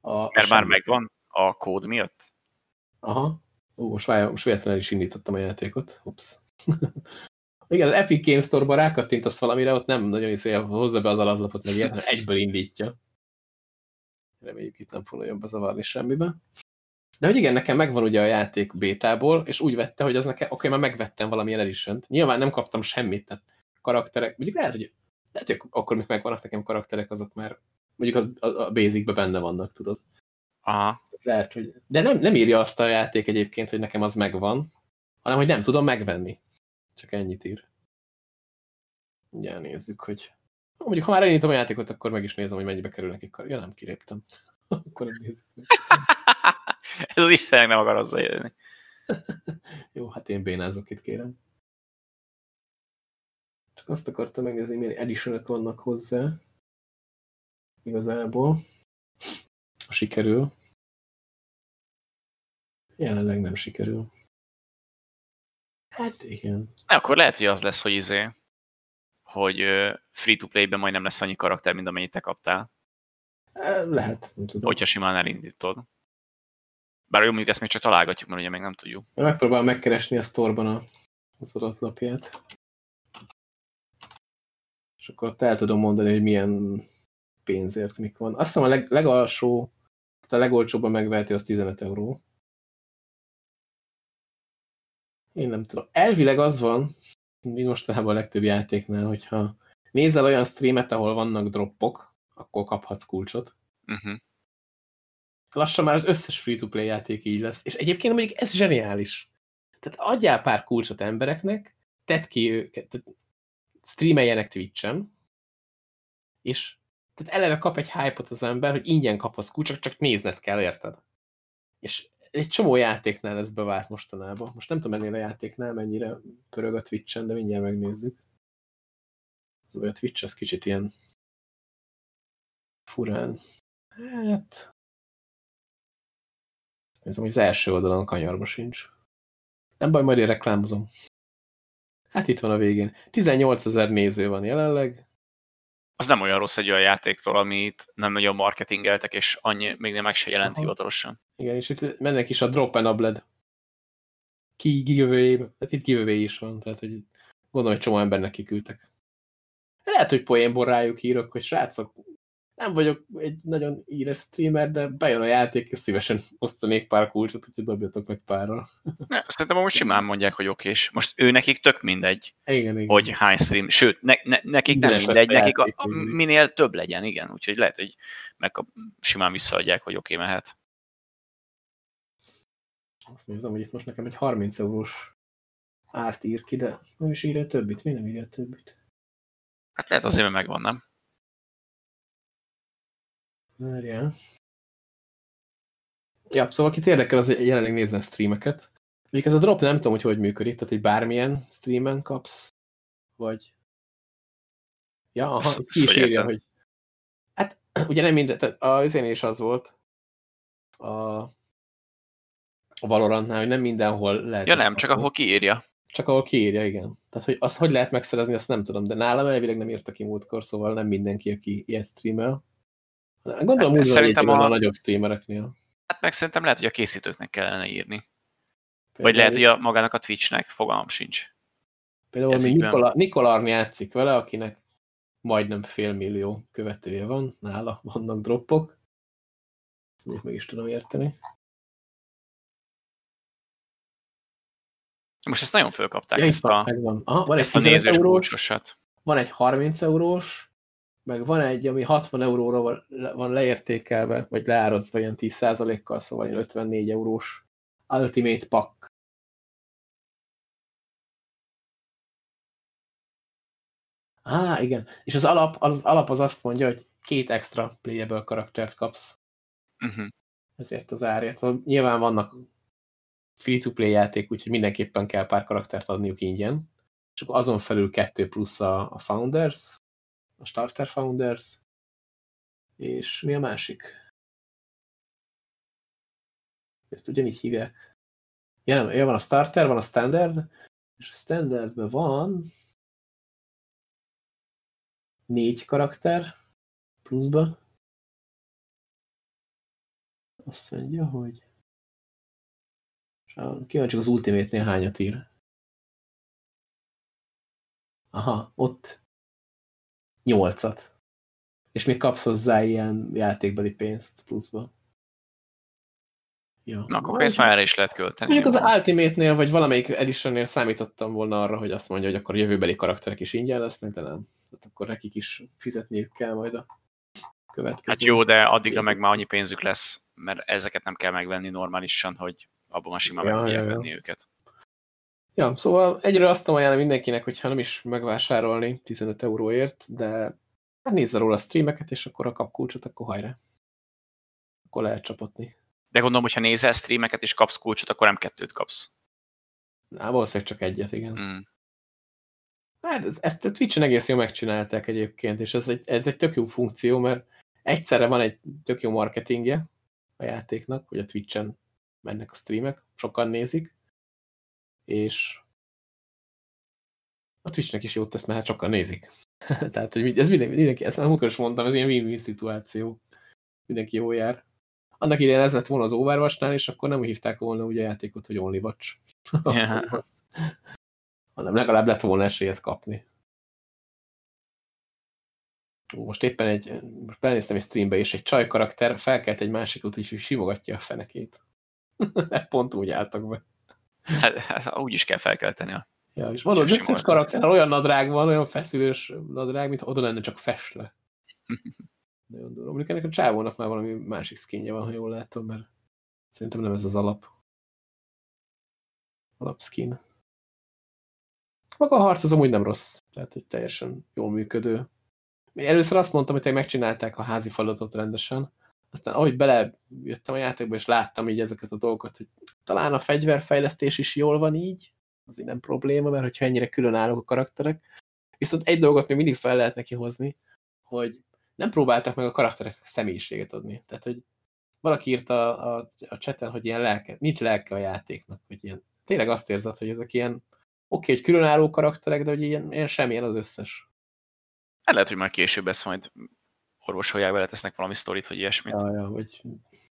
A, Mert már megvan a kód miatt. Aha. Ú, most, várj, most véletlenül is indítottam a játékot. Ups. Igen, az Epic Games Store-ban rákattintasz valamire, ott nem nagyon is hozza be az alaplapot, meg ilyet, egyből indítja. Reméljük itt nem fog nagyon bezavarni semmibe. De hogy igen, nekem megvan ugye a játék bétából, és úgy vette, hogy az nekem, oké, már megvettem valamilyen edition -t. Nyilván nem kaptam semmit, tehát karakterek, mondjuk lehet, hogy, lehet, hogy akkor, még megvannak nekem karakterek, azok már mondjuk az, a, a basic benne vannak, tudod. Aha. Lehet, hogy... De nem, nem írja azt a játék egyébként, hogy nekem az megvan, hanem hogy nem tudom megvenni. Csak ennyit ír. Ugye nézzük, hogy... Mondjuk, ha már elindítom a játékot, akkor meg is nézem, hogy mennyibe kerül nekik. Ja, nem kiréptem. akkor nem nézzük. Ez az Istennek nem akar hozzájönni. Jó, hát én bénázok itt, kérem. Csak azt akartam megnézni, milyen edition vannak hozzá. Igazából. Ha sikerül. Jelenleg nem sikerül. Hát igen. Akkor lehet, hogy az lesz, hogy izé, hogy free-to-play-ben majd nem lesz annyi karakter, mint amennyit te kaptál. Lehet, nem tudom. Hogyha simán elindítod. Bár jó, mondjuk ezt még csak találgatjuk, mert ugye még nem tudjuk. Megpróbálom megkeresni a sztorban a, az adatlapját. És akkor ott el tudom mondani, hogy milyen pénzért mik van. Azt hiszem a leg, legalsó, tehát a legolcsóbban megveheti az 15 euró. Én nem tudom. Elvileg az van, mint mostanában a legtöbb játéknál, hogyha nézel olyan streamet, ahol vannak droppok, akkor kaphatsz kulcsot. Uh -huh. Lassan már az összes free-to-play játék így lesz. És egyébként mondjuk ez zseniális. Tehát adjál pár kulcsot embereknek, tedd ki őket, tehát streameljenek Twitch-en, és tehát eleve kap egy hype-ot az ember, hogy ingyen kaphatsz kulcsot, csak nézned kell, érted? És egy csomó játéknál ez bevált mostanában. Most nem tudom ennél a játéknál mennyire pörög a Twitch-en, de mindjárt megnézzük. A Twitch az kicsit ilyen furán. Hát... Nézem, hogy az első oldalon kanyarba sincs. Nem baj, majd én reklámozom. Hát itt van a végén. 18 ezer néző van jelenleg. Az nem olyan rossz egy olyan játéktól, amit nem nagyon marketingeltek, és annyi még nem meg se jelent hivatalosan. Igen, és itt mennek is a drop and abled. Ki giveaway, hát itt giveaway is van, tehát hogy gondolom, hogy csomó embernek kiküldtek. Lehet, hogy poénból rájuk írok, hogy srácok, nem vagyok egy nagyon íres streamer, de bejön a játék, és szívesen osztanék pár kulcsot, hogy dobjatok meg párral. Ne, szerintem most simán mondják, hogy okés. Most ő nekik tök mindegy, igen, igen. hogy hány stream, sőt, ne, ne, nekik nem mindegy, nekik a, a, minél több legyen, igen. Úgyhogy lehet, hogy meg a, simán visszaadják, hogy oké, mehet. Azt nézem, hogy itt most nekem egy 30 eurós árt ír ki, de nem is írja többit. Mi nem írja többit? Hát lehet azért, mert megvan, nem? Várjál. Ja, szóval akit érdekel, az jelenleg nézzen streameket. Mondjuk ez a drop nem tudom, hogy hogy működik, tehát hogy bármilyen streamen kapsz, vagy... Ja, aha, ezt, ki is írja, hogy... Hát, ugye nem minden, tehát az én is az volt a, a Valorantnál, hogy nem mindenhol lehet... Ja nem, csak ahol kiírja. Csak ahol kiírja, igen. Tehát, hogy azt hogy lehet megszerezni, azt nem tudom, de nálam elvileg nem írta ki múltkor, szóval nem mindenki, aki ilyet streamel. Gondolom hát, úgy szerintem a... a nagyobb streamereknél. Hát meg szerintem lehet, hogy a készítőknek kellene írni. Például Vagy lehet, hogy a, magának a Twitchnek fogalmam sincs. Például mi Nikola, Nikola Arni játszik vele, akinek majdnem fél millió követője van, nála vannak droppok. Ezt még meg is tudom érteni. Most ezt nagyon fölkapták, ja, ezt, a, Aha, van ezt egy a nézős eurós, Van egy 30 eurós, meg van egy, ami 60 euróra van leértékelve, vagy leározva ilyen 10%-kal, szóval 54 eurós Ultimate Pack. Á, igen. És az alap, az alap az azt mondja, hogy két extra playable karaktert kapsz. Uh -huh. Ezért az árért. Szóval nyilván vannak free-to-play játék, úgyhogy mindenképpen kell pár karaktert adniuk ingyen. És akkor azon felül kettő plusz a, a Founders, a Starter Founders, és mi a másik? Ezt ugyanígy hívják. Ja, ja, van a Starter, van a Standard, és a Standardben van négy karakter pluszba. Azt mondja, hogy kíváncsi az Ultimate-nél hányat ír. Aha, ott nyolcat. És még kapsz hozzá ilyen játékbeli pénzt pluszba. Ja. Na, akkor pénzt már erre is lehet költeni. Mondjuk az Ultimate-nél, vagy valamelyik edition számítottam volna arra, hogy azt mondja, hogy akkor a jövőbeli karakterek is ingyen lesznek, de nem. Hát akkor nekik is fizetniük kell majd a következő. Hát jó, de addigra meg már annyi pénzük lesz, mert ezeket nem kell megvenni normálisan, hogy abban már simán ja, meg ja, ja. őket. Ja, szóval egyre azt ajánlom mindenkinek, hogyha nem is megvásárolni 15 euróért, de hát nézze róla a streameket, és akkor a kapkulcsot, akkor hajrá. Akkor lehet csapatni. De gondolom, hogyha nézel streameket és kapsz kulcsot, akkor nem kettőt kapsz. Na, valószínűleg csak egyet, igen. Mm. Hát ezt, ezt a Twitch-en egész jól megcsinálták egyébként, és ez egy, ez egy tök jó funkció, mert egyszerre van egy tök jó marketingje a játéknak, hogy a Twitch-en mennek a streamek, sokan nézik, és a Twitchnek is jót tesz, mert hát sokan nézik. Tehát, hogy ez mindenki, mindenki ezt múltkor is mondtam, ez ilyen win-win szituáció. Mindenki jó jár. Annak idején ez lett volna az overwatch és akkor nem hívták volna ugye a játékot, hogy Only Watch. Yeah. hanem legalább lett volna esélyet kapni. Most éppen egy, most belenéztem egy streambe, és egy csaj karakter felkelt egy másikot, és simogatja a fenekét. Pont úgy álltak be. Hát, hát úgy is kell felkelteni a Ja, és mondod, az összes karakter olyan nadrág van, olyan feszülős nadrág, mint oda lenne csak fesle. Nagyon durva. Mondjuk ennek a csávónak már valami másik skinje van, ha jól látom, mert szerintem nem ez az alap. Alapskin. Maga a harc az amúgy nem rossz. Tehát, hogy teljesen jól működő. Először azt mondtam, hogy megcsinálták a házi feladatot rendesen. Aztán ahogy belejöttem a játékba, és láttam így ezeket a dolgokat, hogy talán a fegyverfejlesztés is jól van így, azért nem probléma, mert hogyha ennyire különállók a karakterek. Viszont egy dolgot még mindig fel lehet neki hozni, hogy nem próbáltak meg a karakterek személyiséget adni. Tehát, hogy valaki írta a, a, a chaten, hogy ilyen lelke, nincs lelke a játéknak, hogy ilyen, tényleg azt érzed, hogy ezek ilyen oké, okay, hogy különálló karakterek, de hogy ilyen, ilyen semmilyen az összes. Hát lehet, hogy majd később ezt majd orvosolják vele, tesznek valami sztorit, vagy ilyesmit. Ja, ja, vagy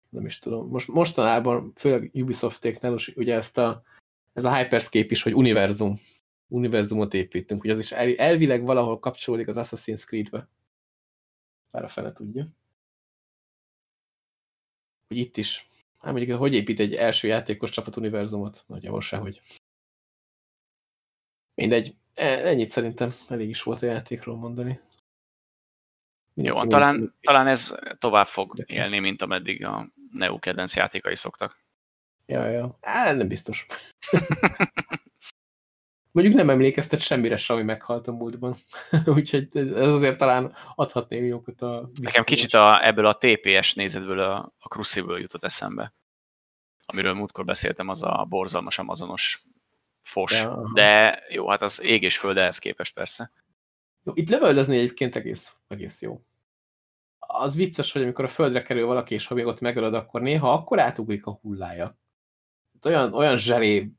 nem is tudom. Most, mostanában, főleg Ubisoftéknál, ugye ezt a, ez a Hyperscape is, hogy univerzum. Univerzumot építünk. Ugye az is el, elvileg valahol kapcsolódik az Assassin's Creed-be. Bár a fele tudja. Hogy itt is. Hát mondjuk, hogy épít egy első játékos csapat univerzumot? Nagyjából hogy. Mindegy. E, ennyit szerintem elég is volt a játékról mondani. Jó, talán, talán ez tovább fog élni, mint ameddig a Neo kedvenc játékai szoktak. Ja, ja. Á, nem biztos. Mondjuk nem emlékeztet semmire sem, ami meghalt a múltban. Úgyhogy ez azért talán adhat némi okot a... Nekem kicsit a, ebből a TPS nézetből a, a Crucible jutott eszembe. Amiről múltkor beszéltem, az a borzalmas amazonos fos. Ja, De jó, hát az ég és föld ehhez képest persze. Jó, itt lövöldözni egyébként egész, egész jó. Az vicces, hogy amikor a földre kerül valaki, és ha még ott megölöd, akkor néha akkor átugrik a hullája. Olyan, olyan zseré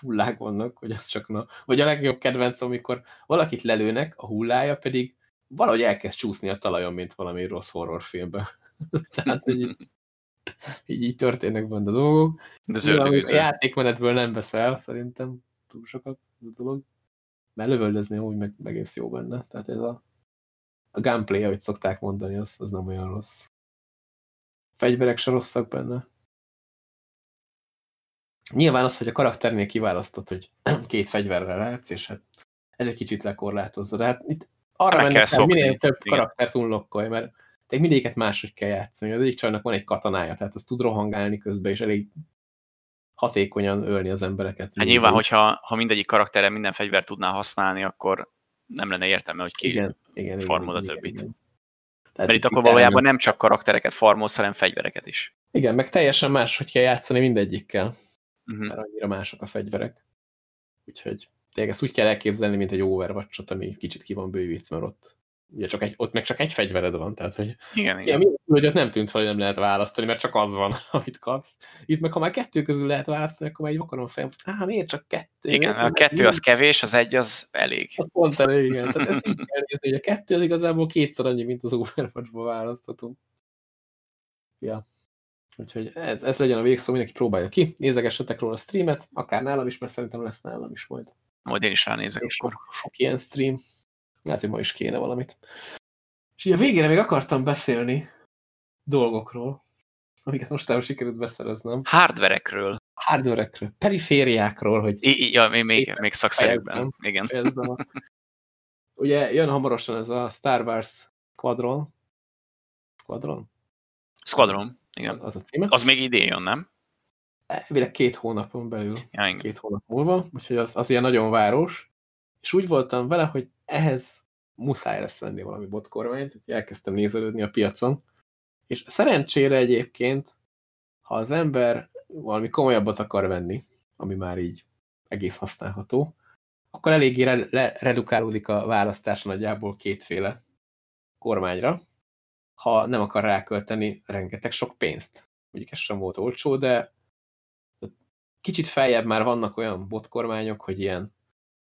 hullák vannak, hogy az csak na. Vagy a legjobb kedvenc, amikor valakit lelőnek, a hullája pedig valahogy elkezd csúszni a talajon, mint valami rossz horrorfilmben. Tehát így, így, így történnek benne a dolgok. De a játékmenetből nem veszel, szerintem túl sokat a dolog. Mert lövöldözni úgy meg, meg egész jó benne. Tehát ez a, a gunplay, ahogy szokták mondani, az, az nem olyan rossz. Fegyverek se rosszak benne. Nyilván az, hogy a karakternél kiválasztott, hogy két fegyverrel lehetsz, és hát ez egy kicsit lekorlátozza. De hát itt arra mennek kell, szokni. minél több Igen. karaktert unlokkolj, mert te mindegyiket máshogy kell játszani. Az egyik csajnak van egy katanája, tehát az tud rohangálni közben, és elég hatékonyan ölni az embereket. Hát nyilván, hogyha ha mindegyik karakterre minden fegyvert tudná használni, akkor nem lenne értelme, hogy ki igen, igen, farmod igen, a többit. Igen, igen. Tehát Mert itt akkor valójában nem csak karaktereket farmolsz, hanem fegyvereket is. Igen, meg teljesen más, hogy kell játszani mindegyikkel uh-huh. mert annyira mások a fegyverek. Úgyhogy tényleg ezt úgy kell elképzelni, mint egy overwatch ami kicsit ki van bővítve, mert ott, ugye csak egy, ott meg csak egy fegyvered van, tehát hogy, igen, igen. Igen, hogy ott nem tűnt fel, hogy nem lehet választani, mert csak az van, amit kapsz. Itt meg ha már kettő közül lehet választani, akkor már egy akarom fejem, á, miért csak kettő? Igen, a kettő az kevés, az egy az elég. Az pont elég, igen. Tehát ezt így kell nézni, hogy a kettő az igazából kétszer annyi, mint az overwatch választhatunk. Ja. Úgyhogy ez, ez legyen a végszó, mindenki próbálja ki, nézegessetek róla a streamet, akár nálam is, mert szerintem lesz nálam is majd. Majd én is ránézek sok, sok ilyen stream. Lehet, hogy ma is kéne valamit. És így a végére még akartam beszélni dolgokról, amiket mostából sikerült beszereznem. Hardverekről. Hardware-ekről, perifériákról, hogy I, I, ja, még, még, még szakszerűbben. fejezem. Igen. a- Ugye jön hamarosan ez a Star Wars Squadron. Squadron? Squadron. Igen. Az a címe. Az még idén jön, nem? Elvileg két hónapon belül. Ja, igen. két hónap múlva, úgyhogy az, az ilyen nagyon város, és úgy voltam vele, hogy ehhez muszáj lesz venni valami botkormányt, úgyhogy elkezdtem nézelődni a piacon, és szerencsére egyébként, ha az ember valami komolyabbat akar venni, ami már így egész használható, akkor eléggé re le redukálódik a választás nagyjából kétféle kormányra, ha nem akar rákölteni rengeteg sok pénzt. Mondjuk ez sem volt olcsó, de kicsit feljebb már vannak olyan botkormányok, hogy ilyen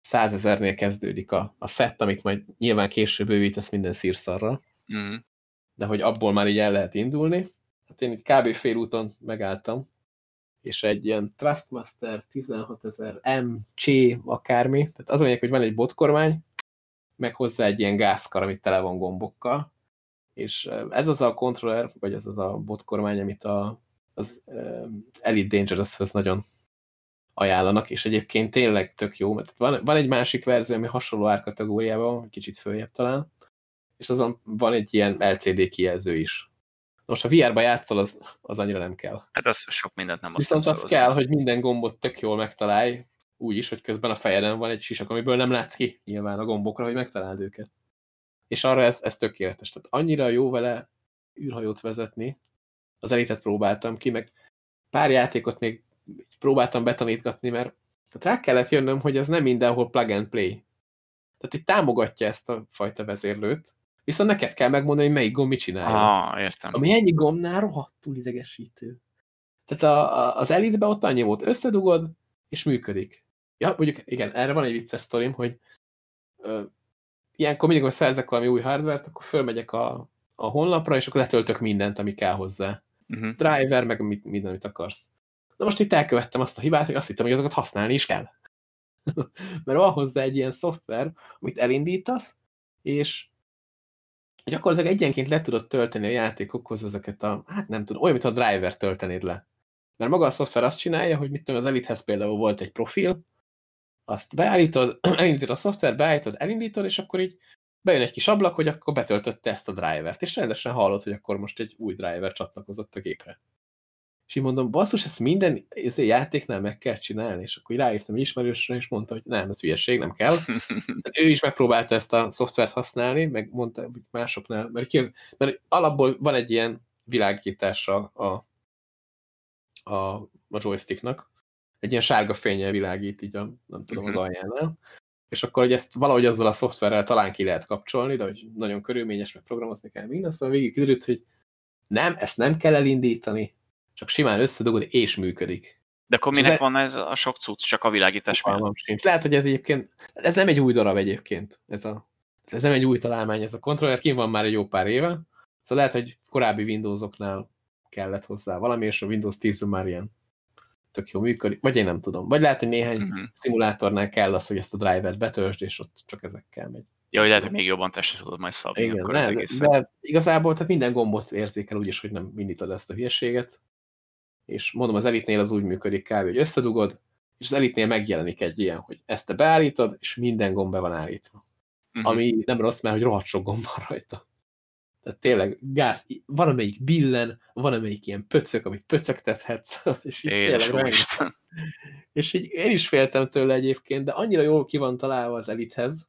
százezernél kezdődik a, a szett, amit majd nyilván később bővítesz minden szírszarra, Mm. de hogy abból már így el lehet indulni. Hát én itt kb. félúton megálltam, és egy ilyen Trustmaster 16000 MC akármi, tehát az lényeg, hogy van egy botkormány, meg hozzá egy ilyen gázkar, amit tele van gombokkal, és ez az a controller, vagy ez az a botkormány, amit a, az Elite Dangerous-hoz nagyon ajánlanak, és egyébként tényleg tök jó, mert van, van egy másik verzió, ami hasonló árkategóriában, kicsit följebb talán, és azon van egy ilyen LCD kijelző is. Most, ha VR-ba játszol, az, az annyira nem kell. Hát az sok mindent nem Viszont az kell, hogy minden gombot tök jól megtalálj, úgy is, hogy közben a fejeden van egy sisak, amiből nem látsz ki nyilván a gombokra, hogy megtaláld őket. És arra ez, ez tökéletes. Tehát annyira jó vele űrhajót vezetni, az elitet próbáltam ki, meg pár játékot még próbáltam betanítgatni, mert tehát rá kellett jönnöm, hogy ez nem mindenhol plug and play. Tehát itt támogatja ezt a fajta vezérlőt, viszont neked kell megmondani, hogy melyik gomb mit csinálja. Ah, értem. Ami ennyi gombnál rohadtul idegesítő. Tehát a, a, az elitben ott annyi volt, összedugod, és működik. Ja, mondjuk, igen, erre van egy vicces sztorim, hogy ö, ilyenkor mindig, hogy szerzek valami új hardware-t, akkor fölmegyek a, a honlapra, és akkor letöltök mindent, ami kell hozzá. Uh-huh. Driver, meg mit, minden, amit akarsz. Na most itt elkövettem azt a hibát, hogy azt hittem, hogy azokat használni is kell. Mert van hozzá egy ilyen szoftver, amit elindítasz, és gyakorlatilag egyenként le tudod tölteni a játékokhoz ezeket a, hát nem tudom, olyan, mint a driver töltenéd le. Mert maga a szoftver azt csinálja, hogy mit tudom, az Elite-hez például volt egy profil, azt beállítod, elindítod a szoftver, beállítod, elindítod, és akkor így bejön egy kis ablak, hogy akkor betöltötte ezt a drivert, és rendesen hallod, hogy akkor most egy új driver csatlakozott a gépre. És így mondom, basszus, ezt minden ez játéknál meg kell csinálni, és akkor ráírtam ismerősre, és mondta, hogy nem, ez hülyeség, nem kell. Hát ő is megpróbálta ezt a szoftvert használni, meg mondta, hogy másoknál, mert, ki, mert alapból van egy ilyen világítása a, a, a joysticknak, egy ilyen sárga fényel világít így a, nem tudom, az aljánál, és akkor, hogy ezt valahogy azzal a szoftverrel talán ki lehet kapcsolni, de hogy nagyon körülményes, meg programozni kell minden, szóval végig kiderült, hogy nem, ezt nem kell elindítani, csak simán összedugod, és működik. De akkor És minek ez- van ez a sok cucc, csak a világítás miatt? Sincs. Lehet, hogy ez egyébként, ez nem egy új darab egyébként, ez, a, ez nem egy új találmány, ez a kontroller, kim van már egy jó pár éve, szóval lehet, hogy korábbi Windowsoknál kellett hozzá valami, és a Windows 10-ben már ilyen tök jó működik, vagy én nem tudom. Vagy lehet, hogy néhány Uh-huh. szimulátornál kell az, hogy ezt a drivert betöltsd, és ott csak ezekkel megy. Ja, hogy lehet, hogy még jobban testre tudod majd szabni Igen, akkor ne, egészen. de igazából tehát minden gombot érzékel úgyis, hogy nem indítod ezt a hülyeséget, és mondom, az elitnél az úgy működik kb. hogy összedugod, és az elitnél megjelenik egy ilyen, hogy ezt te beállítod, és minden gomb be van állítva. Uh-huh. Ami nem rossz, mert hogy rohadt sok gomb van rajta. Tehát tényleg gáz, van amelyik billen, van amelyik ilyen pöcök, amit pöcögtethetsz, és így Édes tényleg és így én is féltem tőle egyébként, de annyira jól ki van találva az elithez,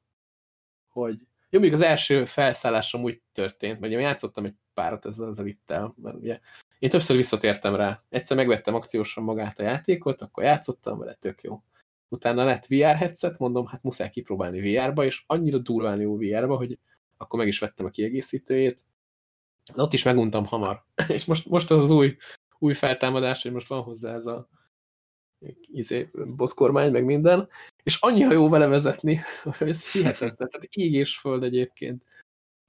hogy jó, még az első felszállásom úgy történt, mert én játszottam egy párat ezzel az elittel, mert ugye én többször visszatértem rá. Egyszer megvettem akciósan magát a játékot, akkor játszottam vele, tök jó. Utána lett VR headset, mondom, hát muszáj kipróbálni VR-ba, és annyira durván jó VR-ba, hogy akkor meg is vettem a kiegészítőjét. De ott is meguntam hamar. és most, most az az új, új feltámadás, hogy most van hozzá ez a izé, boszkormány, meg minden, és annyira jó vele vezetni, hogy ez hihetetlen. Tehát ég és föld egyébként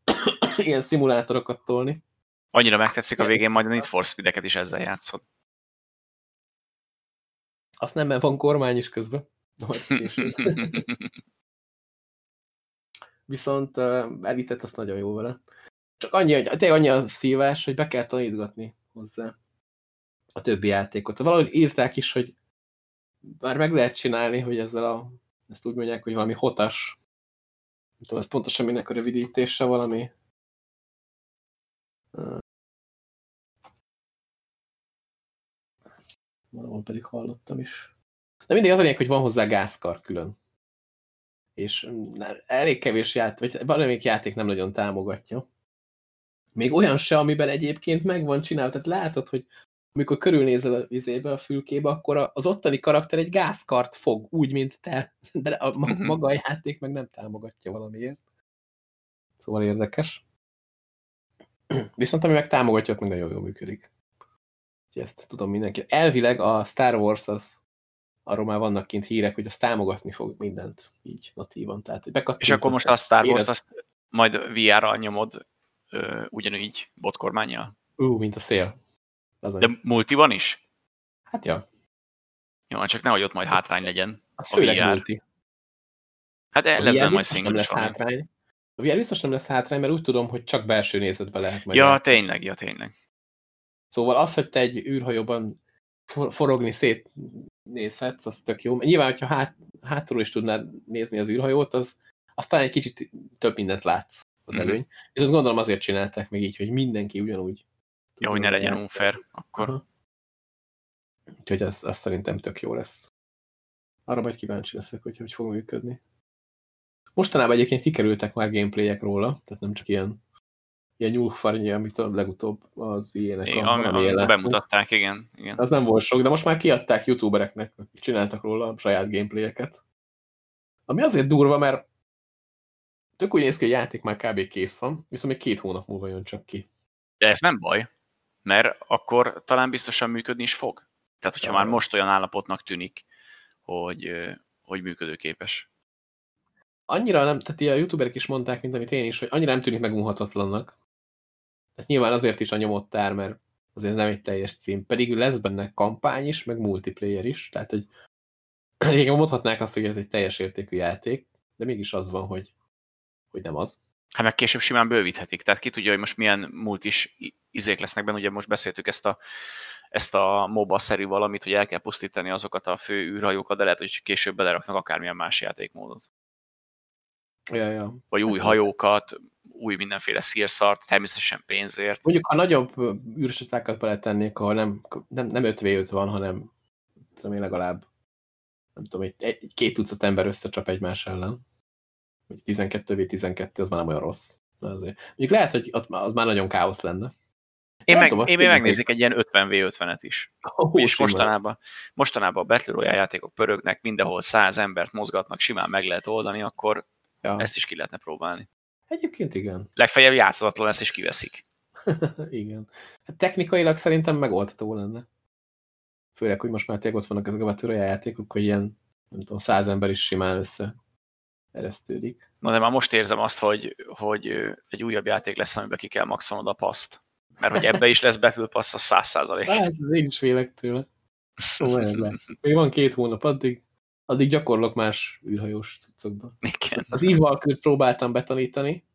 ilyen szimulátorokat tolni. Annyira megtetszik a végén, majd a Need for Speed-eket is ezzel játszod. Azt nem, mert van kormány is közben. Viszont uh, elített azt nagyon jó vele. Csak annyi, hogy tényleg annyi a szívás, hogy be kell tanítgatni hozzá a többi játékot. Valahogy írták is, hogy már meg lehet csinálni, hogy ezzel a, ezt úgy mondják, hogy valami hotas, nem tudom, ez pontosan minek a rövidítése valami, valahol pedig hallottam is. De mindig az a lényeg, hogy van hozzá gázkar külön. És elég kevés játék, vagy valamelyik játék nem nagyon támogatja. Még olyan se, amiben egyébként meg van csinálva. Tehát látod, hogy amikor körülnézel a vizébe, a fülkébe, akkor az ottani karakter egy gázkart fog, úgy, mint te. De a, mhm. maga a játék meg nem támogatja valamiért. Szóval érdekes. Viszont ami meg támogatja, ott meg nagyon jól működik. Úgyhogy ezt tudom mindenki. Elvileg a Star Wars az arról már vannak kint hírek, hogy az támogatni fog mindent így natívan. Tehát, És akkor most a Star Wars azt majd VR-ral nyomod ö, ugyanúgy botkormányjal? Ú, mint a szél. Az De multiban is? Hát ja. Jó, csak nehogy ott majd hátrány legyen. Az főleg VR. multi. Hát el, lesz benne majd single lesz hátrány. VR biztos nem lesz hátrány, mert úgy tudom, hogy csak belső nézetbe lehet majd. Ja, játszani. tényleg, ja, tényleg. Szóval az, hogy te egy űrhajóban forogni szét nézhetsz, az tök jó. Nyilván, hogyha hát, hátulról is tudnád nézni az űrhajót, az aztán egy kicsit több mindent látsz az mm -hmm. előny. Viszont gondolom azért csinálták még így, hogy mindenki ugyanúgy. Jó, hogy ne legyen unfair, akkor. Aha. Úgyhogy az, az szerintem tök jó lesz. Arra majd kíváncsi leszek, hogy hogy fog működni. Mostanában egyébként kikerültek már gameplayek róla, tehát nem csak ilyen ilyen nyúlfarnyi, amit a legutóbb az ilyenek igen, a, a, a bemutatták, igen, igen. Az nem volt sok, de most már kiadták youtubereknek, akik csináltak róla a saját gameplayeket. Ami azért durva, mert tök úgy néz ki, hogy a játék már kb. kész van, viszont még két hónap múlva jön csak ki. De ez nem baj, mert akkor talán biztosan működni is fog. Tehát, hogyha már most olyan állapotnak tűnik, hogy, hogy működőképes. Annyira nem, tehát a youtuberek is mondták, mint amit én is, hogy annyira nem tűnik megunhatatlannak. Tehát nyilván azért is a nyomottár, mert azért nem egy teljes cím. Pedig lesz benne kampány is, meg multiplayer is. Tehát, hogy igen, mondhatnák azt, hogy ez egy teljes értékű játék, de mégis az van, hogy, hogy nem az. Hát meg később simán bővíthetik. Tehát ki tudja, hogy most milyen multis izék lesznek benne. Ugye most beszéltük ezt a, ezt a MOBA-szerű valamit, hogy el kell pusztítani azokat a fő űrhajókat, de lehet, hogy később beleraknak akármilyen más játékmódot. Ja, ja. Vagy új hajókat, új mindenféle szírszart, természetesen pénzért. Mondjuk, ha nagyobb űrsatákat beletennék, ahol nem, nem, nem 5v5 van, hanem tudom én legalább nem tudom, egy, két tucat ember összecsap egymás ellen. 12v12 az már nem olyan rossz. Azért. Mondjuk lehet, hogy ott, az már nagyon káosz lenne. Én, meg, tudom, én még megnézik egy ilyen 50v50-et is. Oh, és mostanában, mostanában a Battle Royale játékok pörögnek, mindenhol száz embert mozgatnak, simán meg lehet oldani, akkor ja. ezt is ki lehetne próbálni. Egyébként igen. Legfeljebb játszatlan lesz, és kiveszik. igen. Hát technikailag szerintem megoldható lenne. Főleg, hogy most már tényleg ott vannak ezek a Battle játékok, hogy ilyen, nem tudom, száz ember is simán össze eresztődik. Na de már most érzem azt, hogy, hogy egy újabb játék lesz, amiben ki kell maxolnod a paszt. Mert hogy ebbe is lesz Battle Pass, a száz százalék. Hát, én is félek tőle. Még van két hónap addig. Addig gyakorlok más űrhajós cuccokban. Igen. Az Eve próbáltam betanítani.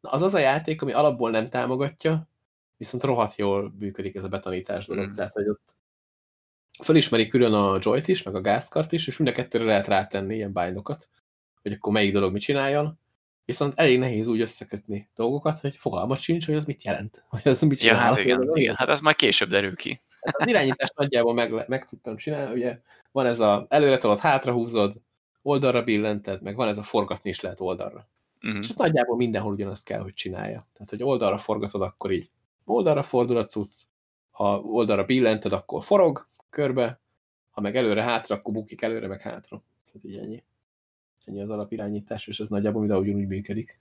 Na, az az a játék, ami alapból nem támogatja, viszont rohadt jól működik ez a betanítás dolog. Mm. Tehát, hogy ott felismeri külön a joyt is, meg a gázkart is, és mind a kettőre lehet rátenni ilyen bájnokat, hogy akkor melyik dolog mit csináljon. Viszont elég nehéz úgy összekötni dolgokat, hogy fogalmat sincs, hogy az mit jelent. Hogy az mit csinál. Ja, hát igen, igen, hát ez majd később derül ki. Az irányítást nagyjából meg, meg tudtam csinálni, ugye van ez a előre tolod, hátra húzod, oldalra billented, meg van ez a forgatni is lehet oldalra. Uh mhm. -huh. És ez nagyjából mindenhol ugyanazt kell, hogy csinálja. Tehát, hogy oldalra forgatod, akkor így oldalra fordul a cucc, ha oldalra billented, akkor forog körbe, ha meg előre-hátra, akkor bukik előre, meg hátra. Tehát így ennyi. Ennyi az alapirányítás, és ez nagyjából mindenhogy úgy működik.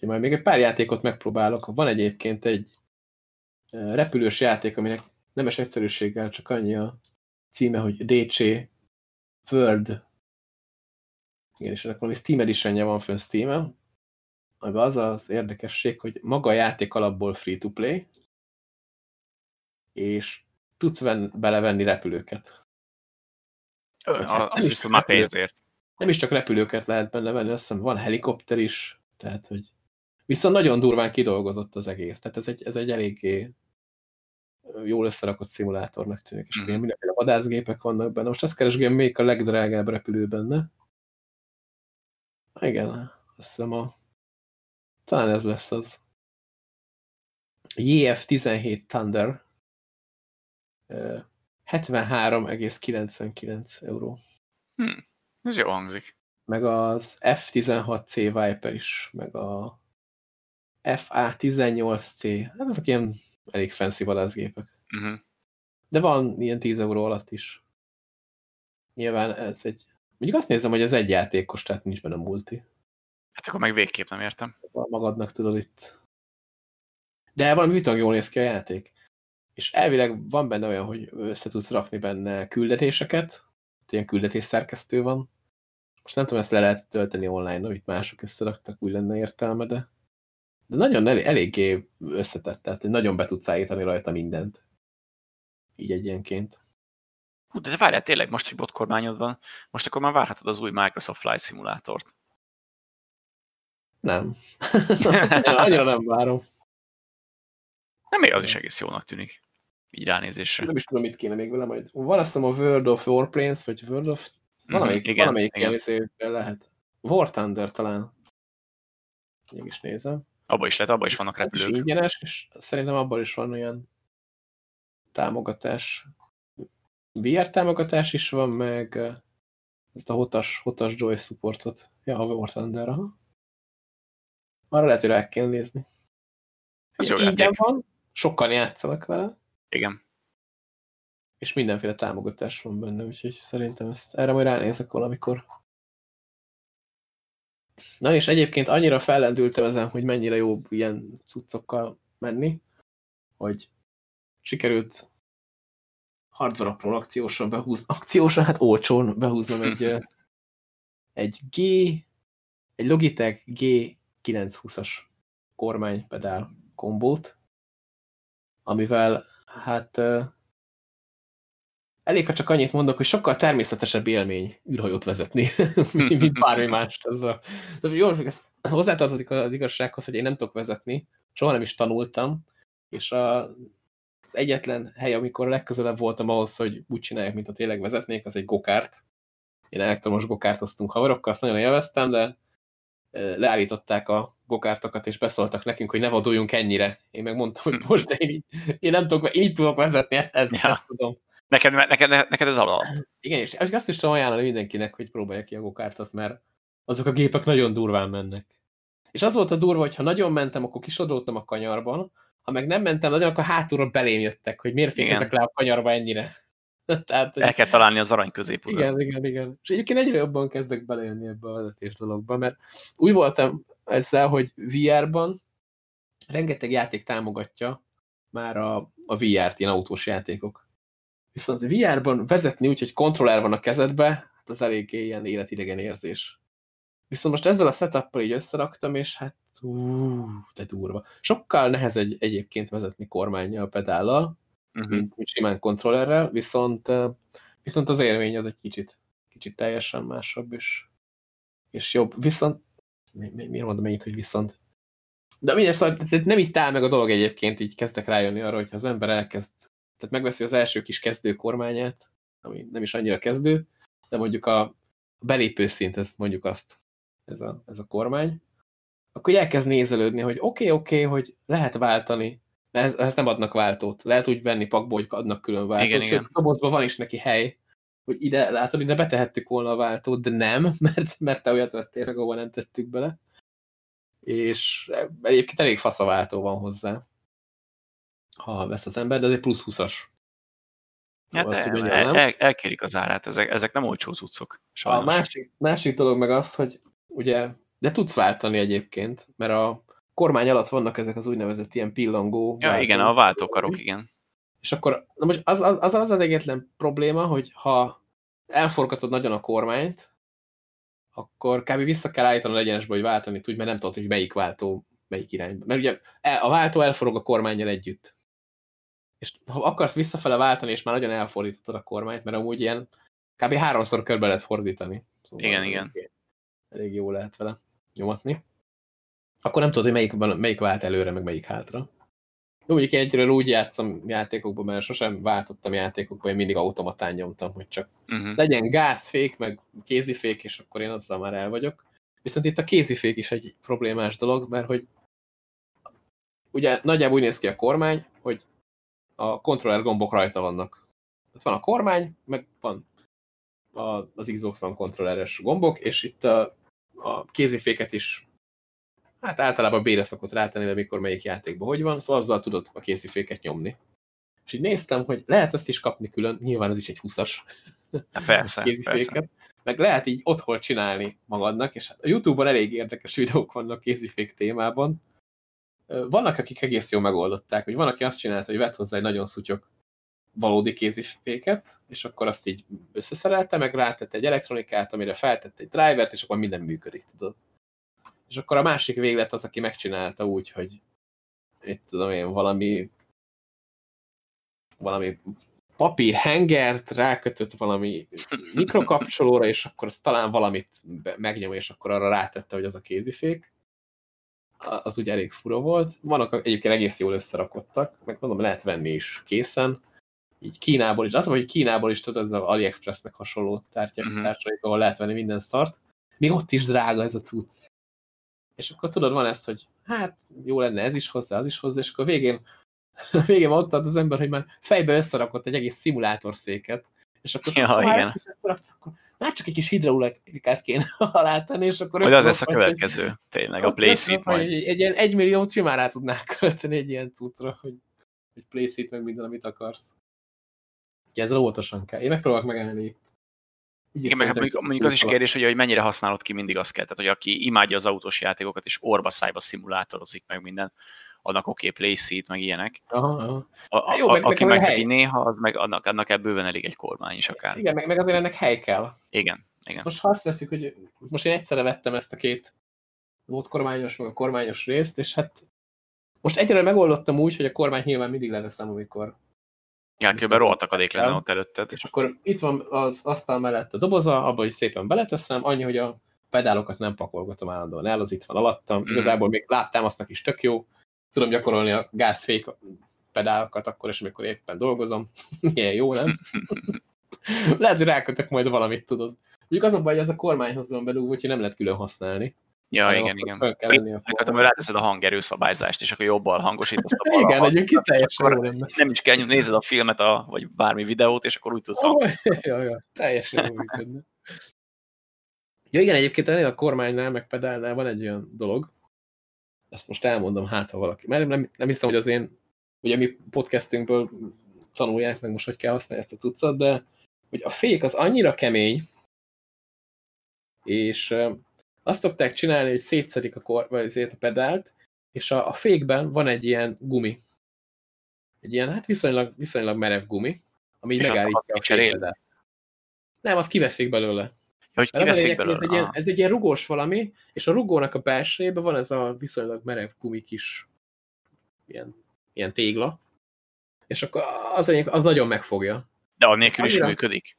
Én majd még egy pár játékot megpróbálok. Van egyébként egy eh, repülős játék, aminek nemes egyszerűséggel csak annyi a címe, hogy DC World. Igen, és ennek valami Steam edition van fönn Steam-en, amiben az az érdekesség, hogy maga a játék alapból free-to-play, és tudsz ven belevenni repülőket. Hát azt nem viszont már pénzért. Nem is csak repülőket lehet benne venni, azt hiszem van helikopter is, tehát hogy viszont nagyon durván kidolgozott az egész, tehát ez egy, ez egy eléggé jól összerakott szimulátornak tűnik, és mm. mindenféle vadászgépek vannak benne. Most azt keresgélem, még a legdrágább repülő benne. Igen, azt hiszem a... Talán ez lesz az. JF-17 Thunder. 73,99 euró. Hm, ez jó hangzik. Meg az F-16C Viper is, meg a FA-18C. Hát ezek ilyen elég fancy vadászgépek. Uh -huh. De van ilyen 10 euró alatt is. Nyilván ez egy... Mondjuk azt nézem, hogy ez egy játékos, tehát nincs benne multi. Hát akkor meg végképp nem értem. Magadnak tudod itt. De valami vitang jól néz ki a játék. És elvileg van benne olyan, hogy össze tudsz rakni benne küldetéseket. Ilyen küldetés szerkesztő van. Most nem tudom, ezt le lehet tölteni online, amit mások összeraktak, úgy lenne értelme, de de nagyon elég, eléggé összetett, tehát nagyon be tudsz állítani rajta mindent. Így egyenként. Hú, de várjál, tényleg most, hogy botkormányod van, most akkor már várhatod az új Microsoft Flight Simulátort. Nem. annyira nem várom. Nem még az is egész jónak tűnik. Így ránézésre. Nem is tudom, mit kéne még vele majd. Van azt a World of Warplanes, vagy World of... Valamelyik, mm igen, valamelyik igen. lehet. War Thunder talán. Mégis nézem. Abba is lehet, abba is vannak repülők. És ingyenes, és szerintem abban is van olyan támogatás. VR támogatás is van, meg ezt a hotas, hotas Joy supportot. Ja, a War Thunder, aha. Arra lehet, hogy rá kell nézni. Ez jó Igen van, sokan játszanak vele. Igen. És mindenféle támogatás van benne, úgyhogy szerintem ezt erre majd ránézek valamikor. Na és egyébként annyira fellendültem ezen, hogy mennyire jó ilyen cuccokkal menni, hogy sikerült hardware apról akciósra behúzni, akciósra, hát olcsón behúznom egy, egy G, egy Logitech G920-as kormánypedál kombót, amivel hát Elég, ha csak annyit mondok, hogy sokkal természetesebb élmény űrhajót vezetni, mint bármi más. Ez a... De jó, ez hozzátartozik az igazsághoz, hogy én nem tudok vezetni, soha nem is tanultam, és a, az egyetlen hely, amikor legközelebb voltam ahhoz, hogy úgy csinálják, mint a tényleg vezetnék, az egy gokárt. Én elektromos gokártoztunk haverokkal, azt nagyon élveztem, de leállították a gokártokat, és beszóltak nekünk, hogy ne vaduljunk ennyire. Én meg mondtam, hogy most én, így, én nem tudok, én így tudok vezetni, ezt, ezt, ja. ezt tudom. Neked, neked, neked ez alap. Igen, és azt is tudom ajánlani mindenkinek, hogy próbálja ki a gokártot, mert azok a gépek nagyon durván mennek. És az volt a durva, hogy ha nagyon mentem, akkor kisodoltam a kanyarban, ha meg nem mentem nagyon, akkor hátulról belém jöttek, hogy miért fékezek le a kanyarba ennyire. Tehát, hogy... El kell találni az arany középutat. Igen, igen, igen. És egyébként egyre jobban kezdek belejönni ebbe a vezetés dologba, mert úgy voltam ezzel, hogy VR-ban rengeteg játék támogatja már a, a VR-t, ilyen autós játékok. Viszont VR-ban vezetni úgy, hogy kontroller van a kezedbe, hát az eléggé ilyen életidegen érzés. Viszont most ezzel a setup így összeraktam, és hát ú, de durva. Sokkal nehezebb egy, egyébként vezetni kormányjal, pedállal, uh mhm. -huh. mint, mint simán kontrollerrel, viszont, viszont az élmény az egy kicsit, kicsit teljesen másabb, és, és jobb. Viszont, mi, mi, miért mondom ennyit, hogy viszont? De minden szóval nem itt áll meg a dolog egyébként, így kezdek rájönni arra, hogy az ember elkezd tehát megveszi az első kis kezdő kormányát, ami nem is annyira kezdő, de mondjuk a belépő szint, ez mondjuk azt, ez a, ez a kormány, akkor elkezd nézelődni, hogy oké, okay, oké, okay, hogy lehet váltani, de ez, ez nem adnak váltót. Lehet úgy venni pakba, hogy adnak külön váltót. Igen, Sőt, igen. dobozban van is neki hely, hogy ide, látod, ide betehettük volna a váltót, de nem, mert, mert te olyat vettél, ahova nem tettük bele. És egyébként elég fasz a váltó van hozzá ha vesz az ember, de ez egy plusz 20-as. Szóval hát el, el, el, elkérik az árát, ezek, ezek nem olcsó cuccok. A másik, másik dolog meg az, hogy ugye, de tudsz váltani egyébként, mert a kormány alatt vannak ezek az úgynevezett ilyen pillangó. Ja, váltó, igen, a váltókarok, igen. És akkor, na most az az, az, az, az egyetlen probléma, hogy ha elforgatod nagyon a kormányt, akkor kb. vissza kell állítanod egyenesbe, hogy váltani tudj, mert nem tudod, hogy melyik váltó melyik irányba. Mert ugye a váltó elforog a kormányjal együtt és ha akarsz visszafele váltani, és már nagyon elfordítottad a kormányt, mert amúgy ilyen kb. háromszor körbe lehet fordítani. Szóval igen, igen. Elég jó lehet vele nyomatni. Akkor nem tudod, hogy melyik, melyik vált előre, meg melyik hátra. Jó, mondjuk egyről úgy játszom játékokban, mert sosem váltottam játékokban, én mindig automatán nyomtam, hogy csak uh mhm. -huh. legyen gázfék, meg kézifék, és akkor én azzal már el vagyok. Viszont itt a kézifék is egy problémás dolog, mert hogy ugye nagyjából úgy néz ki a kormány, hogy a kontroller gombok rajta vannak. Tehát van a kormány, meg van az Xbox One kontrolleres gombok, és itt a, a kéziféket is hát általában B-re szokott rátenni, de mikor melyik játékban hogy van, szóval azzal tudod a kéziféket nyomni. És így néztem, hogy lehet ezt is kapni külön, nyilván ez is egy 20-as persze, persze. Meg lehet így otthon csinálni magadnak, és hát a Youtube-on elég érdekes videók vannak kézifék témában. Vannak, akik egész jól megoldották, hogy van, aki azt csinálta, hogy vett hozzá egy nagyon szutyok valódi kéziféket, és akkor azt így összeszerelte, meg rátett egy elektronikát, amire feltett egy drivert, és akkor minden működik, tudod. És akkor a másik véglet az, aki megcsinálta úgy, hogy itt tudom én, valami valami papír hengert rákötött valami mikrokapcsolóra, és akkor az talán valamit megnyom, és akkor arra rátette, hogy az a kézifék. Az úgy elég fura volt. Vannak egyébként egész jól összerakottak, meg mondom, lehet venni is készen. Így Kínából is. Az, hogy Kínából is tudod, ez az AliExpress meg hasonló tárgyak, uh mhm. -huh. társaik, ahol lehet venni minden szart. Még ott is drága ez a cucc. És akkor tudod, van ez, hogy hát jó lenne ez is hozzá, az is hozzá, és akkor végén, végén ott ad az ember, hogy már fejbe összerakott egy egész szimulátorszéket, és akkor ja, igen. Összeraksz, akkor már csak egy kis hidraulikát kéne alátenni, és akkor... Hogy az lesz a következő, hogy, tényleg, a playseat majd. Egy, egy ilyen egy millió simán rá tudnák költeni egy ilyen cutra, hogy, hogy playseat meg minden, amit akarsz. Ja, ez óvatosan kell. Én megpróbálok megállni itt. Igen, meg hát mondjuk, mondjuk az is kérdés, hogy, hogy mennyire használod ki mindig azt kell. Tehát, hogy aki imádja az autós játékokat, és orba szájba szimulátorozik meg minden, annak oké, okay, playseat, meg ilyenek. Aha, aha. A, a, Jó, meg, aki meg, meg néha, az meg annak, annak ebből elég egy kormány is akár. Igen, meg, meg azért ennek hely kell. Igen, igen. Most ha azt veszik, hogy most én egyszerre vettem ezt a két volt kormányos, meg a kormányos részt, és hát most egyre megoldottam úgy, hogy a kormány nyilván mindig leveszem, amikor Ja, kb. rohadt akadék lenne ott előtted. És akkor itt van az asztal mellett a doboza, abba is szépen beleteszem, annyi, hogy a pedálokat nem pakolgatom állandóan el, az itt van alattam. Mm. Igazából még láptámasznak is tök jó. Tudom gyakorolni a gázfék pedálokat akkor is, amikor éppen dolgozom. Ilyen jó, nem? lehet, hogy rákötök majd valamit, tudod. Mondjuk az a baj, hogy ez a kormányhoz van belül, úgyhogy nem lehet külön használni. Ja, igen, igen. igen. Fel kell lenni a Nekem ráteszed a hangerő szabályzást, és akkor jobban hangosítasz a balra. Igen, egyébként teljesen jó lenne. Nem is kell, nézed a filmet, a, vagy bármi videót, és akkor úgy tudsz oh, ja, ja, teljesen jó működne. Ja igen, egyébként ennél a kormánynál, meg pedálnál van egy olyan dolog, ezt most elmondom, hát ha valaki, mert nem, nem hiszem, hogy az én, ugye mi podcastünkből tanulják meg most, hogy kell használni ezt a cuccot, de hogy a fék az annyira kemény, és azt szokták csinálni, hogy szétszedik a, kor, vagy azért a pedált, és a, a fékben van egy ilyen gumi. Egy ilyen, hát viszonylag, viszonylag merev gumi, ami megállítja a fékpedált. Nem, azt kiveszik belőle. Hogy kiveszik lényeg, belőle. Ez egy, ilyen, ez egy ilyen rugós valami, és a rugónak a belsejében van ez a viszonylag merev gumi kis ilyen, ilyen tégla, és akkor az, az nagyon megfogja. De annélkül is működik?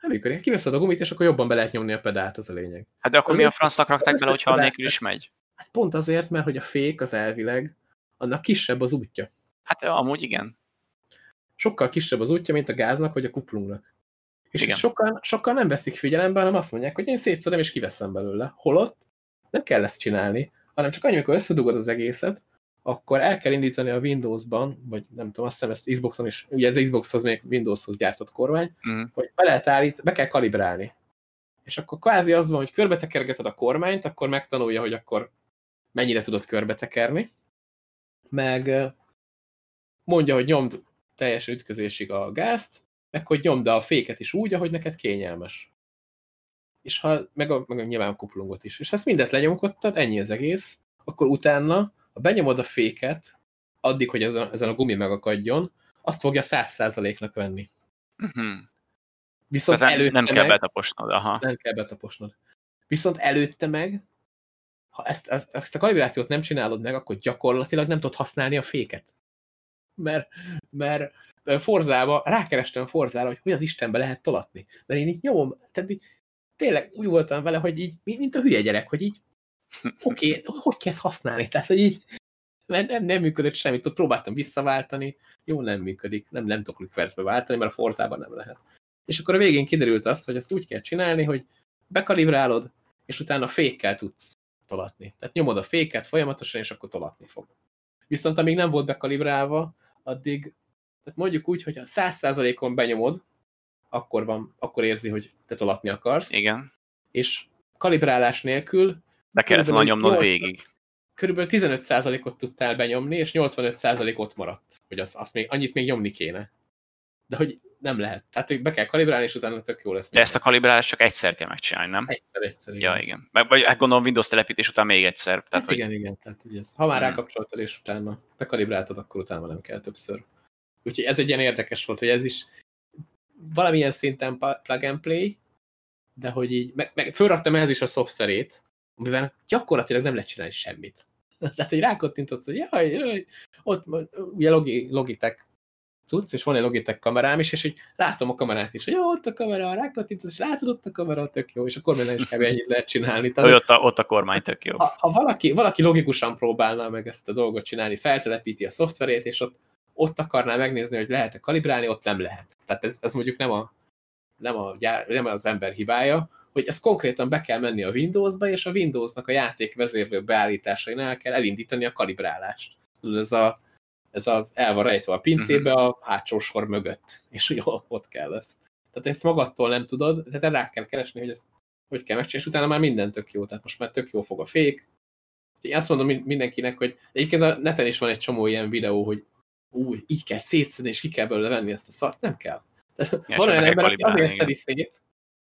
Nem működik. Kiveszed a gumit, és akkor jobban be lehet nyomni a pedált, az a lényeg. Hát de akkor az mi a francnak rakták bele, hogyha nélkül is megy? Hát pont azért, mert hogy a fék az elvileg, annak kisebb az útja. Hát amúgy igen. Sokkal kisebb az útja, mint a gáznak, vagy a kuplungnak. És igen. sokkal, sokkal nem veszik figyelembe, hanem azt mondják, hogy én szétszedem és kiveszem belőle. Holott nem kell ezt csinálni, hanem csak annyi, amikor összedugod az egészet, akkor el kell indítani a Windows-ban, vagy nem tudom, azt hiszem ezt Xbox-on is, ugye ez Xbox-hoz még Windows-hoz gyártott kormány, mm. hogy be lehet állít, be kell kalibrálni. És akkor kvázi az van, hogy körbetekergeted a kormányt, akkor megtanulja, hogy akkor mennyire tudod körbetekerni, meg mondja, hogy nyomd teljes ütközésig a gázt, meg hogy nyomd a féket is úgy, ahogy neked kényelmes. És ha, meg, a, meg a nyilván a kuplungot is. És ha ezt mindet lenyomkodtad, ennyi az egész, akkor utána ha benyomod a féket, addig, hogy ezen, ezen a gumi megakadjon, azt fogja száz százaléknak venni. Uh mhm. -huh. Viszont Tehát előtte nem kell meg, betaposnod, aha. Nem kell betaposnod. Viszont előtte meg, ha ezt, ezt, ezt a kalibrációt nem csinálod meg, akkor gyakorlatilag nem tudod használni a féket. Mert, mert Forzába, rákerestem Forzára, hogy hogy az Istenbe lehet tolatni. Mert én így nyomom, tehát így, tényleg úgy voltam vele, hogy így, mint a hülye gyerek, hogy így, oké, okay, hogy kell ezt használni? Tehát, hogy így, mert nem, nem működött semmit, ott próbáltam visszaváltani, jó, nem működik, nem, nem tudok reverse váltani, mert a Forzában nem lehet. És akkor a végén kiderült az, hogy ezt úgy kell csinálni, hogy bekalibrálod, és utána fékkel tudsz tolatni. Tehát nyomod a féket folyamatosan, és akkor tolatni fog. Viszont amíg nem volt bekalibrálva, addig, tehát mondjuk úgy, hogy a 100%-on benyomod, akkor, van, akkor érzi, hogy te tolatni akarsz. Igen. És kalibrálás nélkül be kellett volna nyomnod végig. Körülbelül 15%-ot tudtál benyomni, és 85% ott maradt, hogy azt, azt még, annyit még nyomni kéne. De hogy nem lehet. Tehát hogy be kell kalibrálni, és utána tök jó lesz. De ezt a kalibrálást csak egyszer kell megcsinálni, nem? Egyszer, egyszer. Igen. Ja, igen. Vagy hát gondolom Windows telepítés után még egyszer. Tehát, hát hogy... igen, igen. Tehát, hogy ez, ha már hmm. rákapcsoltad, és utána bekalibráltad, akkor utána nem kell többször. Úgyhogy ez egy ilyen érdekes volt, hogy ez is valamilyen szinten plug and play, de hogy így, meg, meg fölraktam ehhez is a szoftverét, amivel gyakorlatilag nem lehet csinálni semmit. Tehát, hogy rákottintott, hogy jaj, jaj, ott ugye Logi, Logitech cucc, és van egy Logitech kamerám is, és hogy látom a kamerát is, hogy jó, ott a kamera, rákattintasz, és látod ott a kamera, tök jó, és akkor minden is kb. ennyit lehet csinálni. Tehát, ott, a, ott a kormány tök jó. Ha, ha valaki, valaki logikusan próbálna meg ezt a dolgot csinálni, feltelepíti a szoftverét, és ott, ott akarná megnézni, hogy lehet-e kalibrálni, ott nem lehet. Tehát ez, ez mondjuk nem, a, nem, a, nem az ember hibája, hogy ez konkrétan be kell menni a Windowsba, és a Windowsnak a játék vezérlő beállításainál kell elindítani a kalibrálást. Ez a, ez a, el van rejtve a pincébe a hátsó sor mögött, és jó, ott kell lesz. Tehát ezt magadtól nem tudod, tehát rá kell keresni, hogy ezt hogy kell megcsinálni, és utána már minden tök jó, tehát most már tök jó fog a fék. Én azt mondom mindenkinek, hogy egyébként a neten is van egy csomó ilyen videó, hogy úgy, így kell szétszedni, és ki kell belőle venni ezt a szart, nem kell. Tehát van olyan ember, aki azért szedi szét,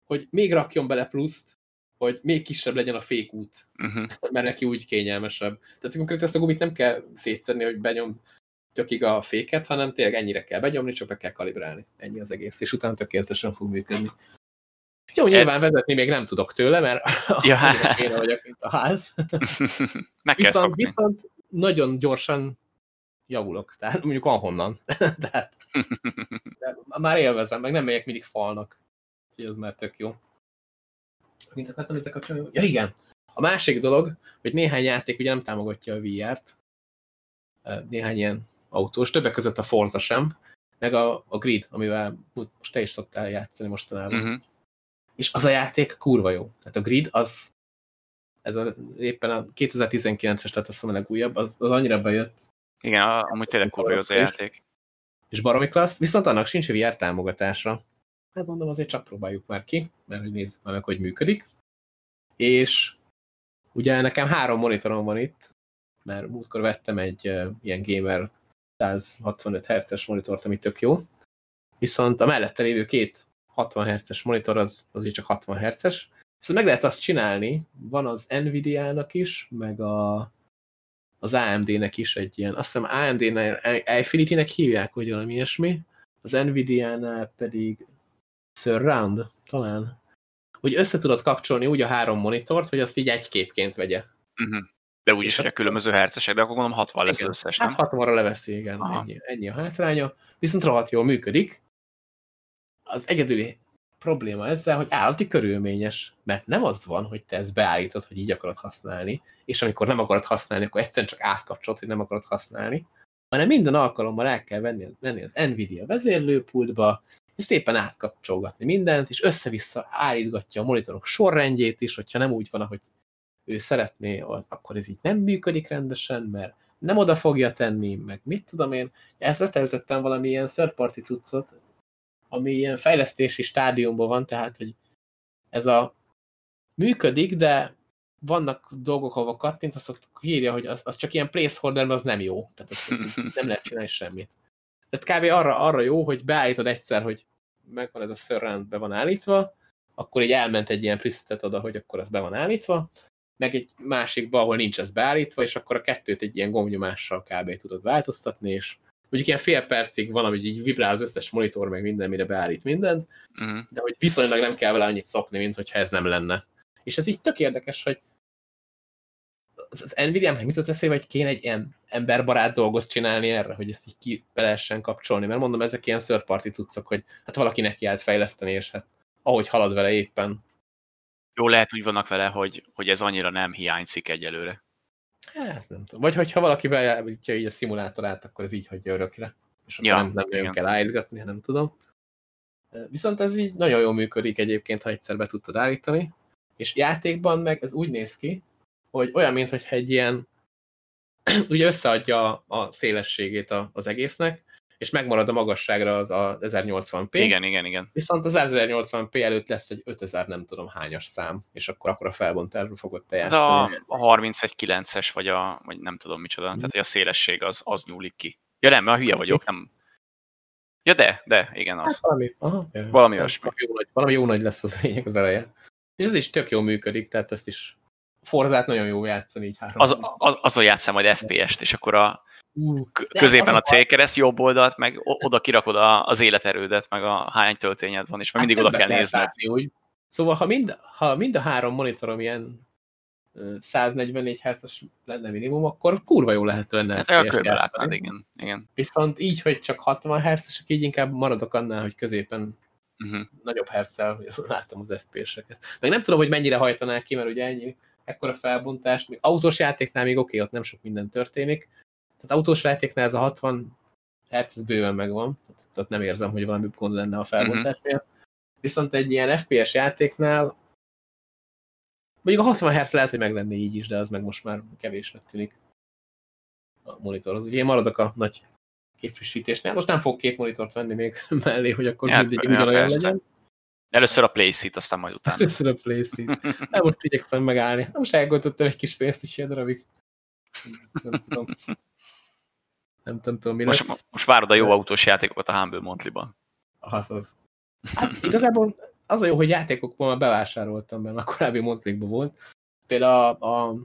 hogy még rakjon bele pluszt, hogy még kisebb legyen a fékút, uh -huh. mert neki úgy kényelmesebb. Tehát konkrétan ezt a gumit nem kell szétszedni, hogy benyom tökig a féket, hanem tényleg ennyire kell begyomni, csak be kell kalibrálni. Ennyi az egész, és utána tökéletesen fog működni. Jó, nyilván vezetni még nem tudok tőle, mert ja. én vagyok, mint a ház. Meg viszont, viszont nagyon gyorsan javulok, tehát mondjuk ahonnan. tehát, de már élvezem, meg nem megyek mindig falnak. Úgyhogy az már tök jó. Mint akartam ezzel kapcsolatban? Ja igen, a másik dolog, hogy néhány játék ugye nem támogatja a VR-t, néhány ilyen autós, többek között a Forza sem, meg a, a Grid, amivel most te is szoktál játszani mostanában. Uh mhm. -huh. És az a játék kurva jó. Tehát a Grid az, ez a, éppen a 2019-es, tehát azt a legújabb, az, az annyira bejött. Igen, amúgy tényleg kurva jó az a játék. És baromi klassz, viszont annak sincs VR támogatása. Hát mondom, azért csak próbáljuk már ki, mert hogy nézzük már meg, hogy működik. És ugye nekem három monitorom van itt, mert múltkor vettem egy uh, ilyen gamer 165 Hz-es monitort, ami tök jó. Viszont a mellette lévő két 60 Hz-es monitor az, az csak 60 Hz-es. Viszont meg lehet azt csinálni, van az Nvidia-nak is, meg a, az AMD-nek is egy ilyen, azt hiszem AMD-nál Infinity-nek hívják, hogy valami ilyesmi, az Nvidia-nál pedig Surround, talán. Hogy össze tudod kapcsolni úgy a három monitort, hogy azt így egy képként vegye. Uh mhm. -huh. De úgyis, hogy a különböző hercesek, de akkor gondolom 60 lesz igen. összes, nem? Hát 60-ra leveszi, igen. Ennyi, ennyi a hátránya. Viszont rohadt jól működik. Az egyedüli probléma ezzel, hogy állati körülményes. Mert nem az van, hogy te ezt beállítod, hogy így akarod használni, és amikor nem akarod használni, akkor egyszerűen csak átkapcsolod, hogy nem akarod használni, hanem minden alkalommal el kell venni, venni az Nvidia vezérlőpultba, és szépen átkapcsolgatni mindent, és össze-vissza állítgatja a monitorok sorrendjét is, hogyha nem úgy van, ahogy ő szeretné, az, akkor ez így nem működik rendesen, mert nem oda fogja tenni, meg mit tudom én. Ezt leteltettem valami ilyen third party cuccot, ami ilyen fejlesztési stádiumban van, tehát, hogy ez a működik, de vannak dolgok, ahol kattint, azt írja, hogy az, az csak ilyen placeholder, mert az nem jó. Tehát azt, azt nem lehet csinálni semmit. Tehát kb. arra, arra jó, hogy beállítod egyszer, hogy megvan ez a surround, be van állítva, akkor így elment egy ilyen presetet oda, hogy akkor az be van állítva, meg egy másikba, ahol nincs ez beállítva, és akkor a kettőt egy ilyen gombnyomással kb. tudod változtatni, és mondjuk ilyen fél percig van, hogy így vibrál az összes monitor, meg minden, mire beállít mindent, uh mhm. -huh. de hogy viszonylag nem kell vele annyit szopni, mint hogyha ez nem lenne. És ez így tök érdekes, hogy az Nvidia-nek mit eszébe, hogy kéne egy ilyen emberbarát dolgot csinálni erre, hogy ezt így ki be lehessen kapcsolni, mert mondom, ezek ilyen third party cuccok, hogy hát valaki neki állt fejleszteni, és hát ahogy halad vele éppen. Jó, lehet úgy vannak vele, hogy, hogy ez annyira nem hiányzik egyelőre. Hát nem tudom. Vagy hogyha valaki beállítja így a szimulátorát, akkor ez így hagyja örökre. És akkor ja, nem, nem nagyon kell állítgatni, nem tudom. Viszont ez így nagyon jól működik egyébként, ha egyszer be tudtad állítani. És játékban meg ez úgy néz ki, hogy olyan, mintha egy ilyen, ugye összeadja a szélességét az egésznek, és megmarad a magasságra az a 1080p. Igen, igen, igen. Viszont az 1080p előtt lesz egy 5000 nem tudom hányas szám, és akkor, akkor a felbontásra fogod te Ez a, a 31.9-es, vagy, a, vagy nem tudom micsoda, mm. tehát a szélesség az, az nyúlik ki. Ja nem, a hülye vagyok, nem. Ja de, de, igen az. Hát valami, aha, ja, valami olyasmi. Valami jó, nagy, valami jó nagy lesz az lényeg az eleje. És ez is tök jó működik, tehát ezt is Forzát nagyon jó játszani így három. Az, az, azon játszom majd FPS-t, és akkor a középen a célkereszt, jobb oldalt, meg oda kirakod az életerődet, meg a hány töltényed van, és meg mindig hát oda kell nézned. Úgy. Szóval, ha mind, ha mind a három monitorom ilyen 144 Hz lenne minimum, akkor kurva jó lehet lenne hát, FPS látnád, igen, igen. Viszont így, hogy csak 60 hz így inkább maradok annál, hogy középen uh -huh. nagyobb herccel látom az FPS-eket. Meg nem tudom, hogy mennyire hajtanák ki, mert ugye ennyi ekkora felbontás. Még autós játéknál még oké, okay, ott nem sok minden történik. Tehát autós játéknál ez a 60 Hz ez bőven megvan. Tehát nem érzem, hogy valami gond lenne a felbontás uh -huh. Viszont egy ilyen FPS játéknál mondjuk a 60 Hz lehet, hogy meg lenne így is, de az meg most már kevésnek tűnik a monitorhoz. Ugye én maradok a nagy képfrissítésnél. Most nem fog két monitort venni még mellé, hogy akkor ja, mindig ugyanolyan legyen. Először a playseat, aztán majd utána. Először a playseat. Nem, most igyekszem megállni. Most elgondoltam egy kis pénzt is ilyen darabig. Nem tudom. Nem, nem tudom, mi most, lesz. Most várod a jó autós játékokat a Humble Monthly-ban. Az az. Hát igazából az a jó, hogy játékokból már bevásároltam, mert a korábbi monthly volt. Például a, a, a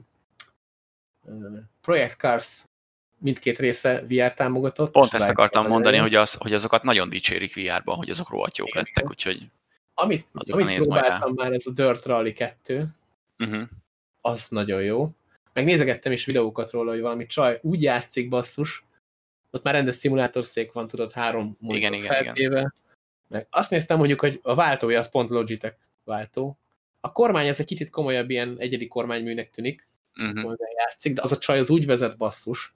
Project Cars mindkét része VR támogatott. Pont ezt akartam mondani, hogy, az, hogy azokat nagyon dicsérik VR-ban, hogy azok rohadt jók lettek, úgyhogy amit, amit próbáltam már, ez a Dirt Rally 2, uh -huh. az nagyon jó. Megnézegettem is videókat róla, hogy valami csaj úgy játszik basszus, ott már rendes szimulátorszék van, tudod, három igen, igen, feltéve. Igen. Meg azt néztem mondjuk, hogy a váltója az pont Logitech váltó. A kormány ez egy kicsit komolyabb, ilyen egyedi kormányműnek tűnik, uh -huh. játszik, de az a csaj az úgy vezet basszus.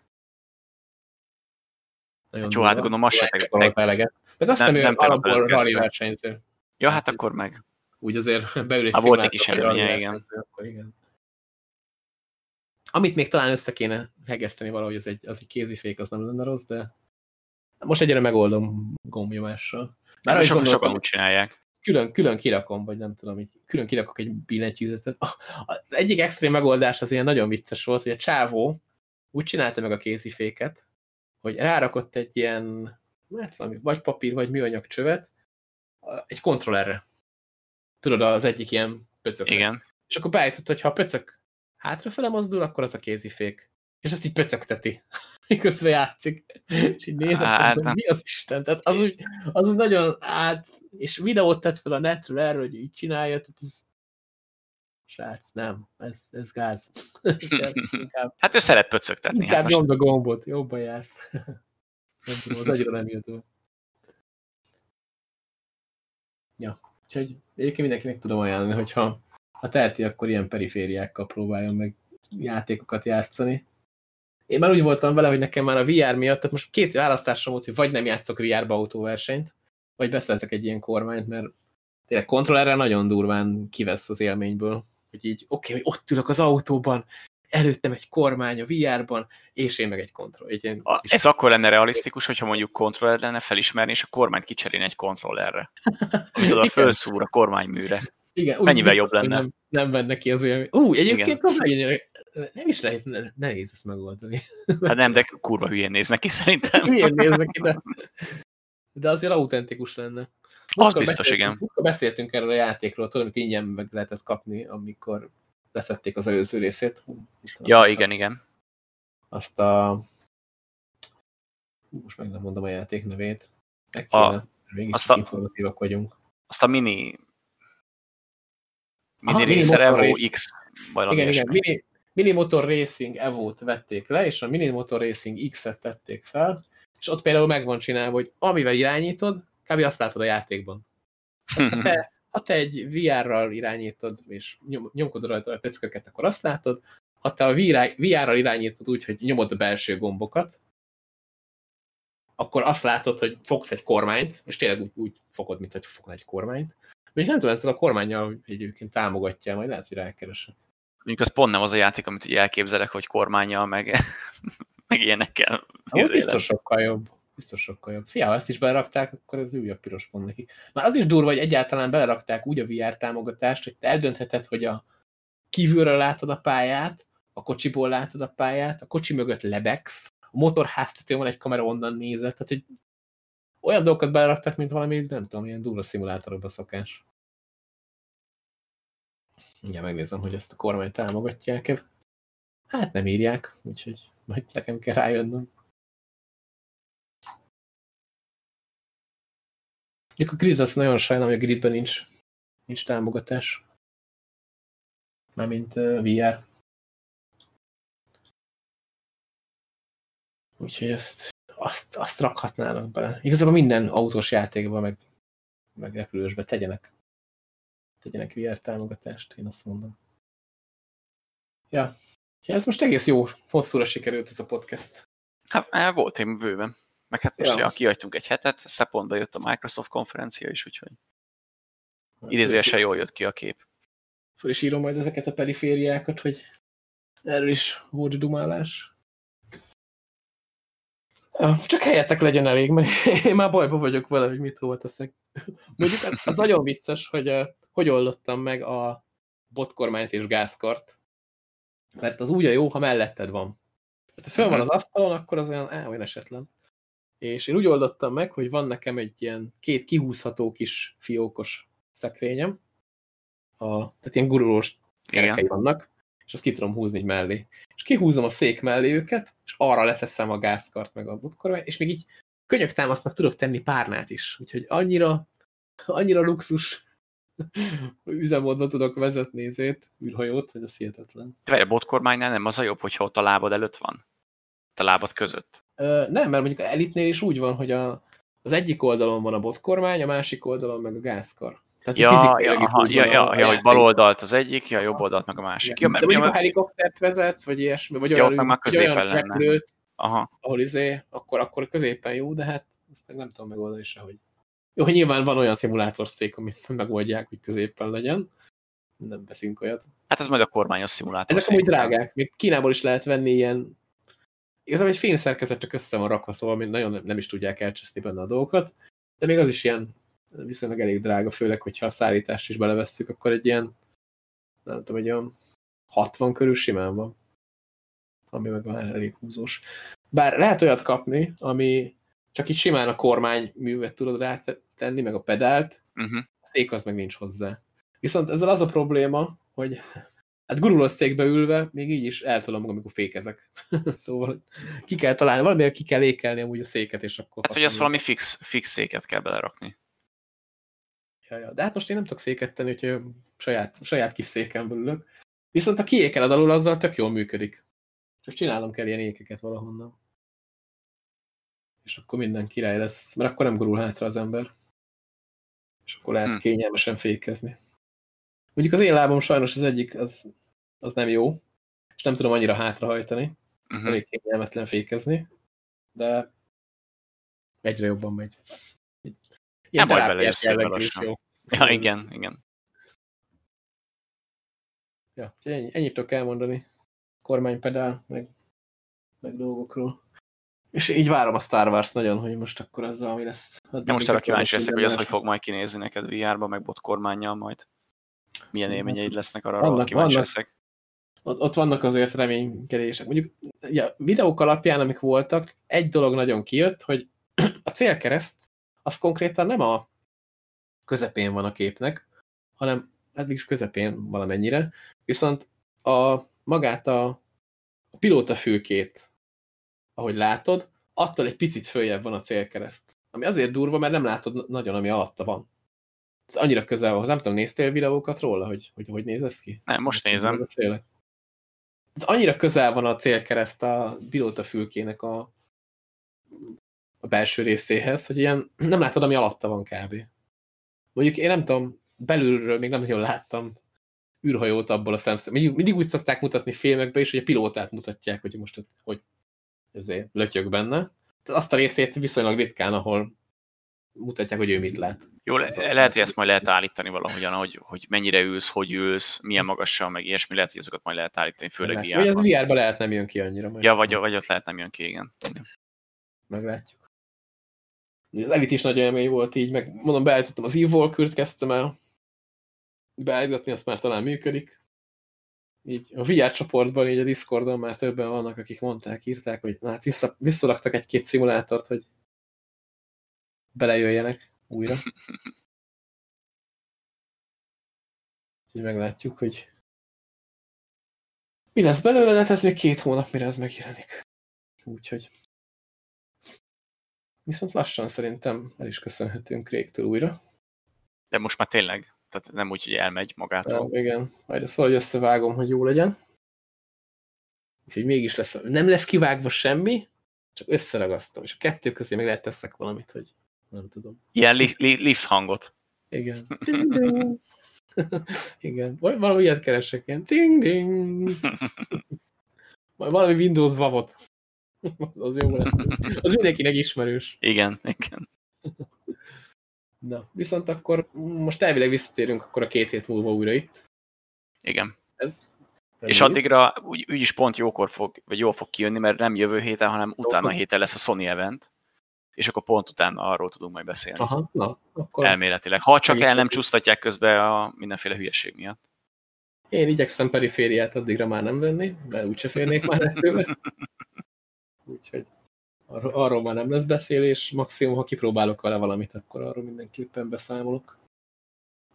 Nagyon Jó, hát gondolom, az se eleget. De azt hiszem, hogy alapból rally versenyző. Ja, hát akkor meg. Úgy azért beül egy hát volt egy kis előnye, igen. Akkor igen. Amit még talán össze kéne hegeszteni valahogy, az egy, az egy kézifék, az nem lenne rossz, de most egyre megoldom gombnyomással. Már hát sokan, sokan úgy csinálják. Külön, külön kirakom, vagy nem tudom, így külön kirakok egy billentyűzetet. Az egyik extrém megoldás az ilyen nagyon vicces volt, hogy a csávó úgy csinálta meg a kéziféket, hogy rárakott egy ilyen, hát valami, vagy papír, vagy műanyag csövet, egy kontrollerre. Tudod, az egyik ilyen pöcök. Igen. És akkor beállított, hogy ha a pöcök hátrafele mozdul, akkor az a kézifék. És azt így pöcögteti, miközben játszik. És így nézem, hát, hogy mi az Isten? Tehát az úgy, az úgy nagyon át, és videót tett fel a netről erről, hogy így csinálja, tehát ez, srác, nem, ez, ez gáz. ez gáz inkább, hát ő szeret pöcögtetni. Inkább hát nyomd a gombot, jobban jársz. nem tudom, az agyra nem jutott. Ja, úgyhogy egyébként mindenkinek tudom ajánlani, hogyha ha teheti, akkor ilyen perifériákkal próbáljon meg játékokat játszani. Én már úgy voltam vele, hogy nekem már a VR miatt, tehát most két választásom volt, hogy vagy nem játszok VR-ba autóversenyt, vagy beszerzek egy ilyen kormányt, mert tényleg kontrollerre nagyon durván kivesz az élményből. Hogy így, oké, okay, hogy ott ülök az autóban, előttem egy kormány a VR-ban, és én meg egy kontroll. Egy ilyen a, ez akkor lenne realisztikus, hogyha mondjuk kontroller lenne felismerni, és a kormányt kicserélni egy kontrollerre. Amit oda felszúr a kormányműre. Igen, Mennyivel jobb lenne? Nem, nem venne ki az olyan... Ú, egyébként az legyen, nem is lehet, nehéz ezt megoldani. Hát nem, de kurva hülyén néznek ki szerintem. Hülyén néznek ki, de, de azért autentikus lenne. Az biztos, igen. Beszéltünk erről a játékról, tudom, amit ingyen meg lehetett kapni, amikor leszették az előző részét. Ja, igen, igen. Azt a... Most meg nem mondom a játék nevét. Meg kéne, mégis azt a... vagyunk. Azt a mini... Mini Aha, Evo X. Igen, igen, mini, Minimotor Racing Evo-t vették le, és a Minimotor Racing X-et tették fel, és ott például meg van csinálva, hogy amivel irányítod, kb. azt látod a játékban. Hát, ha, te, ha te egy VR-ral irányítod, és nyom, nyomkodod rajta a pöcköket, akkor azt látod. Ha te a VR-ral irányítod úgy, hogy nyomod a belső gombokat, akkor azt látod, hogy fogsz egy kormányt, és tényleg úgy, úgy fogod, mint hogy fogod egy kormányt. Még nem tudom, ezzel a kormányjal egyébként támogatja, majd lehet, hogy rákeresek. Mondjuk az pont nem az a játék, amit ugye elképzelek, hogy kormányjal, meg, meg ilyenekkel. Hát, biztos sokkal jobb. Biztos sokkal jobb. Fia, ha ezt is belerakták, akkor ez újabb piros pont neki. Már az is durva, hogy egyáltalán belerakták úgy a VR támogatást, hogy te eldöntheted, hogy a kívülről látod a pályát, a kocsiból látod a pályát, a kocsi mögött lebegsz, a motorháztetőn van egy kamera, onnan nézett, tehát hogy olyan dolgokat beleraktak, mint valami, nem tudom, ilyen durva szimulátorokba szokás. Igen, megnézem, hogy ezt a kormány támogatják-e. Hát nem írják, úgyhogy majd nekem kell rájönnöm. Mikor a grid azt nagyon sajnálom, hogy a gridben nincs, nincs támogatás. Mármint uh, VR. Úgyhogy ezt, azt, azt rakhatnának bele. Igazából minden autós játékban, meg, meg repülősbe tegyenek. Tegyenek VR támogatást, én azt mondom. Ja. ja ez most egész jó, hosszúra sikerült ez a podcast. Hát volt én bőven. Meg hát most ja. Ja, kihagytunk egy hetet, Szepontba jött a Microsoft konferencia is, úgyhogy hát, idézőesen jól jött ki a kép. Föl is írom majd ezeket a perifériákat, hogy erről is volt dumálás. Csak helyetek legyen elég, mert én már bajba vagyok vele, hogy mit hova teszek. Mondjuk hát az nagyon vicces, hogy hogy oldottam meg a botkormányt és gázkart. Mert az úgy a jó, ha melletted van. Tehát ha föl van az asztalon, akkor az olyan, á, olyan esetlen. És én úgy oldottam meg, hogy van nekem egy ilyen két kihúzható kis fiókos szekrényem. A, tehát ilyen gurulós kerekei Igen. vannak, és azt ki tudom húzni mellé. És kihúzom a szék mellé őket, és arra leteszem a gázkart meg a butkormányt, és még így könyöktámasznak tudok tenni párnát is. Úgyhogy annyira, annyira luxus üzemmódban tudok vezetni zét, űrhajót, hogy az hihetetlen. Te a botkormánynál nem az a jobb, hogyha ott a lábad előtt van? A lábad között? Ö, nem, mert mondjuk elitnél is úgy van, hogy a, az egyik oldalon van a botkormány, a másik oldalon meg a gázkar. Tehát ja, ja, aha, ja, ja, ja, hogy bal oldalt az egyik, ja, jobb oldalt meg a másik. Ja, ja, de mondjuk ja, a helikoptert vezetsz, vagy ilyesmi, vagy olyan, meg vagy olyan repülőt, aha. ahol izé, akkor, akkor középen jó, de hát ezt nem tudom megoldani se, hogy jó, hogy nyilván van olyan szimulátorszék, amit megoldják, hogy középen legyen. Nem veszünk olyat. Hát ez majd a kormányos szimulátor. Ezek amúgy drágák. Még Kínából is lehet venni ilyen igazából egy fényszerkezet csak össze van rakva, szóval még nagyon nem is tudják elcseszni benne a dolgokat, de még az is ilyen viszonylag elég drága, főleg, hogyha a szállítást is belevesszük, akkor egy ilyen, nem tudom, egy olyan 60 körül simán van, ami meg van elég húzós. Bár lehet olyat kapni, ami csak így simán a kormány művet tudod rátenni, meg a pedált, uh -huh. a szék az meg nincs hozzá. Viszont ezzel az a probléma, hogy hát gurulós székbe ülve még így is eltolom magam, amikor fékezek. szóval ki kell találni, valamiért ki kell ékelni amúgy a széket, és akkor... Hát, hogy azt valami fix, fix széket kell belerakni. Ja, ja. De hát most én nem tudok széket tenni, hogy saját, saját kis széken ülök. Viszont ha kiékeled alul, azzal tök jól működik. Csak csinálom kell ilyen ékeket valahonnan. És akkor minden király lesz, mert akkor nem gurul hátra az ember. És akkor lehet hm. kényelmesen fékezni. Mondjuk az én lábom sajnos az egyik, az, az nem jó, és nem tudom annyira hátrahajtani, uh -huh. elég kényelmetlen fékezni, de egyre jobban megy. Ilyen nem baj bele is jó. Ja, igen, igen. Ja, ennyi, ennyit tudok elmondani kormánypedál, meg, meg dolgokról. És így várom a Star Wars nagyon, hogy most akkor azzal, ami lesz. De most arra kíváncsi leszek, hogy az, hogy fog majd kinézni neked VR-ba, meg botkormányjal majd. Milyen élményeid lesznek arra, vannak, kíváncsi vannak, leszek. Ott, ott vannak azért reménykedések. Mondjuk ja, videók alapján, amik voltak, egy dolog nagyon kijött, hogy a célkereszt az konkrétan nem a közepén van a képnek, hanem eddig is közepén valamennyire, viszont a magát a, a pilóta fülkét, ahogy látod, attól egy picit följebb van a célkereszt. Ami azért durva, mert nem látod nagyon, ami alatta van annyira közel van, nem tudom, néztél videókat róla, hogy hogy, hogy néz ez ki? Nem, most nézem. De annyira közel van a célkereszt a pilóta fülkének a, a belső részéhez, hogy ilyen nem látod, ami alatta van kb. Mondjuk én nem tudom, belülről még nem nagyon láttam űrhajót abból a szemszög. Mindig, mindig úgy szokták mutatni filmekbe is, hogy a pilótát mutatják, hogy most hogy ezért lötyög benne. Tehát azt a részét viszonylag ritkán, ahol mutatják, hogy ő mit lát. Jó, le, lehet, hogy ezt majd lehet állítani valahogyan, hogy, hogy mennyire ülsz, hogy ülsz, milyen magassal, meg ilyesmi, lehet, hogy azokat majd lehet állítani, főleg VR-ban. Vagy az VR-ba lehet nem jön ki annyira. Ja, vagy, vagy ott lehet nem jön ki, igen. Meglátjuk. Az Elite is nagyon élmény volt így, meg mondom, beállítottam az Eve kezdtem el beállítgatni, azt már talán működik. Így a VR csoportban, így a Discordon már többen vannak, akik mondták, írták, hogy hát vissza, visszalaktak egy-két szimulátort, hogy belejöjjenek újra. Úgyhogy meglátjuk, hogy mi lesz belőle, de hát ez még két hónap, mire ez megjelenik. Úgyhogy viszont lassan szerintem el is köszönhetünk Régtől újra. De most már tényleg, tehát nem úgy, hogy elmegy magától. Ja, igen, majd azt valahogy összevágom, hogy jó legyen. Úgyhogy mégis lesz, nem lesz kivágva semmi, csak összeragasztom, és a kettő közé még lehet teszek valamit, hogy nem tudom. Ilyen li li lift hangot. Igen. Igen. Vagy valami ilyet keresek, ilyen ding ding. Majd valami Windows vavot. az jó lesz. Az mindenkinek ismerős. Igen, igen. Na, viszont akkor most elvileg visszatérünk akkor a két hét múlva újra itt. Igen. Ez és addigra úgy, úgy is pont jókor fog, vagy jól fog kijönni, mert nem jövő héten, hanem utána a héten lesz a Sony event és akkor pont utána arról tudunk majd beszélni. Aha, na, akkor... Elméletileg. Ha csak el nem csúsztatják közbe a mindenféle hülyeség miatt. Én igyekszem perifériát addigra már nem venni, mert úgyse férnék már ettől. Úgyhogy arról, már nem lesz beszélés. Maximum, ha kipróbálok vele valamit, akkor arról mindenképpen beszámolok.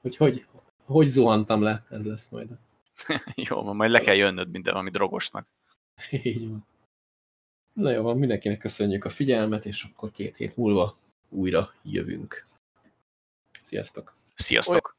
Hogy hogy, hogy zuhantam le, ez lesz majd. Jó, majd le kell jönnöd minden valami drogosnak. Így van. Na jó, van, mindenkinek köszönjük a figyelmet, és akkor két hét múlva újra jövünk. Sziasztok! Sziasztok!